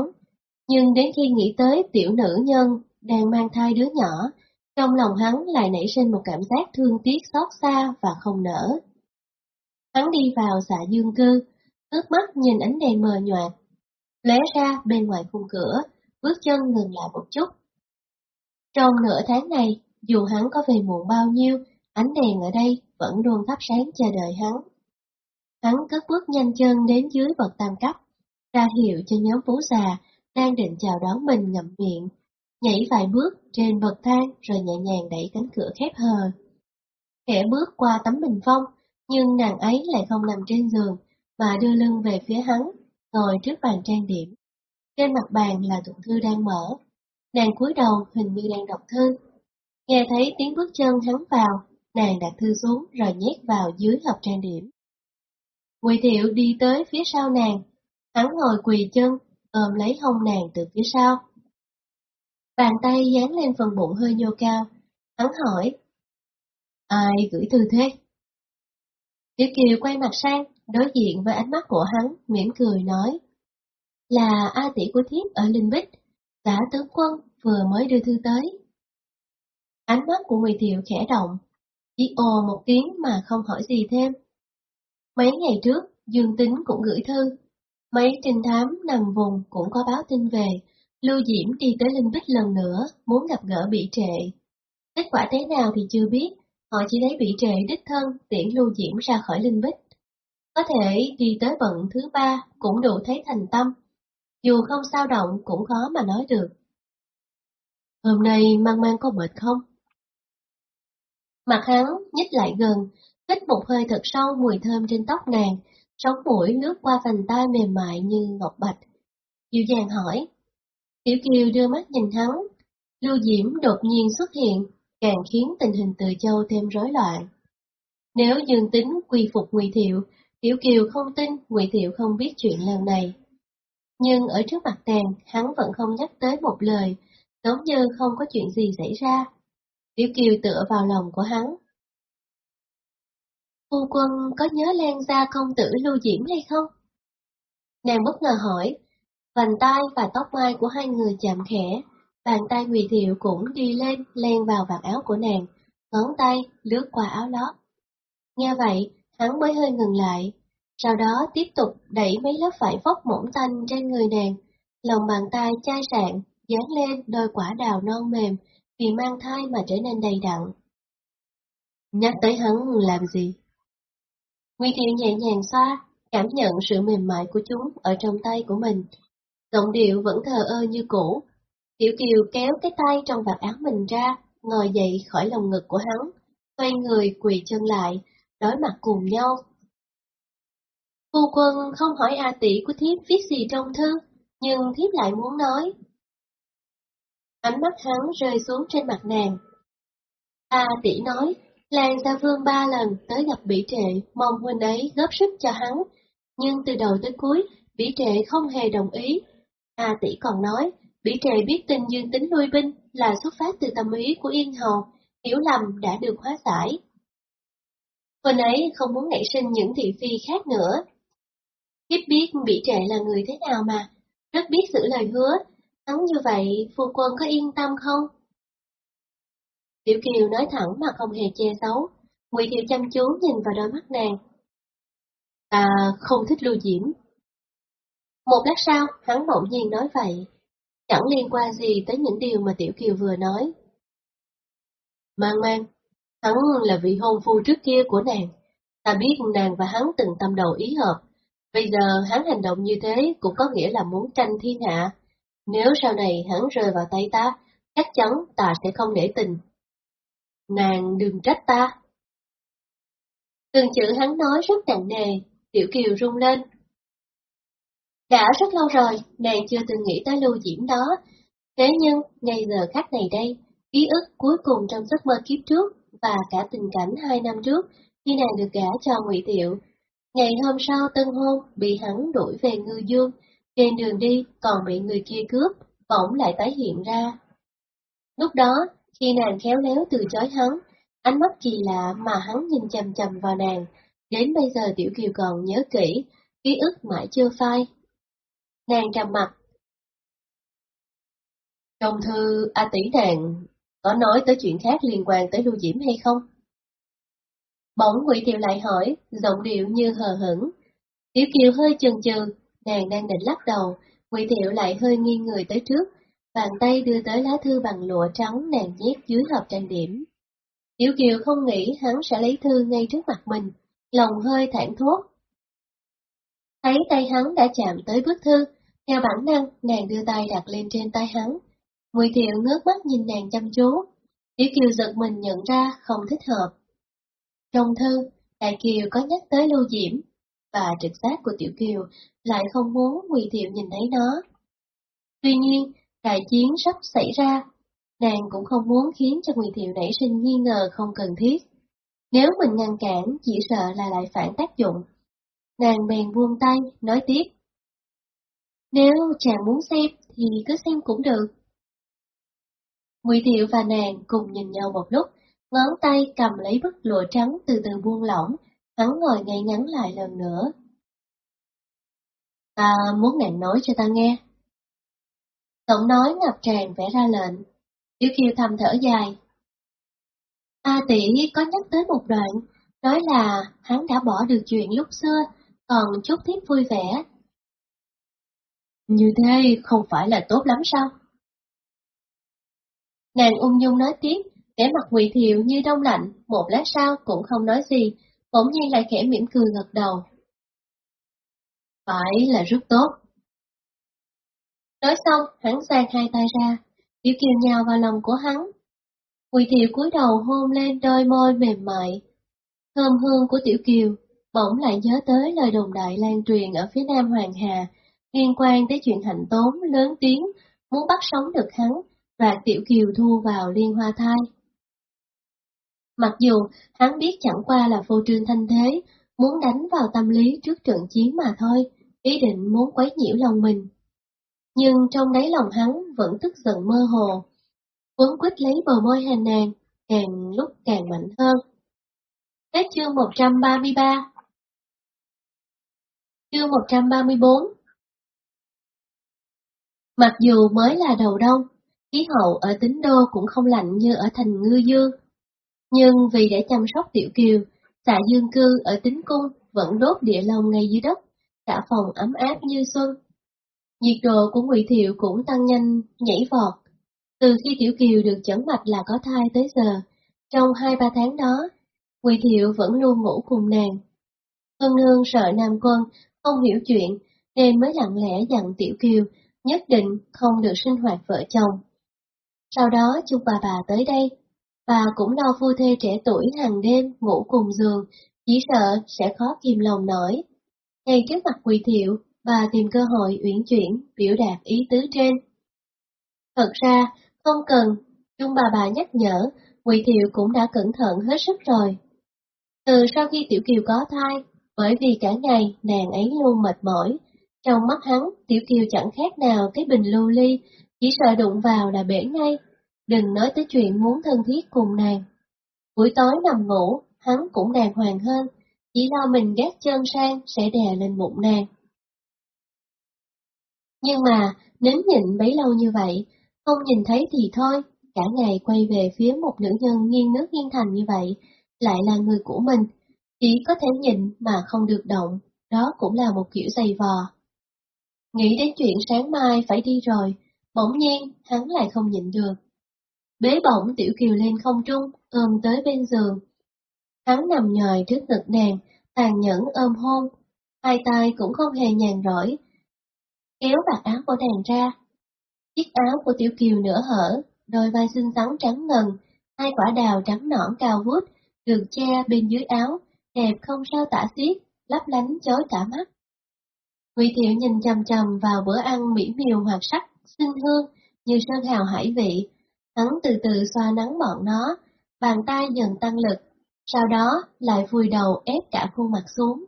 Nhưng đến khi nghĩ tới tiểu nữ nhân đang mang thai đứa nhỏ, trong lòng hắn lại nảy sinh một cảm giác thương tiếc xót xa và không nở. Hắn đi vào xạ dương cư, ướt mắt nhìn ánh đèn mờ nhạt, lé ra bên ngoài khung cửa, bước chân ngừng lại một chút. Trong nửa tháng này, dù hắn có về muộn bao nhiêu, ánh đèn ở đây vẫn luôn thắp sáng chờ đợi hắn. Hắn cất bước nhanh chân đến dưới bậc tam cấp, ra hiệu cho nhóm phú già đang định chào đón mình ngậm miệng, nhảy vài bước trên bậc thang rồi nhẹ nhàng đẩy cánh cửa khép hờ. Kẻ bước qua tấm bình phong, nhưng nàng ấy lại không nằm trên giường, mà đưa lưng về phía hắn, ngồi trước bàn trang điểm. Trên mặt bàn là tụng thư đang mở. Nàng cúi đầu hình như đang đọc thư. Nghe thấy tiếng bước chân hắn vào, nàng đặt thư xuống rồi nhét vào dưới hộp trang điểm. Quỳ thiệu đi tới phía sau nàng, hắn ngồi quỳ chân, ôm lấy hông nàng từ phía sau. Bàn tay dán lên phần bụng hơi nhô cao, hắn hỏi. Ai gửi thư thế? Tiểu Kiều quay mặt sang, đối diện với ánh mắt của hắn, mỉm cười nói. Là A tỷ của thiếp ở Linh Bích, cả tướng quân vừa mới đưa thư tới. Ánh mắt của Ngụy Thiệu khẽ động, chỉ ồ một tiếng mà không hỏi gì thêm. Mấy ngày trước, Dương Tính cũng gửi thư. Mấy trinh thám nằm vùng cũng có báo tin về, Lưu Diễm đi tới Linh Bích lần nữa, muốn gặp gỡ bị trệ. Kết quả thế nào thì chưa biết, họ chỉ lấy bị trệ đích thân tiễn Lưu Diễm ra khỏi Linh Bích. Có thể đi tới vận thứ ba cũng đủ thấy thành tâm, dù không sao động cũng khó mà nói được. Hôm nay mang mang có mệt không? Mặt hắn nhích lại gần, hít một hơi thật sâu mùi thơm trên tóc nàng, sống mũi lướt qua vành tai mềm mại như ngọc bạch. Dịu dàng hỏi. Tiểu Kiều đưa mắt nhìn hắn, Lưu Diễm đột nhiên xuất hiện, càng khiến tình hình từ châu thêm rối loạn. Nếu dương tính quy phục Ngụy Thiệu, Tiểu Kiều không tin Ngụy Thiệu không biết chuyện lần này. Nhưng ở trước mặt nàng, hắn vẫn không nhắc tới một lời, giống như không có chuyện gì xảy ra. Tiểu Kiều tựa vào lòng của hắn. Phu quân có nhớ Lan gia công tử Lưu Diễm hay không? Nàng bất ngờ hỏi, vành tay và tóc mai của hai người chạm khẽ, bàn tay Ngụy Thiệu cũng đi lên, len vào vạt áo của nàng, ngón tay lướt qua áo lót. Nghe vậy, hắn mới hơi ngừng lại, sau đó tiếp tục đẩy mấy lớp vải vóc mỏng tanh trên người nàng, lòng bàn tay chai sạn, dán lên đôi quả đào non mềm, vì mang thai mà trở nên đầy đặn. Nhắc tới hắn làm gì? Nguy Thiệu nhẹ nhàng xoa, cảm nhận sự mềm mại của chúng ở trong tay của mình. Giọng điệu vẫn thờ ơ như cũ. Tiểu Kiều kéo cái tay trong vạt áo mình ra, ngồi dậy khỏi lồng ngực của hắn, quay người quỳ chân lại, đối mặt cùng nhau. Phu quân không hỏi A tỷ của thiếp viết gì trong thư, nhưng thiếp lại muốn nói. Ánh mắt hắn rơi xuống trên mặt nàng. A tỷ nói, Lan Gia Vương ba lần tới gặp bỉ trệ, mong huynh ấy góp sức cho hắn, nhưng từ đầu tới cuối, bỉ trệ không hề đồng ý. A tỷ còn nói, bỉ trệ biết tin dương tính nuôi binh là xuất phát từ tâm ý của Yên Hầu, hiểu lầm đã được hóa giải. Huynh ấy không muốn nảy sinh những thị phi khác nữa. Kiếp biết bỉ trệ là người thế nào mà, rất biết giữ lời hứa, hắn như vậy phu quân có yên tâm không? Tiểu Kiều nói thẳng mà không hề che giấu, Ngụy Thiệu chăm chú nhìn vào đôi mắt nàng. Ta không thích lưu diễm. Một lát sau, hắn bỗng nhiên nói vậy, chẳng liên quan gì tới những điều mà Tiểu Kiều vừa nói. Mang mang, hắn là vị hôn phu trước kia của nàng, ta biết nàng và hắn từng tâm đầu ý hợp, bây giờ hắn hành động như thế cũng có nghĩa là muốn tranh thiên hạ. Nếu sau này hắn rơi vào tay ta, chắc chắn ta sẽ không để tình. Nàng đừng trách ta. Từng chữ hắn nói rất nặng nề, Tiểu Kiều rung lên. Đã rất lâu rồi, nàng chưa từng nghĩ tới lưu diễm đó. Thế nhưng, ngay giờ khắc này đây, ký ức cuối cùng trong giấc mơ kiếp trước và cả tình cảnh hai năm trước khi nàng được gả cho Ngụy Tiệu. Ngày hôm sau tân hôn bị hắn đuổi về ngư dương, trên đường đi còn bị người kia cướp, bỗng lại tái hiện ra. Lúc đó, khi nàng khéo léo từ chối hắn, ánh mắt kỳ lạ mà hắn nhìn chầm chầm vào nàng, đến bây giờ Tiểu Kiều còn nhớ kỹ, ký ức mãi chưa phai. Nàng trầm mặt. Trong thư A tỷ nàng có nói tới chuyện khác liên quan tới Lưu Diễm hay không? Bỗng Ngụy Tiều lại hỏi, giọng điệu như hờ hững. Tiểu Kiều hơi chần chừ, nàng đang định lắc đầu, Ngụy Thiệu lại hơi nghiêng người tới trước, bàn tay đưa tới lá thư bằng lụa trắng nàng nhét dưới hộp trang điểm. Tiểu Kiều không nghĩ hắn sẽ lấy thư ngay trước mặt mình, lòng hơi thản thốt. Thấy tay hắn đã chạm tới bức thư, theo bản năng nàng đưa tay đặt lên trên tay hắn. Ngụy Thiệu ngước mắt nhìn nàng chăm chú, Tiểu Kiều giật mình nhận ra không thích hợp. Trong thư, Đại Kiều có nhắc tới Lưu Diễm, và trực giác của Tiểu Kiều lại không muốn Ngụy Thiệu nhìn thấy nó. Tuy nhiên, đại chiến sắp xảy ra, nàng cũng không muốn khiến cho Ngụy Thiệu nảy sinh nghi ngờ không cần thiết. Nếu mình ngăn cản, chỉ sợ là lại phản tác dụng. Nàng bèn buông tay, nói tiếp. Nếu chàng muốn xem, thì cứ xem cũng được. Ngụy Thiệu và nàng cùng nhìn nhau một lúc, ngón tay cầm lấy bức lụa trắng từ từ buông lỏng, hắn ngồi ngay ngắn lại lần nữa. Ta muốn nàng nói cho ta nghe. Giọng nói ngập tràn vẽ ra lệnh, Tiểu Kiều thầm thở dài. A tỷ có nhắc tới một đoạn, nói là hắn đã bỏ được chuyện lúc xưa, còn chút thiết vui vẻ. Như thế không phải là tốt lắm sao? Nàng ung dung nói tiếp, vẻ mặt quỳ thiệu như đông lạnh, một lát sau cũng không nói gì, bỗng nhiên lại khẽ mỉm cười gật đầu. Phải là rất tốt. Nói xong, hắn sang hai tay ra, Tiểu Kiều nhào vào lòng của hắn. Quỳ Thiệu cúi đầu hôn lên đôi môi mềm mại. Thơm hương của Tiểu Kiều bỗng lại nhớ tới lời đồn đại lan truyền ở phía nam Hoàng Hà, liên quan tới chuyện hạnh tốn lớn tiếng, muốn bắt sống được hắn, và Tiểu Kiều thu vào liên hoa thai. Mặc dù hắn biết chẳng qua là vô trương thanh thế, muốn đánh vào tâm lý trước trận chiến mà thôi, ý định muốn quấy nhiễu lòng mình. Nhưng trong đáy lòng hắn vẫn tức giận mơ hồ, quấn quýt lấy bờ môi hàng nàng, càng lúc càng mạnh hơn. Hết chương 133 Chương 134 Mặc dù mới là đầu đông, khí hậu ở tính đô cũng không lạnh như ở thành ngư dương. Nhưng vì để chăm sóc tiểu kiều, tạ dương cư ở tính cung vẫn đốt địa lông ngay dưới đất, cả phòng ấm áp như xuân. Nhiệt độ của Ngụy Thiệu cũng tăng nhanh, nhảy vọt. Từ khi Tiểu Kiều được chẩn mạch là có thai tới giờ, trong hai ba tháng đó, Ngụy Thiệu vẫn luôn ngủ cùng nàng. Hân Hương sợ Nam Quân không hiểu chuyện, nên mới lặng lẽ dặn Tiểu Kiều nhất định không được sinh hoạt vợ chồng. Sau đó chung bà bà tới đây, bà cũng lo phu thê trẻ tuổi hàng đêm ngủ cùng giường, chỉ sợ sẽ khó kìm lòng nổi. Ngay trước mặt Quỳ Thiệu, bà tìm cơ hội uyển chuyển, biểu đạt ý tứ trên. Thật ra, không cần, chung bà bà nhắc nhở, Quỳ Thiệu cũng đã cẩn thận hết sức rồi. Từ sau khi Tiểu Kiều có thai, bởi vì cả ngày nàng ấy luôn mệt mỏi, trong mắt hắn, Tiểu Kiều chẳng khác nào cái bình lưu ly, chỉ sợ đụng vào là bể ngay, đừng nói tới chuyện muốn thân thiết cùng nàng. Buổi tối nằm ngủ, hắn cũng đàng hoàng hơn, chỉ lo mình gác chân sang sẽ đè lên bụng nàng. Nhưng mà, nếm nhịn bấy lâu như vậy, không nhìn thấy thì thôi, cả ngày quay về phía một nữ nhân nghiêng nước nghiêng thành như vậy, lại là người của mình, chỉ có thể nhìn mà không được động, đó cũng là một kiểu dày vò. Nghĩ đến chuyện sáng mai phải đi rồi, bỗng nhiên hắn lại không nhịn được. Bế bổng Tiểu Kiều lên không trung, ôm tới bên giường. Hắn nằm nhòi trước ngực nàng, tàn nhẫn ôm hôn, hai tay cũng không hề nhàn rỗi. Kéo vạt áo của nàng ra. Chiếc áo của Tiểu Kiều nửa hở, đôi vai xinh xắn trắng ngần, hai quả đào trắng nõn cao vút, được che bên dưới áo, đẹp không sao tả xiết, lấp lánh chói cả mắt. Ngụy Thiệu nhìn chằm chằm vào bữa ăn mỹ miều hoạt sắc, xinh hương, như sơn hào hải vị. Hắn từ từ xoa nắng bọn nó, bàn tay dần tăng lực, sau đó lại vùi đầu ép cả khuôn mặt xuống.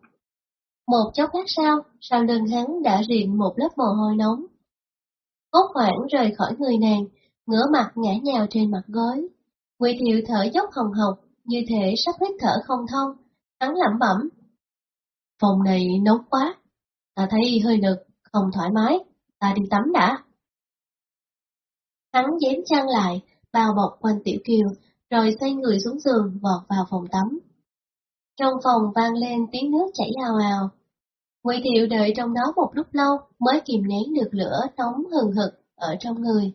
Một chốc lát sau, sau lưng hắn đã rịn một lớp mồ hôi nóng. Hốt hoảng rời khỏi người nàng, ngửa mặt ngã nhào trên mặt gối. Quỳ Thiệu thở dốc hồng hộc, như thể sắp hít thở không thông. Hắn lẩm bẩm. Phòng này nóng quá, ta thấy hơi nực, không thoải mái, ta đi tắm đã. Hắn dán chăn lại, bao bọc quanh Tiểu Kiều, rồi xoay người xuống giường vọt vào phòng tắm. Trong phòng vang lên tiếng nước chảy ào ào. Ngụy Thiệu đợi trong đó một lúc lâu mới kìm nén được lửa nóng hừng hực ở trong người.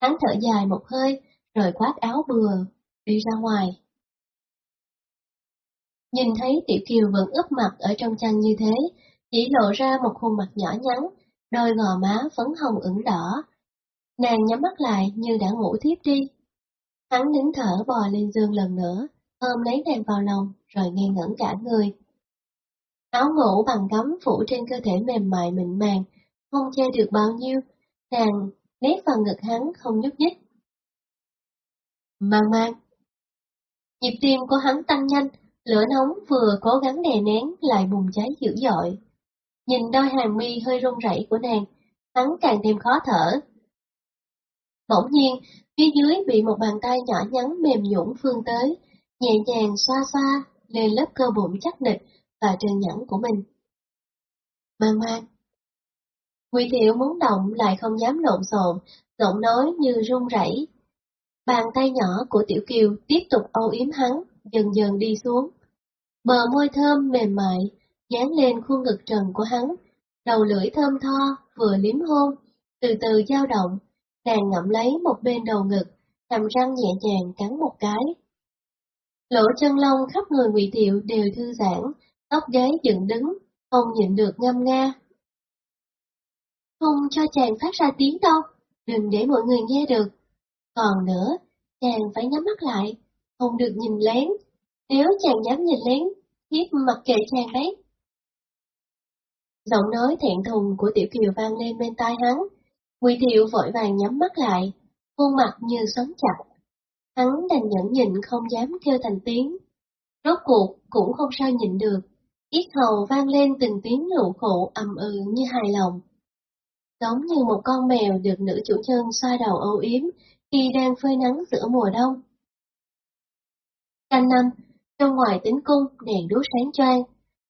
Hắn thở dài một hơi, rồi khoác áo bừa, đi ra ngoài. Nhìn thấy Tiểu Kiều vẫn ướp mặt ở trong chăn như thế, chỉ lộ ra một khuôn mặt nhỏ nhắn, đôi gò má phấn hồng ửng đỏ. Nàng nhắm mắt lại như đã ngủ thiếp đi. Hắn nín thở bò lên giường lần nữa, ôm lấy nàng vào lòng, rồi ngây ngẩn cả người. Áo ngủ bằng gấm phủ trên cơ thể mềm mại mịn màng, không che được bao nhiêu, nàng nét vào ngực hắn không nhúc nhích. Mang mang. Nhịp tim của hắn tăng nhanh, lửa nóng vừa cố gắng đè nén lại bùng cháy dữ dội. Nhìn đôi hàng mi hơi run rẩy của nàng, hắn càng thêm khó thở. Bỗng nhiên, phía dưới bị một bàn tay nhỏ nhắn mềm nhũn phương tới, nhẹ nhàng xoa xoa lên lớp cơ bụng chắc nịch và trơn nhẵn của mình. Mang mang. quỷ Thiệu muốn động lại không dám lộn xộn, giọng nói như run rẩy. Bàn tay nhỏ của Tiểu Kiều tiếp tục âu yếm hắn, dần dần đi xuống. Bờ môi thơm mềm mại, dán lên khuôn ngực trần của hắn, đầu lưỡi thơm tho, vừa liếm hôn, từ từ dao động, nàng ngậm lấy một bên đầu ngực, hàm răng nhẹ nhàng cắn một cái. Lỗ chân lông khắp người ngụy Thiệu đều thư giãn, tóc gáy dựng đứng, không nhịn được ngâm nga. Không cho chàng phát ra tiếng đâu, đừng để mọi người nghe được. Còn nữa, chàng phải nhắm mắt lại, không được nhìn lén. Nếu chàng dám nhìn lén, thiếp mặc kệ chàng đấy. Giọng nói thẹn thùng của Tiểu Kiều vang lên bên tai hắn. Ngụy Thiệu vội vàng nhắm mắt lại, khuôn mặt như sống chặt. Hắn đành nhẫn nhịn không dám kêu thành tiếng. Rốt cuộc cũng không sao nhịn được, ít hầu vang lên từng tiếng lụ khổ ầm ừ như hài lòng. Giống như một con mèo được nữ chủ nhân xoa đầu âu yếm khi đang phơi nắng giữa mùa đông. Canh năm, trong ngoài tính cung đèn đuốc sáng choang,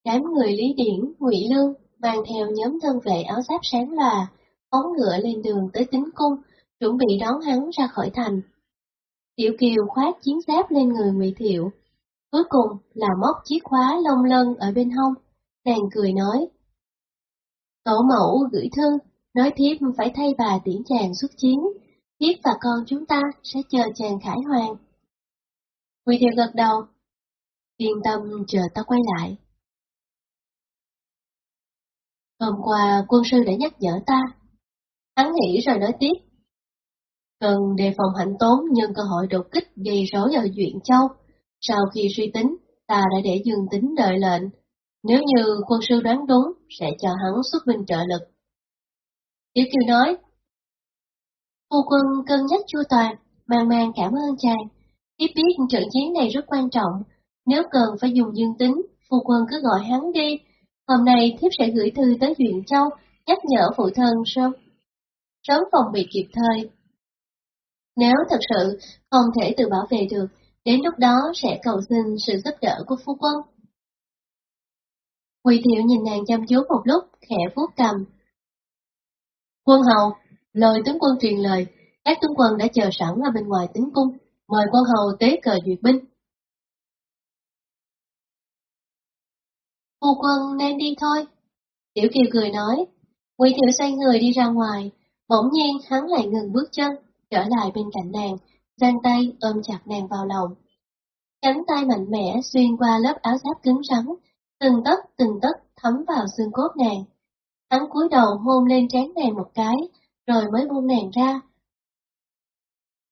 đám người Lý Điển, Ngụy Lương mang theo nhóm thân vệ áo giáp sáng lòa, phóng ngựa lên đường tới tính cung, chuẩn bị đón hắn ra khỏi thành. Tiểu Kiều khoát chiến giáp lên người Ngụy Thiệu, cuối cùng là móc chiếc khóa lông lân ở bên hông, nàng cười nói. Tổ mẫu gửi thư, nói thiếp phải thay bà tiễn chàng xuất chiến, thiếp và con chúng ta sẽ chờ chàng khải hoàng. Ngụy Thiệu gật đầu, yên tâm chờ ta quay lại. Hôm qua quân sư đã nhắc nhở ta. Hắn nghĩ rồi nói tiếp. Cần đề phòng hạnh tốn nhân cơ hội đột kích gây rối ở Duyện Châu. Sau khi suy tính, ta đã để dương tính đợi lệnh. Nếu như quân sư đoán đúng, sẽ cho hắn xuất binh trợ lực. Tiểu Kiều nói, Phu quân cân nhắc chu toàn, mang mang cảm ơn chàng. Tiếp biết trận chiến này rất quan trọng, nếu cần phải dùng dương tính, phu quân cứ gọi hắn đi, Hôm nay thiếp sẽ gửi thư tới Duyện Châu, nhắc nhở phụ thân sớm, sớm phòng bị kịp thời. Nếu thật sự không thể tự bảo vệ được, đến lúc đó sẽ cầu xin sự giúp đỡ của phu quân. Quỳ thiệu nhìn nàng chăm chú một lúc, khẽ vuốt cầm. Quân hầu, lời tướng quân truyền lời, các tướng quân đã chờ sẵn ở bên ngoài tính cung, mời quân hầu tế cờ duyệt binh. Phu quân nên đi thôi. Tiểu Kiều cười nói. Quỳ Thiệu xoay người đi ra ngoài, bỗng nhiên hắn lại ngừng bước chân, trở lại bên cạnh nàng, giang tay ôm chặt nàng vào lòng. Cánh tay mạnh mẽ xuyên qua lớp áo giáp cứng rắn, từng tấc từng tấc thấm vào xương cốt nàng. Hắn cúi đầu hôn lên trán nàng một cái, rồi mới buông nàng ra.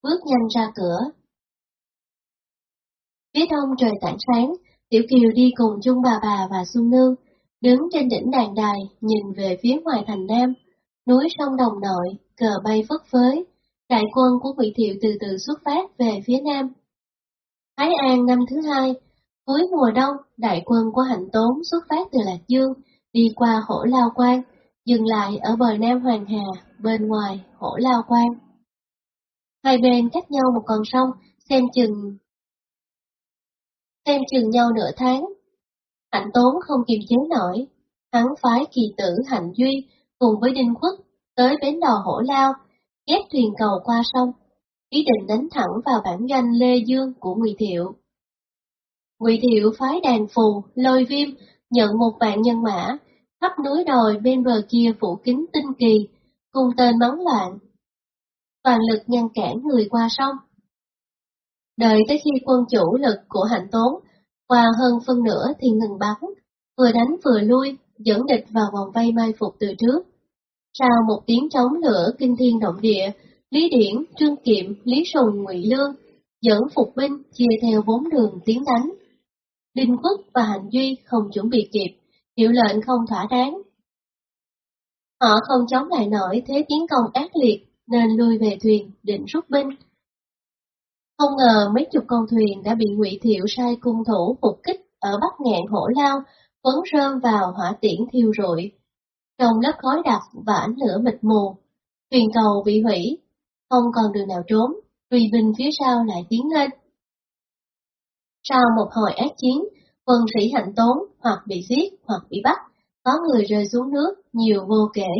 Bước nhanh ra cửa. Phía đông trời tảng sáng, Tiểu Kiều đi cùng chung bà bà và Xuân Nương, đứng trên đỉnh đàn đài, nhìn về phía ngoài thành Nam, núi sông Đồng Nội, cờ bay phất phới, đại quân của Ngụy Thiệu từ từ xuất phát về phía Nam. Thái An năm thứ hai, cuối mùa đông, đại quân của Hạnh Tốn xuất phát từ Lạc Dương, đi qua Hổ Lao Quan, dừng lại ở bờ Nam Hoàng Hà, bên ngoài Hổ Lao Quan. Hai bên cách nhau một con sông, xem chừng xem chừng nhau nửa tháng. Hạnh tốn không kiềm chế nổi, hắn phái kỳ tử Hạnh Duy cùng với Đinh Quốc tới bến đò hổ lao, ghép thuyền cầu qua sông, ý định đánh thẳng vào bản doanh Lê Dương của Ngụy Thiệu. Ngụy Thiệu phái đàn phù, lôi viêm, nhận một vạn nhân mã, khắp núi đồi bên bờ kia phủ kính tinh kỳ, cùng tên bắn loạn. Toàn lực ngăn cản người qua sông. Đợi tới khi quân chủ lực của hạnh tốn qua hơn phân nửa thì ngừng bắn, vừa đánh vừa lui, dẫn địch vào vòng vây mai phục từ trước. Sau một tiếng chống lửa kinh thiên động địa, Lý Điển, Trương Kiệm, Lý Sùng, Ngụy Lương dẫn phục binh chia theo bốn đường tiến đánh. Đinh Quốc và Hành Duy không chuẩn bị kịp, hiệu lệnh không thỏa đáng. Họ không chống lại nổi thế tiến công ác liệt nên lui về thuyền định rút binh. Không ngờ mấy chục con thuyền đã bị Ngụy Thiệu sai cung thủ phục kích ở bắc ngạn hổ lao, quấn rơm vào hỏa tiễn thiêu rụi. Trong lớp khói đặc và ánh lửa mịt mù, thuyền cầu bị hủy, không còn đường nào trốn, tùy binh phía sau lại tiến lên. Sau một hồi ác chiến, quân sĩ hạnh tốn hoặc bị giết hoặc bị bắt, có người rơi xuống nước, nhiều vô kể.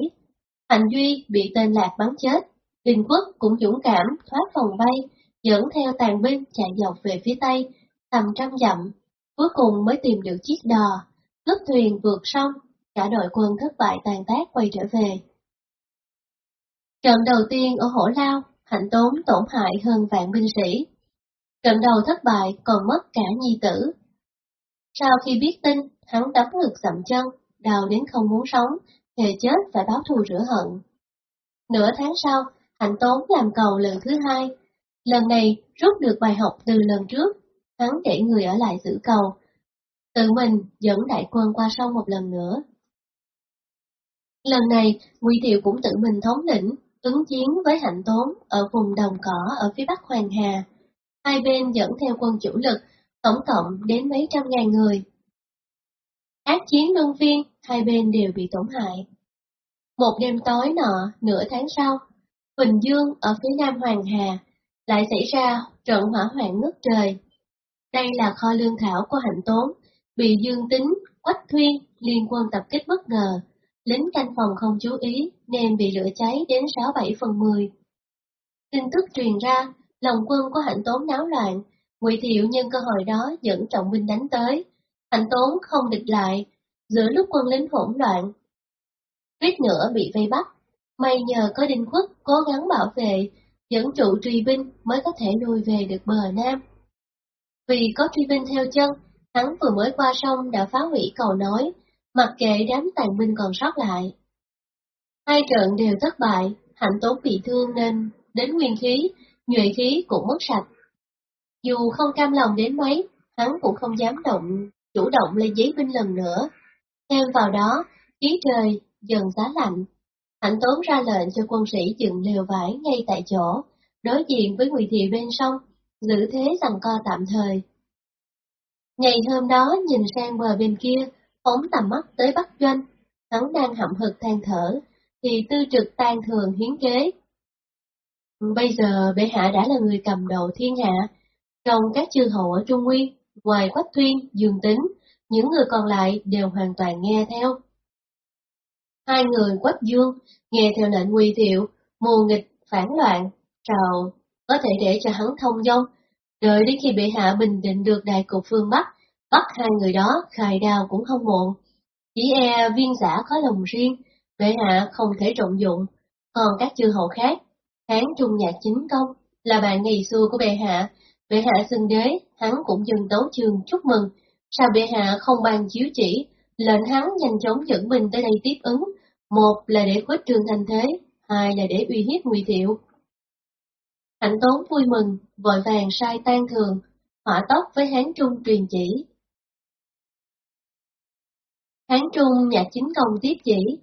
Hạnh Duy bị tên lạc bắn chết, Đình Quốc cũng dũng cảm thoát vòng vây, dẫn theo tàn binh chạy dọc về phía tây, tầm trăm dặm, cuối cùng mới tìm được chiếc đò, cướp thuyền vượt sông, cả đội quân thất bại tàn tác quay trở về. Trận đầu tiên ở Hổ Lao, Hạnh Tốn tổn hại hơn vạn binh sĩ. Trận đầu thất bại còn mất cả nhi tử. Sau khi biết tin, hắn đấm ngực dậm chân, đào đến không muốn sống, thề chết phải báo thù rửa hận. Nửa tháng sau, Hạnh Tốn làm cầu lần thứ hai, Lần này rút được bài học từ lần trước, hắn để người ở lại giữ cầu. Tự mình dẫn đại quân qua sông một lần nữa. Lần này, Ngụy Thiệu cũng tự mình thống lĩnh, ứng chiến với Hạnh Tốn ở vùng đồng cỏ ở phía bắc Hoàng Hà. Hai bên dẫn theo quân chủ lực, tổng cộng đến mấy trăm ngàn người. Ác chiến luân phiên, hai bên đều bị tổn hại. Một đêm tối nọ, nửa tháng sau, Bình Dương ở phía nam Hoàng Hà lại xảy ra trận hỏa hoạn ngất trời. Đây là kho lương thảo của hạnh tốn, bị dương tính, quách thuyên, liên quân tập kích bất ngờ. Lính canh phòng không chú ý nên bị lửa cháy đến 6-7 phần 10. Tin tức truyền ra, lòng quân của hạnh tốn náo loạn, Ngụy Thiệu nhân cơ hội đó dẫn trọng binh đánh tới. Hạnh tốn không địch lại, giữa lúc quân lính hỗn loạn. Tuyết nữa bị vây bắt, may nhờ có đinh khuất cố gắng bảo vệ, dẫn trụ truy binh mới có thể lùi về được bờ Nam. Vì có truy binh theo chân, hắn vừa mới qua sông đã phá hủy cầu nói, mặc kệ đám tàn binh còn sót lại. Hai trận đều thất bại, hạnh tốn bị thương nên đến nguyên khí, nhuệ khí cũng mất sạch. Dù không cam lòng đến mấy, hắn cũng không dám động, chủ động lên giấy binh lần nữa. Thêm vào đó, khí trời dần giá lạnh. Hạnh tốn ra lệnh cho quân sĩ dựng lều vải ngay tại chỗ, đối diện với Ngụy Thị bên sông, giữ thế rằng co tạm thời. Ngày hôm đó nhìn sang bờ bên kia, phóng tầm mắt tới Bắc Doanh, hắn đang hậm hực than thở, thì tư trực tan thường hiến kế. Bây giờ bệ hạ đã là người cầm đầu thiên hạ, trong các chư hầu ở Trung Nguyên, ngoài Quách Thuyên, Dương Tính, những người còn lại đều hoàn toàn nghe theo. Hai người Quách Dương nghe theo lệnh nguy thiệu, mù nghịch, phản loạn, trào, có thể để cho hắn thông dong, đợi đến khi bệ hạ bình định được đại cục phương Bắc, bắt hai người đó khai đao cũng không muộn. Chỉ e viên giả có lòng riêng, bệ hạ không thể trọng dụng, còn các chư hầu khác, hán trung nhạc chính công, là bạn ngày xưa của bệ hạ, bệ hạ xưng đế, hắn cũng dừng tấu trường chúc mừng, sao bệ hạ không ban chiếu chỉ, lệnh hắn nhanh chóng dẫn binh tới đây tiếp ứng, một là để khuếch trương thành thế, hai là để uy hiếp nguy thiệu. Hạnh tốn vui mừng, vội vàng sai tan thường, hỏa tốc với hán trung truyền chỉ. Hán trung nhà chính công tiếp chỉ,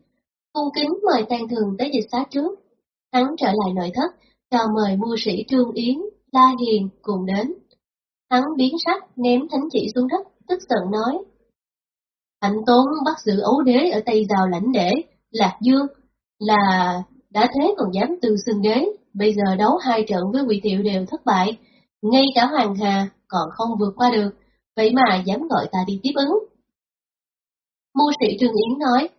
cung kính mời tan thường tới dịch xá trước. Hắn trở lại nội thất, chào mời mua sĩ Trương Yến, La Hiền cùng đến. Hắn biến sắc ném thánh chỉ xuống đất, tức giận nói. Hạnh Tốn bắt giữ ấu đế ở Tây Giào lãnh đế, Lạc Dương, là đã thế còn dám tư xưng đế, bây giờ đấu hai trận với quỷ tiệu đều thất bại, ngay cả Hoàng Hà còn không vượt qua được, vậy mà dám gọi ta đi tiếp ứng. Mưu sĩ Trương Yến nói,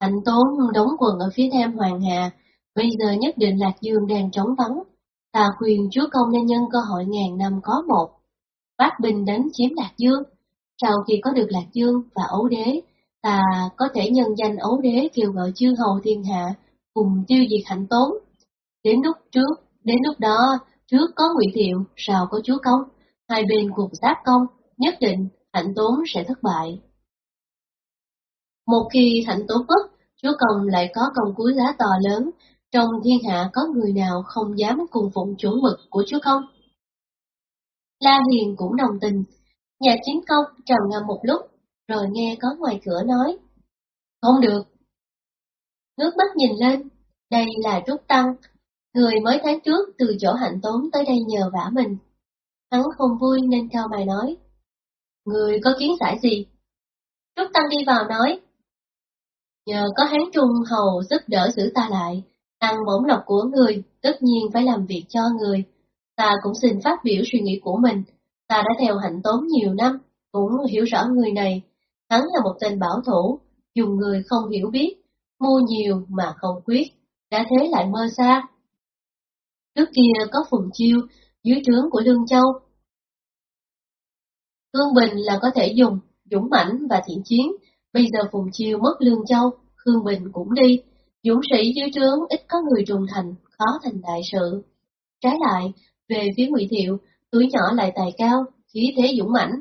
Hạnh Tốn đóng quần ở phía nam Hoàng Hà, bây giờ nhất định Lạc Dương đang trống vắng, ta khuyên chúa công nên nhân cơ hội ngàn năm có một, phát binh đánh chiếm Lạc Dương. Sau khi có được Lạc Dương và ấu đế, ta có thể nhân danh ấu đế kêu gọi chư hầu thiên hạ cùng tiêu diệt hạnh tốn. Đến lúc trước, đến lúc đó, trước có ngụy Thiệu, sau có chúa công, hai bên cùng giáp công, nhất định hạnh tốn sẽ thất bại. Một khi hạnh tốn mất, chúa công lại có công cuối giá to lớn, trong thiên hạ có người nào không dám cùng phụng chuẩn mực của chúa công? La Hiền cũng đồng tình, nhà chính công trầm ngâm một lúc, rồi nghe có ngoài cửa nói. Không được. Nước mắt nhìn lên, đây là Trúc Tăng, người mới tháng trước từ chỗ hạnh tốn tới đây nhờ vả mình. Hắn không vui nên cao mày nói. Người có kiến giải gì? Trúc Tăng đi vào nói. Nhờ có hán trung hầu giúp đỡ giữ ta lại, ăn bổng lộc của người, tất nhiên phải làm việc cho người. Ta cũng xin phát biểu suy nghĩ của mình, ta đã theo hạnh tốn nhiều năm, cũng hiểu rõ người này. Hắn là một tên bảo thủ, dùng người không hiểu biết, mua nhiều mà không quyết, đã thế lại mơ xa. Trước kia có Phùng Chiêu, dưới trướng của Lương Châu. Khương Bình là có thể dùng, dũng mãnh và thiện chiến, bây giờ Phùng Chiêu mất Lương Châu, Khương Bình cũng đi, dũng sĩ dưới trướng ít có người trùng thành, khó thành đại sự. Trái lại, về phía Ngụy Thiệu, tuổi nhỏ lại tài cao, khí thế dũng mãnh,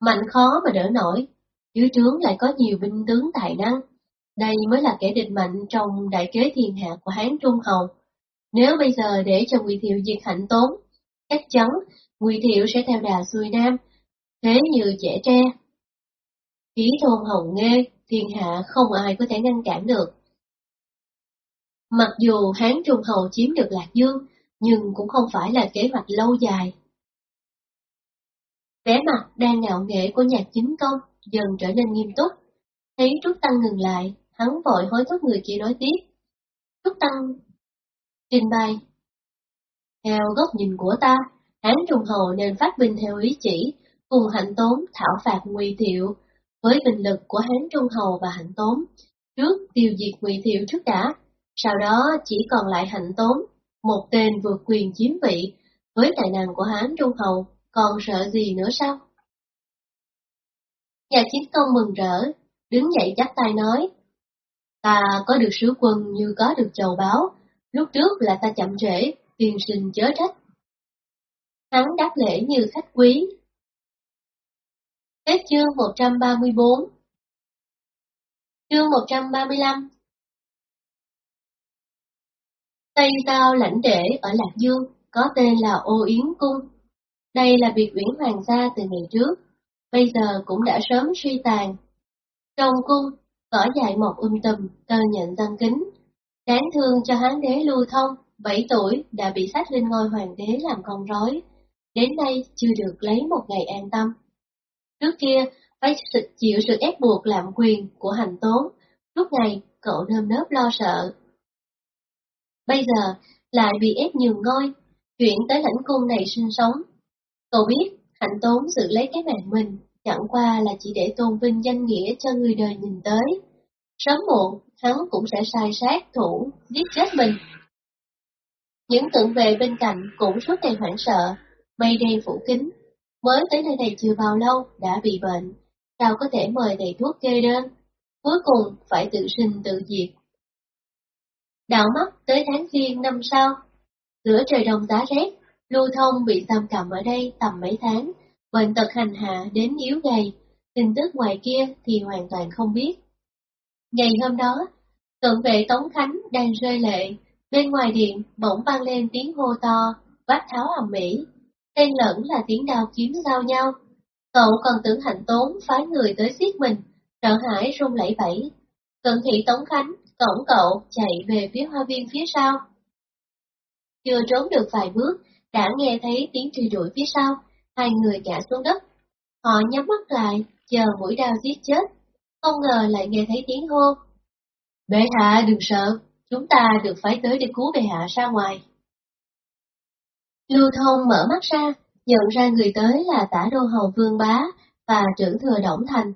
mạnh khó mà đỡ nổi, dưới trướng lại có nhiều binh tướng tài năng. Đây mới là kẻ địch mạnh trong đại kế thiên hạ của Hán Trung Hầu. Nếu bây giờ để cho Ngụy Thiệu diệt hạnh tốn, chắc chắn Ngụy Thiệu sẽ theo đà xuôi nam, thế như trẻ tre. Khí thôn hồng nghê, thiên hạ không ai có thể ngăn cản được. Mặc dù Hán Trung Hầu chiếm được Lạc Dương, nhưng cũng không phải là kế hoạch lâu dài. Vẻ mặt đang ngạo nghệ của nhạc chính công dần trở nên nghiêm túc. Thấy Trúc Tăng ngừng lại, hắn vội hối thúc người kia nói tiếp. Trúc Tăng trình bày. Theo góc nhìn của ta, Hán Trung Hầu nên phát binh theo ý chỉ, cùng hạnh tốn thảo phạt ngụy thiệu, với binh lực của Hán Trung Hầu và hạnh tốn, trước tiêu diệt ngụy thiệu trước đã, sau đó chỉ còn lại hạnh tốn, một tên vượt quyền chiếm vị, với tài năng của Hán Trung hầu còn sợ gì nữa sao? Nhà chiến công mừng rỡ, đứng dậy chắp tay nói, ta có được sứ quân như có được châu báo, lúc trước là ta chậm trễ, tiền sinh chớ trách. Hắn đáp lễ như khách quý. Hết chương 134 Chương 135 Tây Giao lãnh đệ ở Lạc Dương có tên là Ô Yến Cung. Đây là biệt uyển hoàng gia từ ngày trước, bây giờ cũng đã sớm suy tàn. Trong cung, cỏ dại mọc um tùm, tơ nhận răng kính. Đáng thương cho hán đế lưu thông, 7 tuổi đã bị sách lên ngôi hoàng đế làm con rối, đến nay chưa được lấy một ngày an tâm. Trước kia, phải chịu sự ép buộc làm quyền của hành tốn, lúc này cậu nơm nớp lo sợ. Bây giờ, lại bị ép nhường ngôi, chuyển tới lãnh cung này sinh sống. Cậu biết, hạnh tốn sự lấy cái mạng mình, chẳng qua là chỉ để tôn vinh danh nghĩa cho người đời nhìn tới. Sớm muộn, hắn cũng sẽ sai sát thủ, giết chết mình. Những tượng vệ bên cạnh cũng suốt ngày hoảng sợ, mây đen phủ kính. Mới tới nơi này chưa bao lâu đã bị bệnh, sao có thể mời thầy thuốc kê đơn. Cuối cùng phải tự sinh tự diệt. Đạo mắt tới tháng riêng năm sau, giữa trời đông giá rét, lưu thông bị giam cầm ở đây tầm mấy tháng, bệnh tật hành hạ đến yếu gầy, tin tức ngoài kia thì hoàn toàn không biết. Ngày hôm đó, cận vệ Tống Khánh đang rơi lệ, bên ngoài điện bỗng vang lên tiếng hô to, vác tháo ầm mỹ, xen lẫn là tiếng đao kiếm giao nhau. Cậu còn tưởng hạnh tốn phái người tới giết mình, sợ hãi run lẩy bẩy. Cận thị Tống Khánh cổng cậu chạy về phía hoa viên phía sau. Chưa trốn được vài bước, đã nghe thấy tiếng truy đuổi phía sau, hai người ngã xuống đất. Họ nhắm mắt lại, chờ mũi đao giết chết. Không ngờ lại nghe thấy tiếng hô. Bệ hạ đừng sợ, chúng ta được phái tới để cứu bệ hạ ra ngoài. Lưu thông mở mắt ra, nhận ra người tới là tả đô hầu vương bá và trưởng thừa Đổng Thành.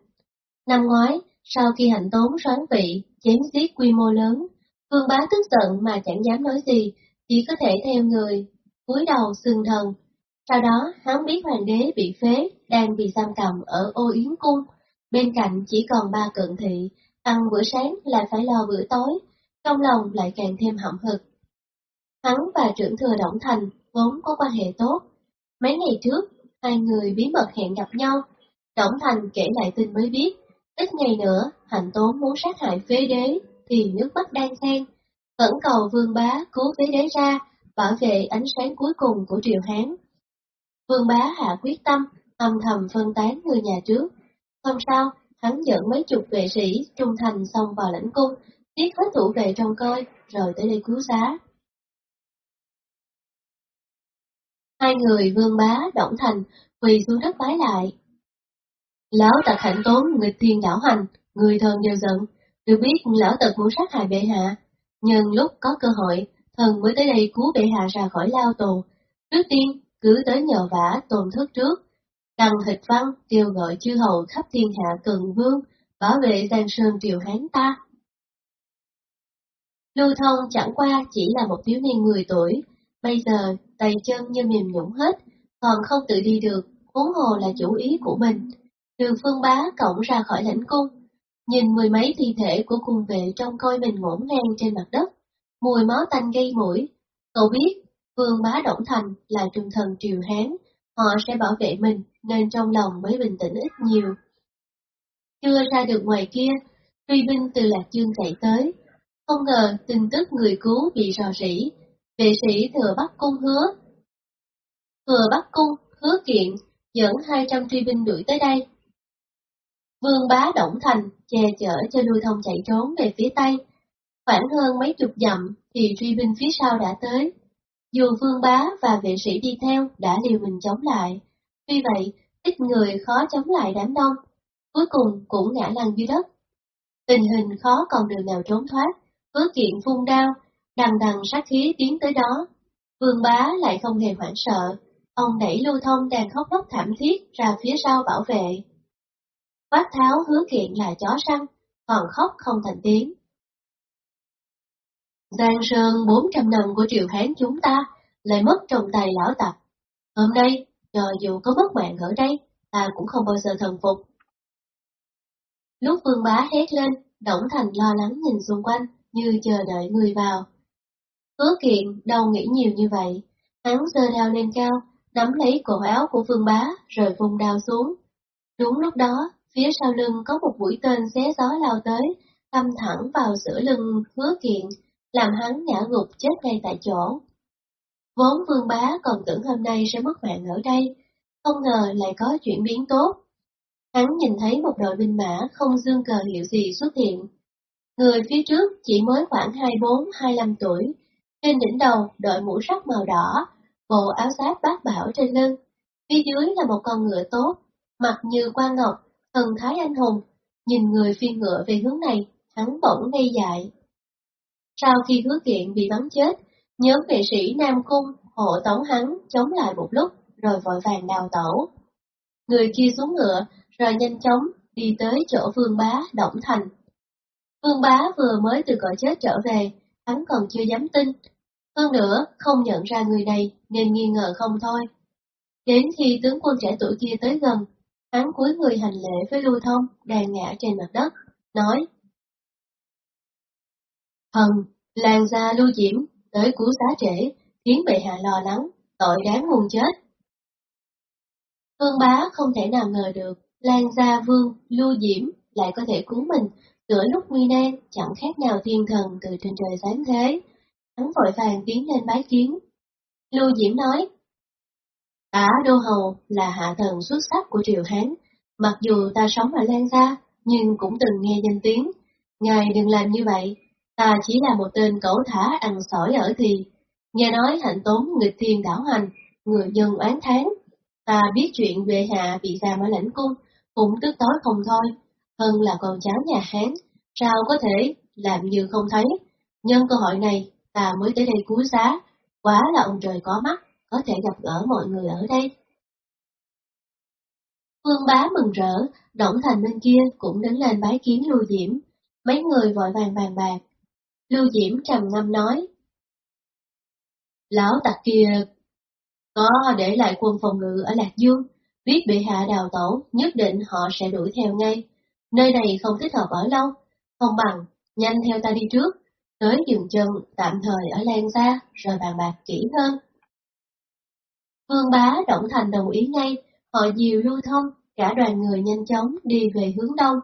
Năm ngoái, sau khi hành tốn xoán vị, chém giết quy mô lớn, vương bá tức giận mà chẳng dám nói gì, chỉ có thể theo người, cúi đầu xưng thần. Sau đó, hắn biết hoàng đế bị phế, đang bị giam cầm ở ô yến cung, bên cạnh chỉ còn ba cận thị, ăn bữa sáng lại phải lo bữa tối, trong lòng lại càng thêm hậm hực. Hắn và trưởng thừa động Thành vốn có quan hệ tốt. Mấy ngày trước, hai người bí mật hẹn gặp nhau. động Thành kể lại tin mới biết, ít ngày nữa, Hạnh Tốn muốn sát hại phế đế, thì nước mắt đang xen. Vẫn cầu vương bá cứu phế đế ra, bảo vệ ánh sáng cuối cùng của triều Hán. Vương bá hạ quyết tâm, âm thầm phân tán người nhà trước. Hôm sau, hắn dẫn mấy chục vệ sĩ trung thành xông vào lãnh cung, giết hết thủ vệ trong coi, rồi tới đây cứu giá. Hai người vương bá, động thành, quỳ xuống đất bái lại. Lão tặc hạnh tốn nghịch thiên đảo hành, người thần đều giận, được biết lão tật muốn sát hại bệ hạ. Nhưng lúc có cơ hội, thần mới tới đây cứu bệ hạ ra khỏi lao tù. Trước tiên, cứ tới nhờ vả tồn thức trước tăng hịch văn kêu gọi chư hầu khắp thiên hạ cần vương, bảo vệ Giang Sơn triều Hán ta. Lưu thông chẳng qua chỉ là một thiếu niên 10 tuổi, bây giờ tay chân như mềm nhũn hết, còn không tự đi được, huống hồ là chủ ý của mình. Đường phương bá cổng ra khỏi lãnh cung, nhìn mười mấy thi thể của cung vệ trong coi mình ngổn ngang trên mặt đất, mùi máu tanh gây mũi. Cậu biết, vương bá Động Thành là trung thần triều Hán, họ sẽ bảo vệ mình, nên trong lòng mới bình tĩnh ít nhiều. Chưa ra được ngoài kia, truy binh từ Lạc Dương chạy tới, không ngờ tin tức người cứu bị rò rỉ, vệ sĩ thừa bắt Cung hứa. Thừa bắt Cung, hứa kiện, dẫn 200 truy binh đuổi tới đây. Vương bá Động Thành che chở cho lưu thông chạy trốn về phía Tây. Khoảng hơn mấy chục dặm thì truy binh phía sau đã tới. Dù vương bá và vệ sĩ đi theo đã liều mình chống lại. Tuy vậy, ít người khó chống lại đám đông, cuối cùng cũng ngã lăn dưới đất. Tình hình khó còn đường nào trốn thoát, hứa kiện phun đao, đằng đằng sát khí tiến tới đó. Vương bá lại không hề hoảng sợ, ông đẩy lưu thông đang khóc lóc thảm thiết ra phía sau bảo vệ. Quát tháo hứa kiện là chó săn, còn khóc không thành tiếng. Giang Sơn 400 năm của triều Hán chúng ta lại mất trong tay lão tặc. Hôm nay, cho dù có mất mạng ở đây, ta cũng không bao giờ thần phục. Lúc vương bá hét lên, Đổng Thành lo lắng nhìn xung quanh, như chờ đợi người vào. Hứa kiện đâu nghĩ nhiều như vậy, hắn giơ đao lên cao, nắm lấy cổ áo của vương bá, rồi vùng đao xuống. Đúng lúc đó, phía sau lưng có một mũi tên xé gió lao tới, đâm thẳng vào giữa lưng hứa kiện, làm hắn ngã gục chết ngay tại chỗ. Vốn vương bá còn tưởng hôm nay sẽ mất mạng ở đây, không ngờ lại có chuyển biến tốt. Hắn nhìn thấy một đội binh mã không dương cờ hiệu gì xuất hiện. Người phía trước chỉ mới khoảng 24-25 tuổi, trên đỉnh đầu đội mũ sắt màu đỏ, bộ áo giáp bát bảo trên lưng. Phía dưới là một con ngựa tốt, mặt như quan ngọc, thần thái anh hùng. Nhìn người phi ngựa về hướng này, hắn bỗng ngây dại. Sau khi hứa kiện bị bắn chết, nhóm vệ sĩ Nam Cung hộ tống hắn chống lại một lúc, rồi vội vàng đào tẩu. Người kia xuống ngựa, rồi nhanh chóng đi tới chỗ Vương Bá Động Thành. Vương Bá vừa mới từ cõi chết trở về, hắn còn chưa dám tin. Hơn nữa, không nhận ra người này nên nghi ngờ không thôi. Đến khi tướng quân trẻ tuổi kia tới gần, hắn cúi người hành lễ với Lưu Thông đang ngã trên mặt đất, nói Thần, làng gia lưu diễm, tới cứu xá trễ, khiến bệ hạ lo lắng, tội đáng muôn chết. Vương bá không thể nào ngờ được, Lan Gia Vương, Lưu Diễm lại có thể cứu mình, giữa lúc nguy nan, chẳng khác nào thiên thần từ trên trời sáng thế. Hắn vội vàng tiến lên bái kiến. Lưu Diễm nói, Tả Đô Hầu là hạ thần xuất sắc của Triều Hán, mặc dù ta sống ở Lan Gia, nhưng cũng từng nghe danh tiếng. Ngài đừng làm như vậy, ta chỉ là một tên cẩu thả ăn sỏi ở thì. Nghe nói hạnh tốn nghịch thiên đảo hành, người dân oán tháng. Ta biết chuyện về hạ bị giam ở lãnh cung, cũng tức tối không thôi, hơn là con cháu nhà Hán, sao có thể làm như không thấy. Nhân cơ hội này, ta mới tới đây cứu giá, quá là ông trời có mắt, có thể gặp gỡ mọi người ở đây. Phương bá mừng rỡ, Động Thành bên kia cũng đứng lên bái kiến Lưu Diễm, mấy người vội vàng bàn bạc. Lưu Diễm trầm ngâm nói. Lão tặc kia có để lại quân phòng ngự ở Lạc Dương, biết bị hạ đào tẩu, nhất định họ sẽ đuổi theo ngay. Nơi này không thích hợp ở lâu, không bằng, nhanh theo ta đi trước, tới dừng chân tạm thời ở Lan Gia, rồi bàn bạc kỹ hơn. Vương bá Động Thành đồng ý ngay, họ dìu lưu thông, cả đoàn người nhanh chóng đi về hướng đông.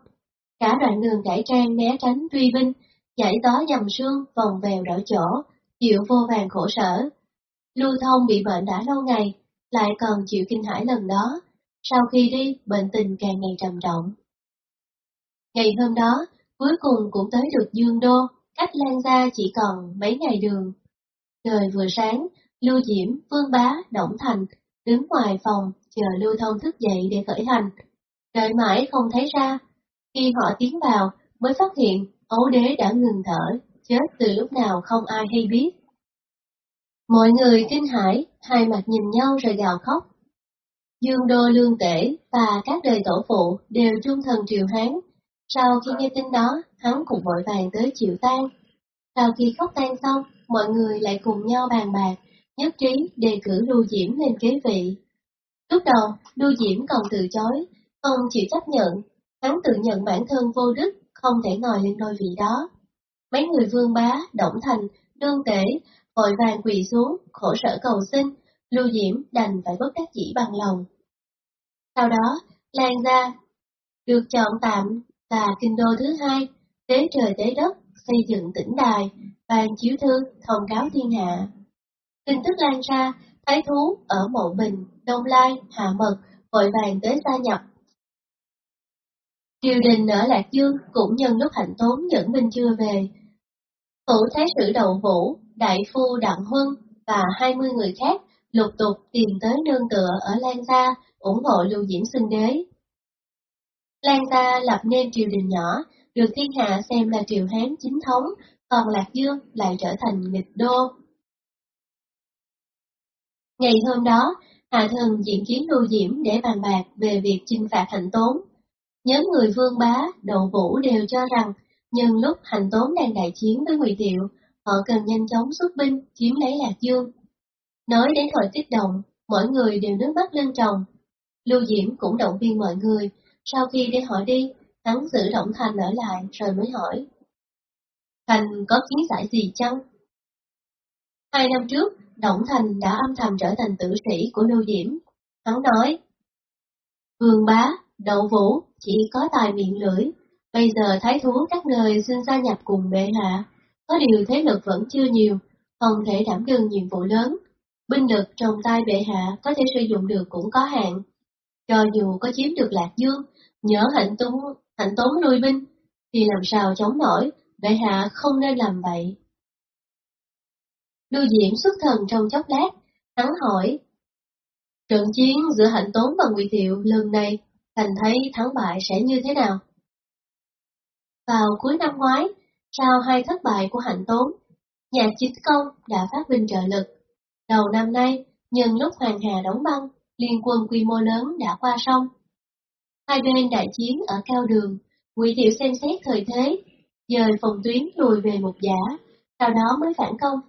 Cả đoạn đường cải trang né tránh truy binh, nhảy gió dầm sương, vòng vèo đỡ chỗ, chịu vô vàng khổ sở. Lưu thông bị bệnh đã lâu ngày, lại còn chịu kinh hãi lần đó, sau khi đi, bệnh tình càng ngày trầm trọng. Ngày hôm đó, cuối cùng cũng tới được Dương Đô, cách Lan Gia chỉ còn mấy ngày đường. Trời vừa sáng, Lưu Diễm, Vương Bá, Động Thành đứng ngoài phòng chờ Lưu Thông thức dậy để khởi hành. Đợi mãi không thấy ra. Khi họ tiến vào, mới phát hiện ấu đế đã ngừng thở, chết từ lúc nào không ai hay biết. Mọi người kinh hãi, hai mặt nhìn nhau rồi gào khóc. Dương Đô Lương Tể và các đời tổ phụ đều trung thần triều Hán. Sau khi nghe tin đó, hắn cũng vội vàng tới chịu tan. Sau khi khóc tan xong, mọi người lại cùng nhau bàn bạc, nhất trí đề cử Lưu Diễm lên kế vị. Lúc đầu, Lưu Diễm còn từ chối, không chịu chấp nhận, hắn tự nhận bản thân vô đức, không thể ngồi lên đôi vị đó. Mấy người vương bá, động thành, đương tể, vội vàng quỳ xuống, khổ sở cầu xin, Lưu Diễm đành phải bất đắc dĩ bằng lòng. Sau đó, Lan Gia được chọn tạm là kinh đô thứ hai, tế trời tế đất, xây dựng tỉnh đài, ban chiếu thư, thông cáo thiên hạ. Tin tức lan ra, thái thú ở Mộ Bình, Đông Lai, Hạ Mật, vội vàng tới gia nhập. Triều đình ở Lạc Dương cũng nhân lúc hạnh tốn dẫn binh chưa về. Phủ Thái sử Đậu Vũ, Đại Phu Đặng Huân và 20 người khác lục tục tìm tới nương tựa ở Lan Gia, ủng hộ Lưu Diễm xưng đế. Lan Gia lập nên triều đình nhỏ, được thiên hạ xem là triều Hán chính thống, còn Lạc Dương lại trở thành nghịch đô. Ngày hôm đó, Hạ Thần diện kiến Lưu Diễm để bàn bạc về việc chinh phạt hạnh tốn. Nhóm người vương bá, đậu vũ đều cho rằng, nhân lúc hành tốn đang đại chiến với Ngụy Tiệu, họ cần nhanh chóng xuất binh chiếm lấy Lạc Dương. Nói đến hồi kích động, mọi người đều nước mắt lưng tròng. Lưu Diễm cũng động viên mọi người, sau khi để họ đi, hắn giữ Động Thành ở lại rồi mới hỏi. Thành có kiến giải gì chăng? Hai năm trước, Động Thành đã âm thầm trở thành tử sĩ của Lưu Diễm. Hắn nói, Vương bá, đậu vũ, chỉ có tài miệng lưỡi, bây giờ thái thú các nơi xin gia nhập cùng bệ hạ, có điều thế lực vẫn chưa nhiều, không thể đảm đương nhiệm vụ lớn. Binh lực trong tay bệ hạ có thể sử dụng được cũng có hạn. Cho dù có chiếm được Lạc Dương, nhớ hạnh tốn, hạnh tốn nuôi binh, thì làm sao chống nổi, bệ hạ không nên làm vậy. Lưu Diễm xuất thần trong chốc lát, hắn hỏi. Trận chiến giữa hạnh tốn và ngụy Thiệu lần này, thành thấy thắng bại sẽ như thế nào? Vào cuối năm ngoái, sau hai thất bại của hạnh tốn, nhà chính công đã phát binh trợ lực. Đầu năm nay, nhân lúc Hoàng Hà đóng băng, liên quân quy mô lớn đã qua sông. Hai bên đại chiến ở cao đường, Ngụy Thiệu xem xét thời thế, dời phòng tuyến lùi về một giả, sau đó mới phản công.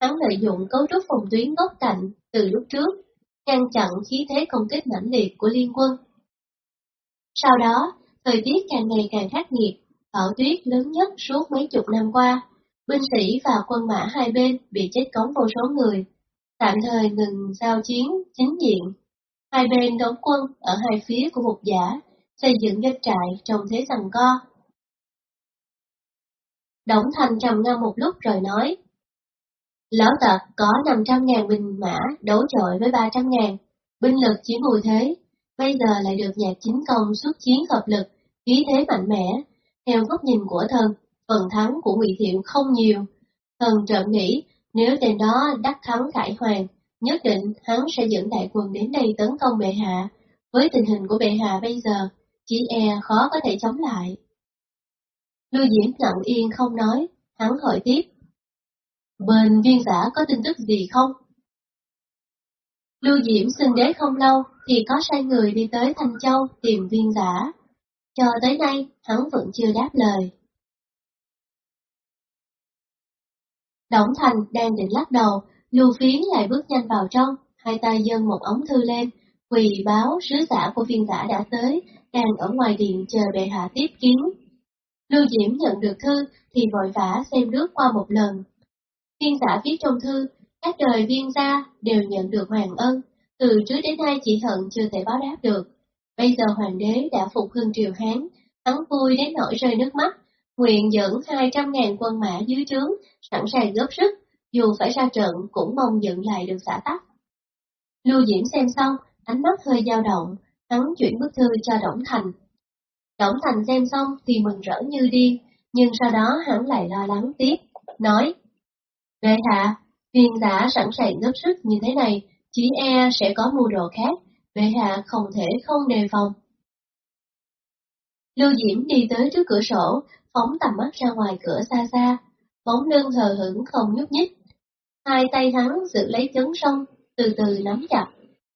Hắn lợi dụng cấu trúc phòng tuyến góc cạnh từ lúc trước, ngăn chặn khí thế công kích mãnh liệt của liên quân. Sau đó, thời tiết càng ngày càng khắc nghiệt, bão tuyết lớn nhất suốt mấy chục năm qua, binh sĩ và quân mã hai bên bị chết cống vô số người, tạm thời ngừng giao chiến chính diện. Hai bên đóng quân ở hai phía của một giả, xây dựng doanh trại trong thế rằng co. Đổng Thành trầm ngâm một lúc rồi nói, Lão tật có 500.000 binh mã đấu chọi với 300.000, binh lực chỉ mùi thế, bây giờ lại được nhạc chính công xuất chiến hợp lực, khí thế mạnh mẽ. Theo góc nhìn của thần, phần thắng của Ngụy Thiệu không nhiều. Thần trợn nghĩ, nếu tên đó đắc thắng cải hoàng, nhất định hắn sẽ dẫn đại quân đến đây tấn công bệ hạ. Với tình hình của bệ hạ bây giờ, chỉ e khó có thể chống lại. Lưu Diễm lặng yên không nói, hắn hỏi tiếp. Bên viên giả có tin tức gì không? Lưu Diễm sinh đế không lâu thì có sai người đi tới Thanh Châu tìm viên giả. Cho tới nay, hắn vẫn chưa đáp lời. Đổng Thành đang định lắc đầu, Lưu Phiến lại bước nhanh vào trong, hai tay dâng một ống thư lên, quỳ báo sứ giả của viên giả đã tới, đang ở ngoài điện chờ bệ hạ tiếp kiến. Lưu Diễm nhận được thư thì vội vã xem lướt qua một lần. Viên giả viết trong thư, các đời viên gia đều nhận được hoàng ân, từ trước đến nay chỉ hận chưa thể báo đáp được. Bây giờ hoàng đế đã phục hưng triều Hán, hắn vui đến nỗi rơi nước mắt, nguyện dẫn 200.000 quân mã dưới trướng, sẵn sàng góp sức, dù phải ra trận cũng mong dựng lại được xã tắc. Lưu Diễm xem xong, ánh mắt hơi dao động, hắn chuyển bức thư cho Đổng Thành. Đổng Thành xem xong thì mừng rỡ như điên, nhưng sau đó hắn lại lo lắng tiếp, nói, Bệ hạ, viên giả sẵn sàng góp sức như thế này, chỉ e sẽ có mưu đồ khác, bệ hạ không thể không đề phòng. Lưu Diễm đi tới trước cửa sổ, phóng tầm mắt ra ngoài cửa xa xa, bóng lưng hờ hững không nhúc nhích. Hai tay hắn giữ lấy chấn sông, từ từ nắm chặt,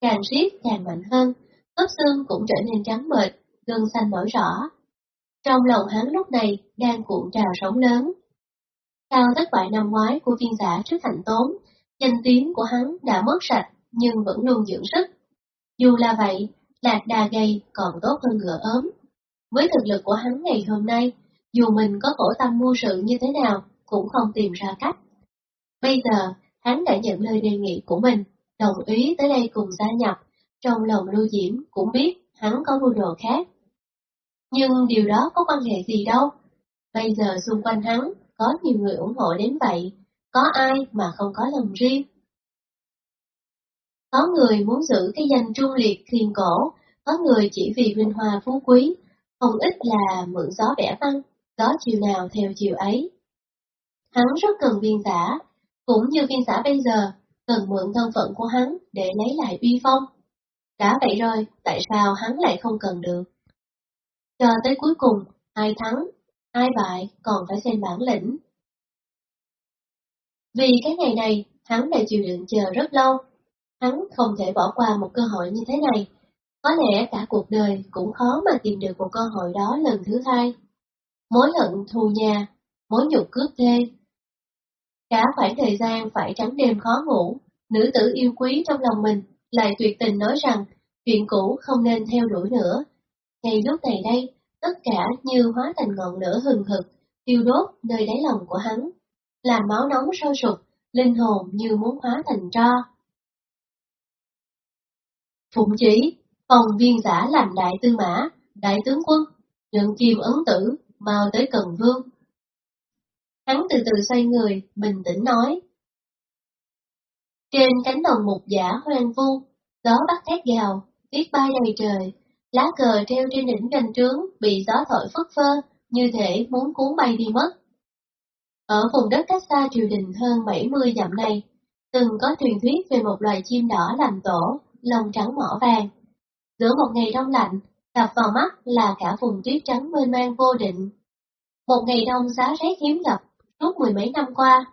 càng siết càng mạnh hơn, khớp xương cũng trở nên trắng bệch, gân xanh nổi rõ. Trong lòng hắn lúc này đang cuộn trào sóng lớn. Sau thất bại năm ngoái của viên giả trước thành tốn, danh tiếng của hắn đã mất sạch nhưng vẫn luôn dưỡng sức. Dù là vậy, lạc đà gầy còn tốt hơn ngựa ốm. Với thực lực của hắn ngày hôm nay, dù mình có khổ tâm mua sự như thế nào, cũng không tìm ra cách. Bây giờ, hắn đã nhận lời đề nghị của mình, đồng ý tới đây cùng gia nhập, trong lòng Lưu Diễm cũng biết hắn có mưu đồ khác. Nhưng điều đó có quan hệ gì đâu. Bây giờ xung quanh hắn có nhiều người ủng hộ đến vậy, có ai mà không có lòng riêng. Có người muốn giữ cái danh trung liệt thiền cổ, có người chỉ vì vinh hoa phú quý, không ít là mượn gió bẻ măng, có chiều nào theo chiều ấy. Hắn rất cần viên giả, cũng như viên giả bây giờ, cần mượn thân phận của hắn để lấy lại uy phong. Đã vậy rồi, tại sao hắn lại không cần được? Cho tới cuối cùng, ai thắng, ai bại còn phải xem bản lĩnh. Vì cái ngày này, hắn đã chịu đựng chờ rất lâu. Hắn không thể bỏ qua một cơ hội như thế này. Có lẽ cả cuộc đời cũng khó mà tìm được một cơ hội đó lần thứ hai. Mối hận thù nhà, mối nhục cướp thê. Cả khoảng thời gian phải trắng đêm khó ngủ, nữ tử yêu quý trong lòng mình lại tuyệt tình nói rằng chuyện cũ không nên theo đuổi nữa. Ngay lúc này đây, tất cả như hóa thành ngọn lửa hừng hực, tiêu đốt nơi đáy lòng của hắn, làm máu nóng sôi sục, linh hồn như muốn hóa thành tro. Phụng chỉ, phòng viên giả làm đại tư mã, đại tướng quân, nhận kim ấn tử, mau tới cần vương. Hắn từ từ xoay người, bình tĩnh nói. Trên cánh đồng mục giả hoang vu, gió bắt thét gào, tuyết bay đầy trời, lá cờ treo trên đỉnh doanh trướng bị gió thổi phất phơ, như thể muốn cuốn bay đi mất. Ở vùng đất cách xa triều đình hơn 70 dặm này, từng có truyền thuyết về một loài chim đỏ làm tổ, lông trắng mỏ vàng. Giữa một ngày đông lạnh, đập vào mắt là cả vùng tuyết trắng mênh mang vô định. Một ngày đông giá rét hiếm gặp, suốt mười mấy năm qua.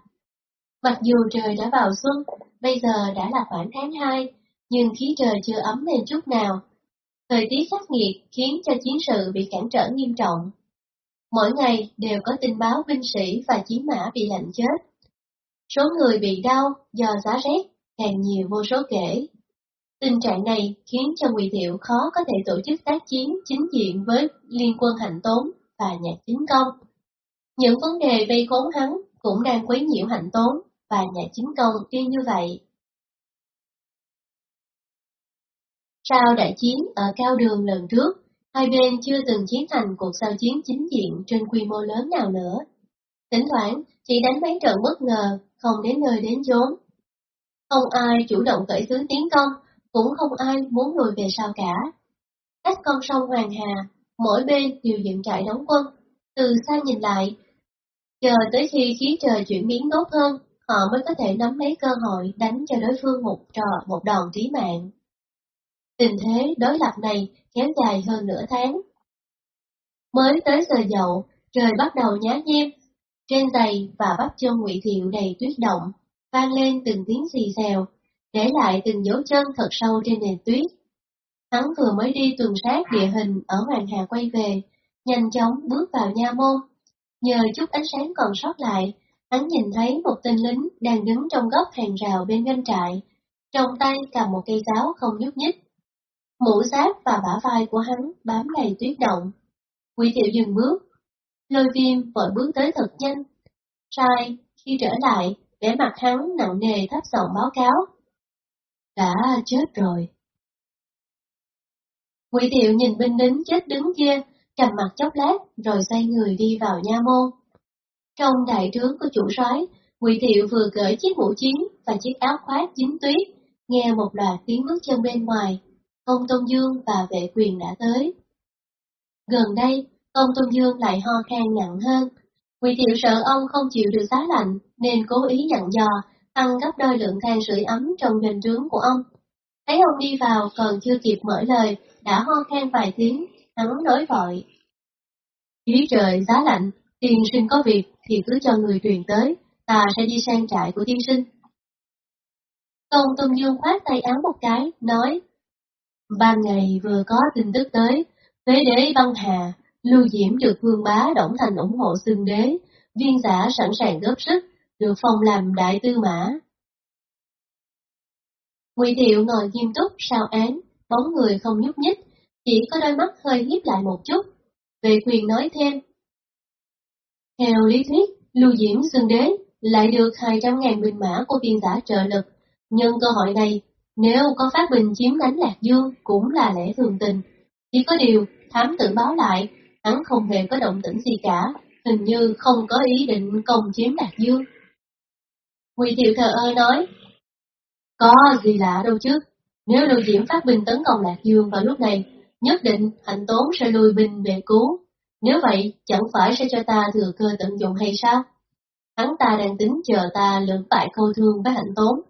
Mặc dù trời đã vào xuân, bây giờ đã là khoảng tháng 2, nhưng khí trời chưa ấm lên chút nào. Thời tiết khắc nghiệt khiến cho chiến sự bị cản trở nghiêm trọng. Mỗi ngày đều có tin báo binh sĩ và chiến mã bị lạnh chết. Số người bị đau do giá rét càng nhiều vô số kể. Tình trạng này khiến cho Ngụy Thiệu khó có thể tổ chức tác chiến chính diện với liên quân hành tốn và nhà chính công. Những vấn đề vây khốn hắn cũng đang quấy nhiễu hành tốn và nhà chính công y như vậy. Sau đại chiến ở Cao Đường lần trước, hai bên chưa từng chiến thành cuộc giao chiến chính diện trên quy mô lớn nào nữa. Thỉnh thoảng, chỉ đánh mấy trận bất ngờ, không đến nơi đến chốn. Không ai chủ động khởi xướng tiến công, cũng không ai muốn lùi về sau cả. Cách con sông Hoàng Hà, mỗi bên đều dựng trại đóng quân, từ xa nhìn lại, chờ tới khi khí trời chuyển biến tốt hơn, họ mới có thể nắm lấy cơ hội đánh cho đối phương một trò một đòn trí mạng. Tình thế đối lập này kéo dài hơn nửa tháng. Mới tới giờ dậu, trời bắt đầu nhá nhem, trên giày và bắp chân ngụy thiệu đầy tuyết động, vang lên từng tiếng xì xèo, để lại từng dấu chân thật sâu trên nền tuyết. Hắn vừa mới đi tuần sát địa hình ở Hoàng Hà quay về, nhanh chóng bước vào nha môn. Nhờ chút ánh sáng còn sót lại, hắn nhìn thấy một tên lính đang đứng trong góc hàng rào bên ngân trại, trong tay cầm một cây giáo không nhúc nhích. Mũ giáp và bả vai của hắn bám đầy tuyết động. Quỷ tiểu dừng bước. Lôi viêm vội bước tới thật nhanh. Sai, khi trở lại, vẻ mặt hắn nặng nề thấp giọng báo cáo. Đã chết rồi. Quỷ Tiệu nhìn binh lính chết đứng kia, trầm mặt chốc lát, rồi xoay người đi vào nha môn. Trong đại trướng của chủ soái, Ngụy Thiệu vừa gửi chiếc mũ chiến và chiếc áo khoác dính tuyết, nghe một loạt tiếng bước chân bên ngoài. Công Tôn Dương và vệ quyền đã tới. Gần đây, Công Tôn Dương lại ho khan nặng hơn. Ngụy Thiệu sợ ông không chịu được giá lạnh, nên cố ý dặn dò, tăng gấp đôi lượng than sưởi ấm trong doanh trướng của ông. Thấy ông đi vào còn chưa kịp mở lời, đã ho khan vài tiếng, hắn nói vội. Ý trời giá lạnh, tiên sinh có việc thì cứ cho người truyền tới, ta sẽ đi sang trại của tiên sinh. Công Tôn Dương khoát tay áo một cái, nói, Ban ngày vừa có tin tức tới, Phế đế băng hà, Lưu Diễm được vương bá Động Thành ủng hộ xương đế, viên giả sẵn sàng góp sức, được phong làm đại tư mã. Ngụy Thiệu ngồi nghiêm túc sao án, bóng người không nhúc nhích, chỉ có đôi mắt hơi híp lại một chút. Vệ quyền nói thêm. Theo lý thuyết, Lưu Diễm Xuân đế lại được 200.000 binh mã của viên giả trợ lực. Nhân cơ hội này, nếu có phát bình chiếm đánh Lạc Dương cũng là lẽ thường tình. Chỉ có điều, thám tử báo lại, hắn không hề có động tĩnh gì cả, hình như không có ý định công chiếm Lạc Dương. Ngụy Thiệu thờ ơ nói, có gì lạ đâu chứ, nếu Lưu Diễm phát binh tấn công Lạc Dương vào lúc này, nhất định hạnh tốn sẽ lùi binh về cứu. Nếu vậy, chẳng phải sẽ cho ta thừa cơ tận dụng hay sao? Hắn ta đang tính chờ ta lưỡng bại câu thương với hạnh tốn,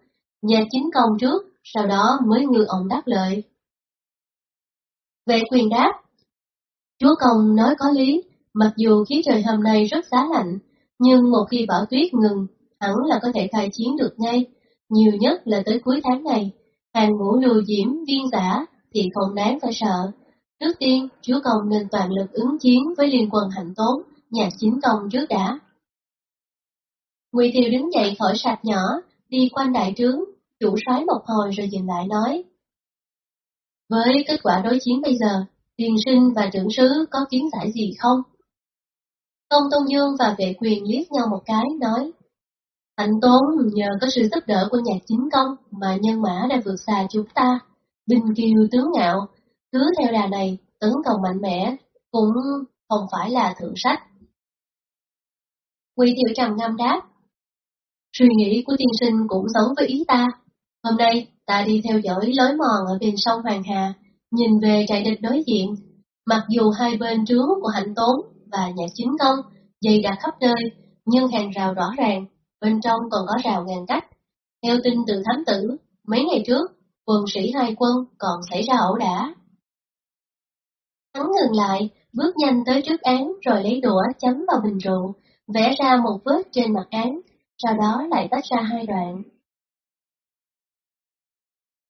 nhà chính công trước, sau đó mới ngư ông đáp lợi. Vệ quyền đáp, Chúa công nói có lý, mặc dù khí trời hôm nay rất giá lạnh, nhưng một khi bão tuyết ngừng, hẳn là có thể khai chiến được ngay, nhiều nhất là tới cuối tháng này. Hàng ngũ lùi diễm, viên giả thì không đáng phải sợ. Trước tiên, chúa công nên toàn lực ứng chiến với liên quân hạnh tốn, nhà chính công trước đã. Ngụy Thiều đứng dậy khỏi sạp nhỏ, đi quanh đại trướng, chủ soái một hồi rồi dừng lại nói. Với kết quả đối chiến bây giờ, tiền sinh và trưởng sứ có kiến giải gì không? Công Tôn Dương và vệ quyền liếc nhau một cái, nói. Hạnh Tốn nhờ có sự giúp đỡ của nhạc chính công mà nhân mã đã vượt xa chúng ta. Binh kiều tướng ngạo, cứ theo đà này, tấn công mạnh mẽ, cũng không phải là thượng sách. Quỷ Thiệu trầm ngâm đáp. Suy nghĩ của tiên sinh cũng giống với ý ta. Hôm nay, ta đi theo dõi lối mòn ở bên sông Hoàng Hà, nhìn về trại địch đối diện. Mặc dù hai bên trướng của hạnh tốn và nhạc chính công dày đặc khắp nơi, nhưng hàng rào rõ ràng, bên trong còn có rào ngàn cách. Theo tin từ thám tử, mấy ngày trước, quân sĩ hai quân còn xảy ra ẩu đả. Hắn ngừng lại, bước nhanh tới trước án rồi lấy đũa chấm vào bình rượu, vẽ ra một vết trên mặt án, sau đó lại tách ra hai đoạn.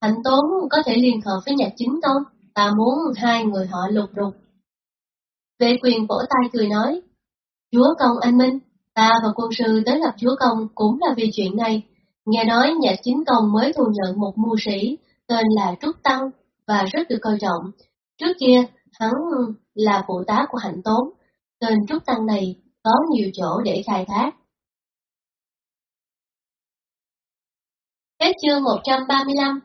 Hạnh Tốn có thể liên hợp với nhạc chính không? Ta muốn hai người họ lục đục. Vệ quyền vỗ tay cười nói, Chúa công anh Minh, ta và quân sư tới gặp chúa công cũng là vì chuyện này. Nghe nói nhà chính công mới thu nhận một mưu sĩ tên là Trúc Tăng và rất được coi trọng. Trước kia, hắn là phụ tá của hạnh tốn, tên Trúc Tăng này có nhiều chỗ để khai thác. Hết chương 135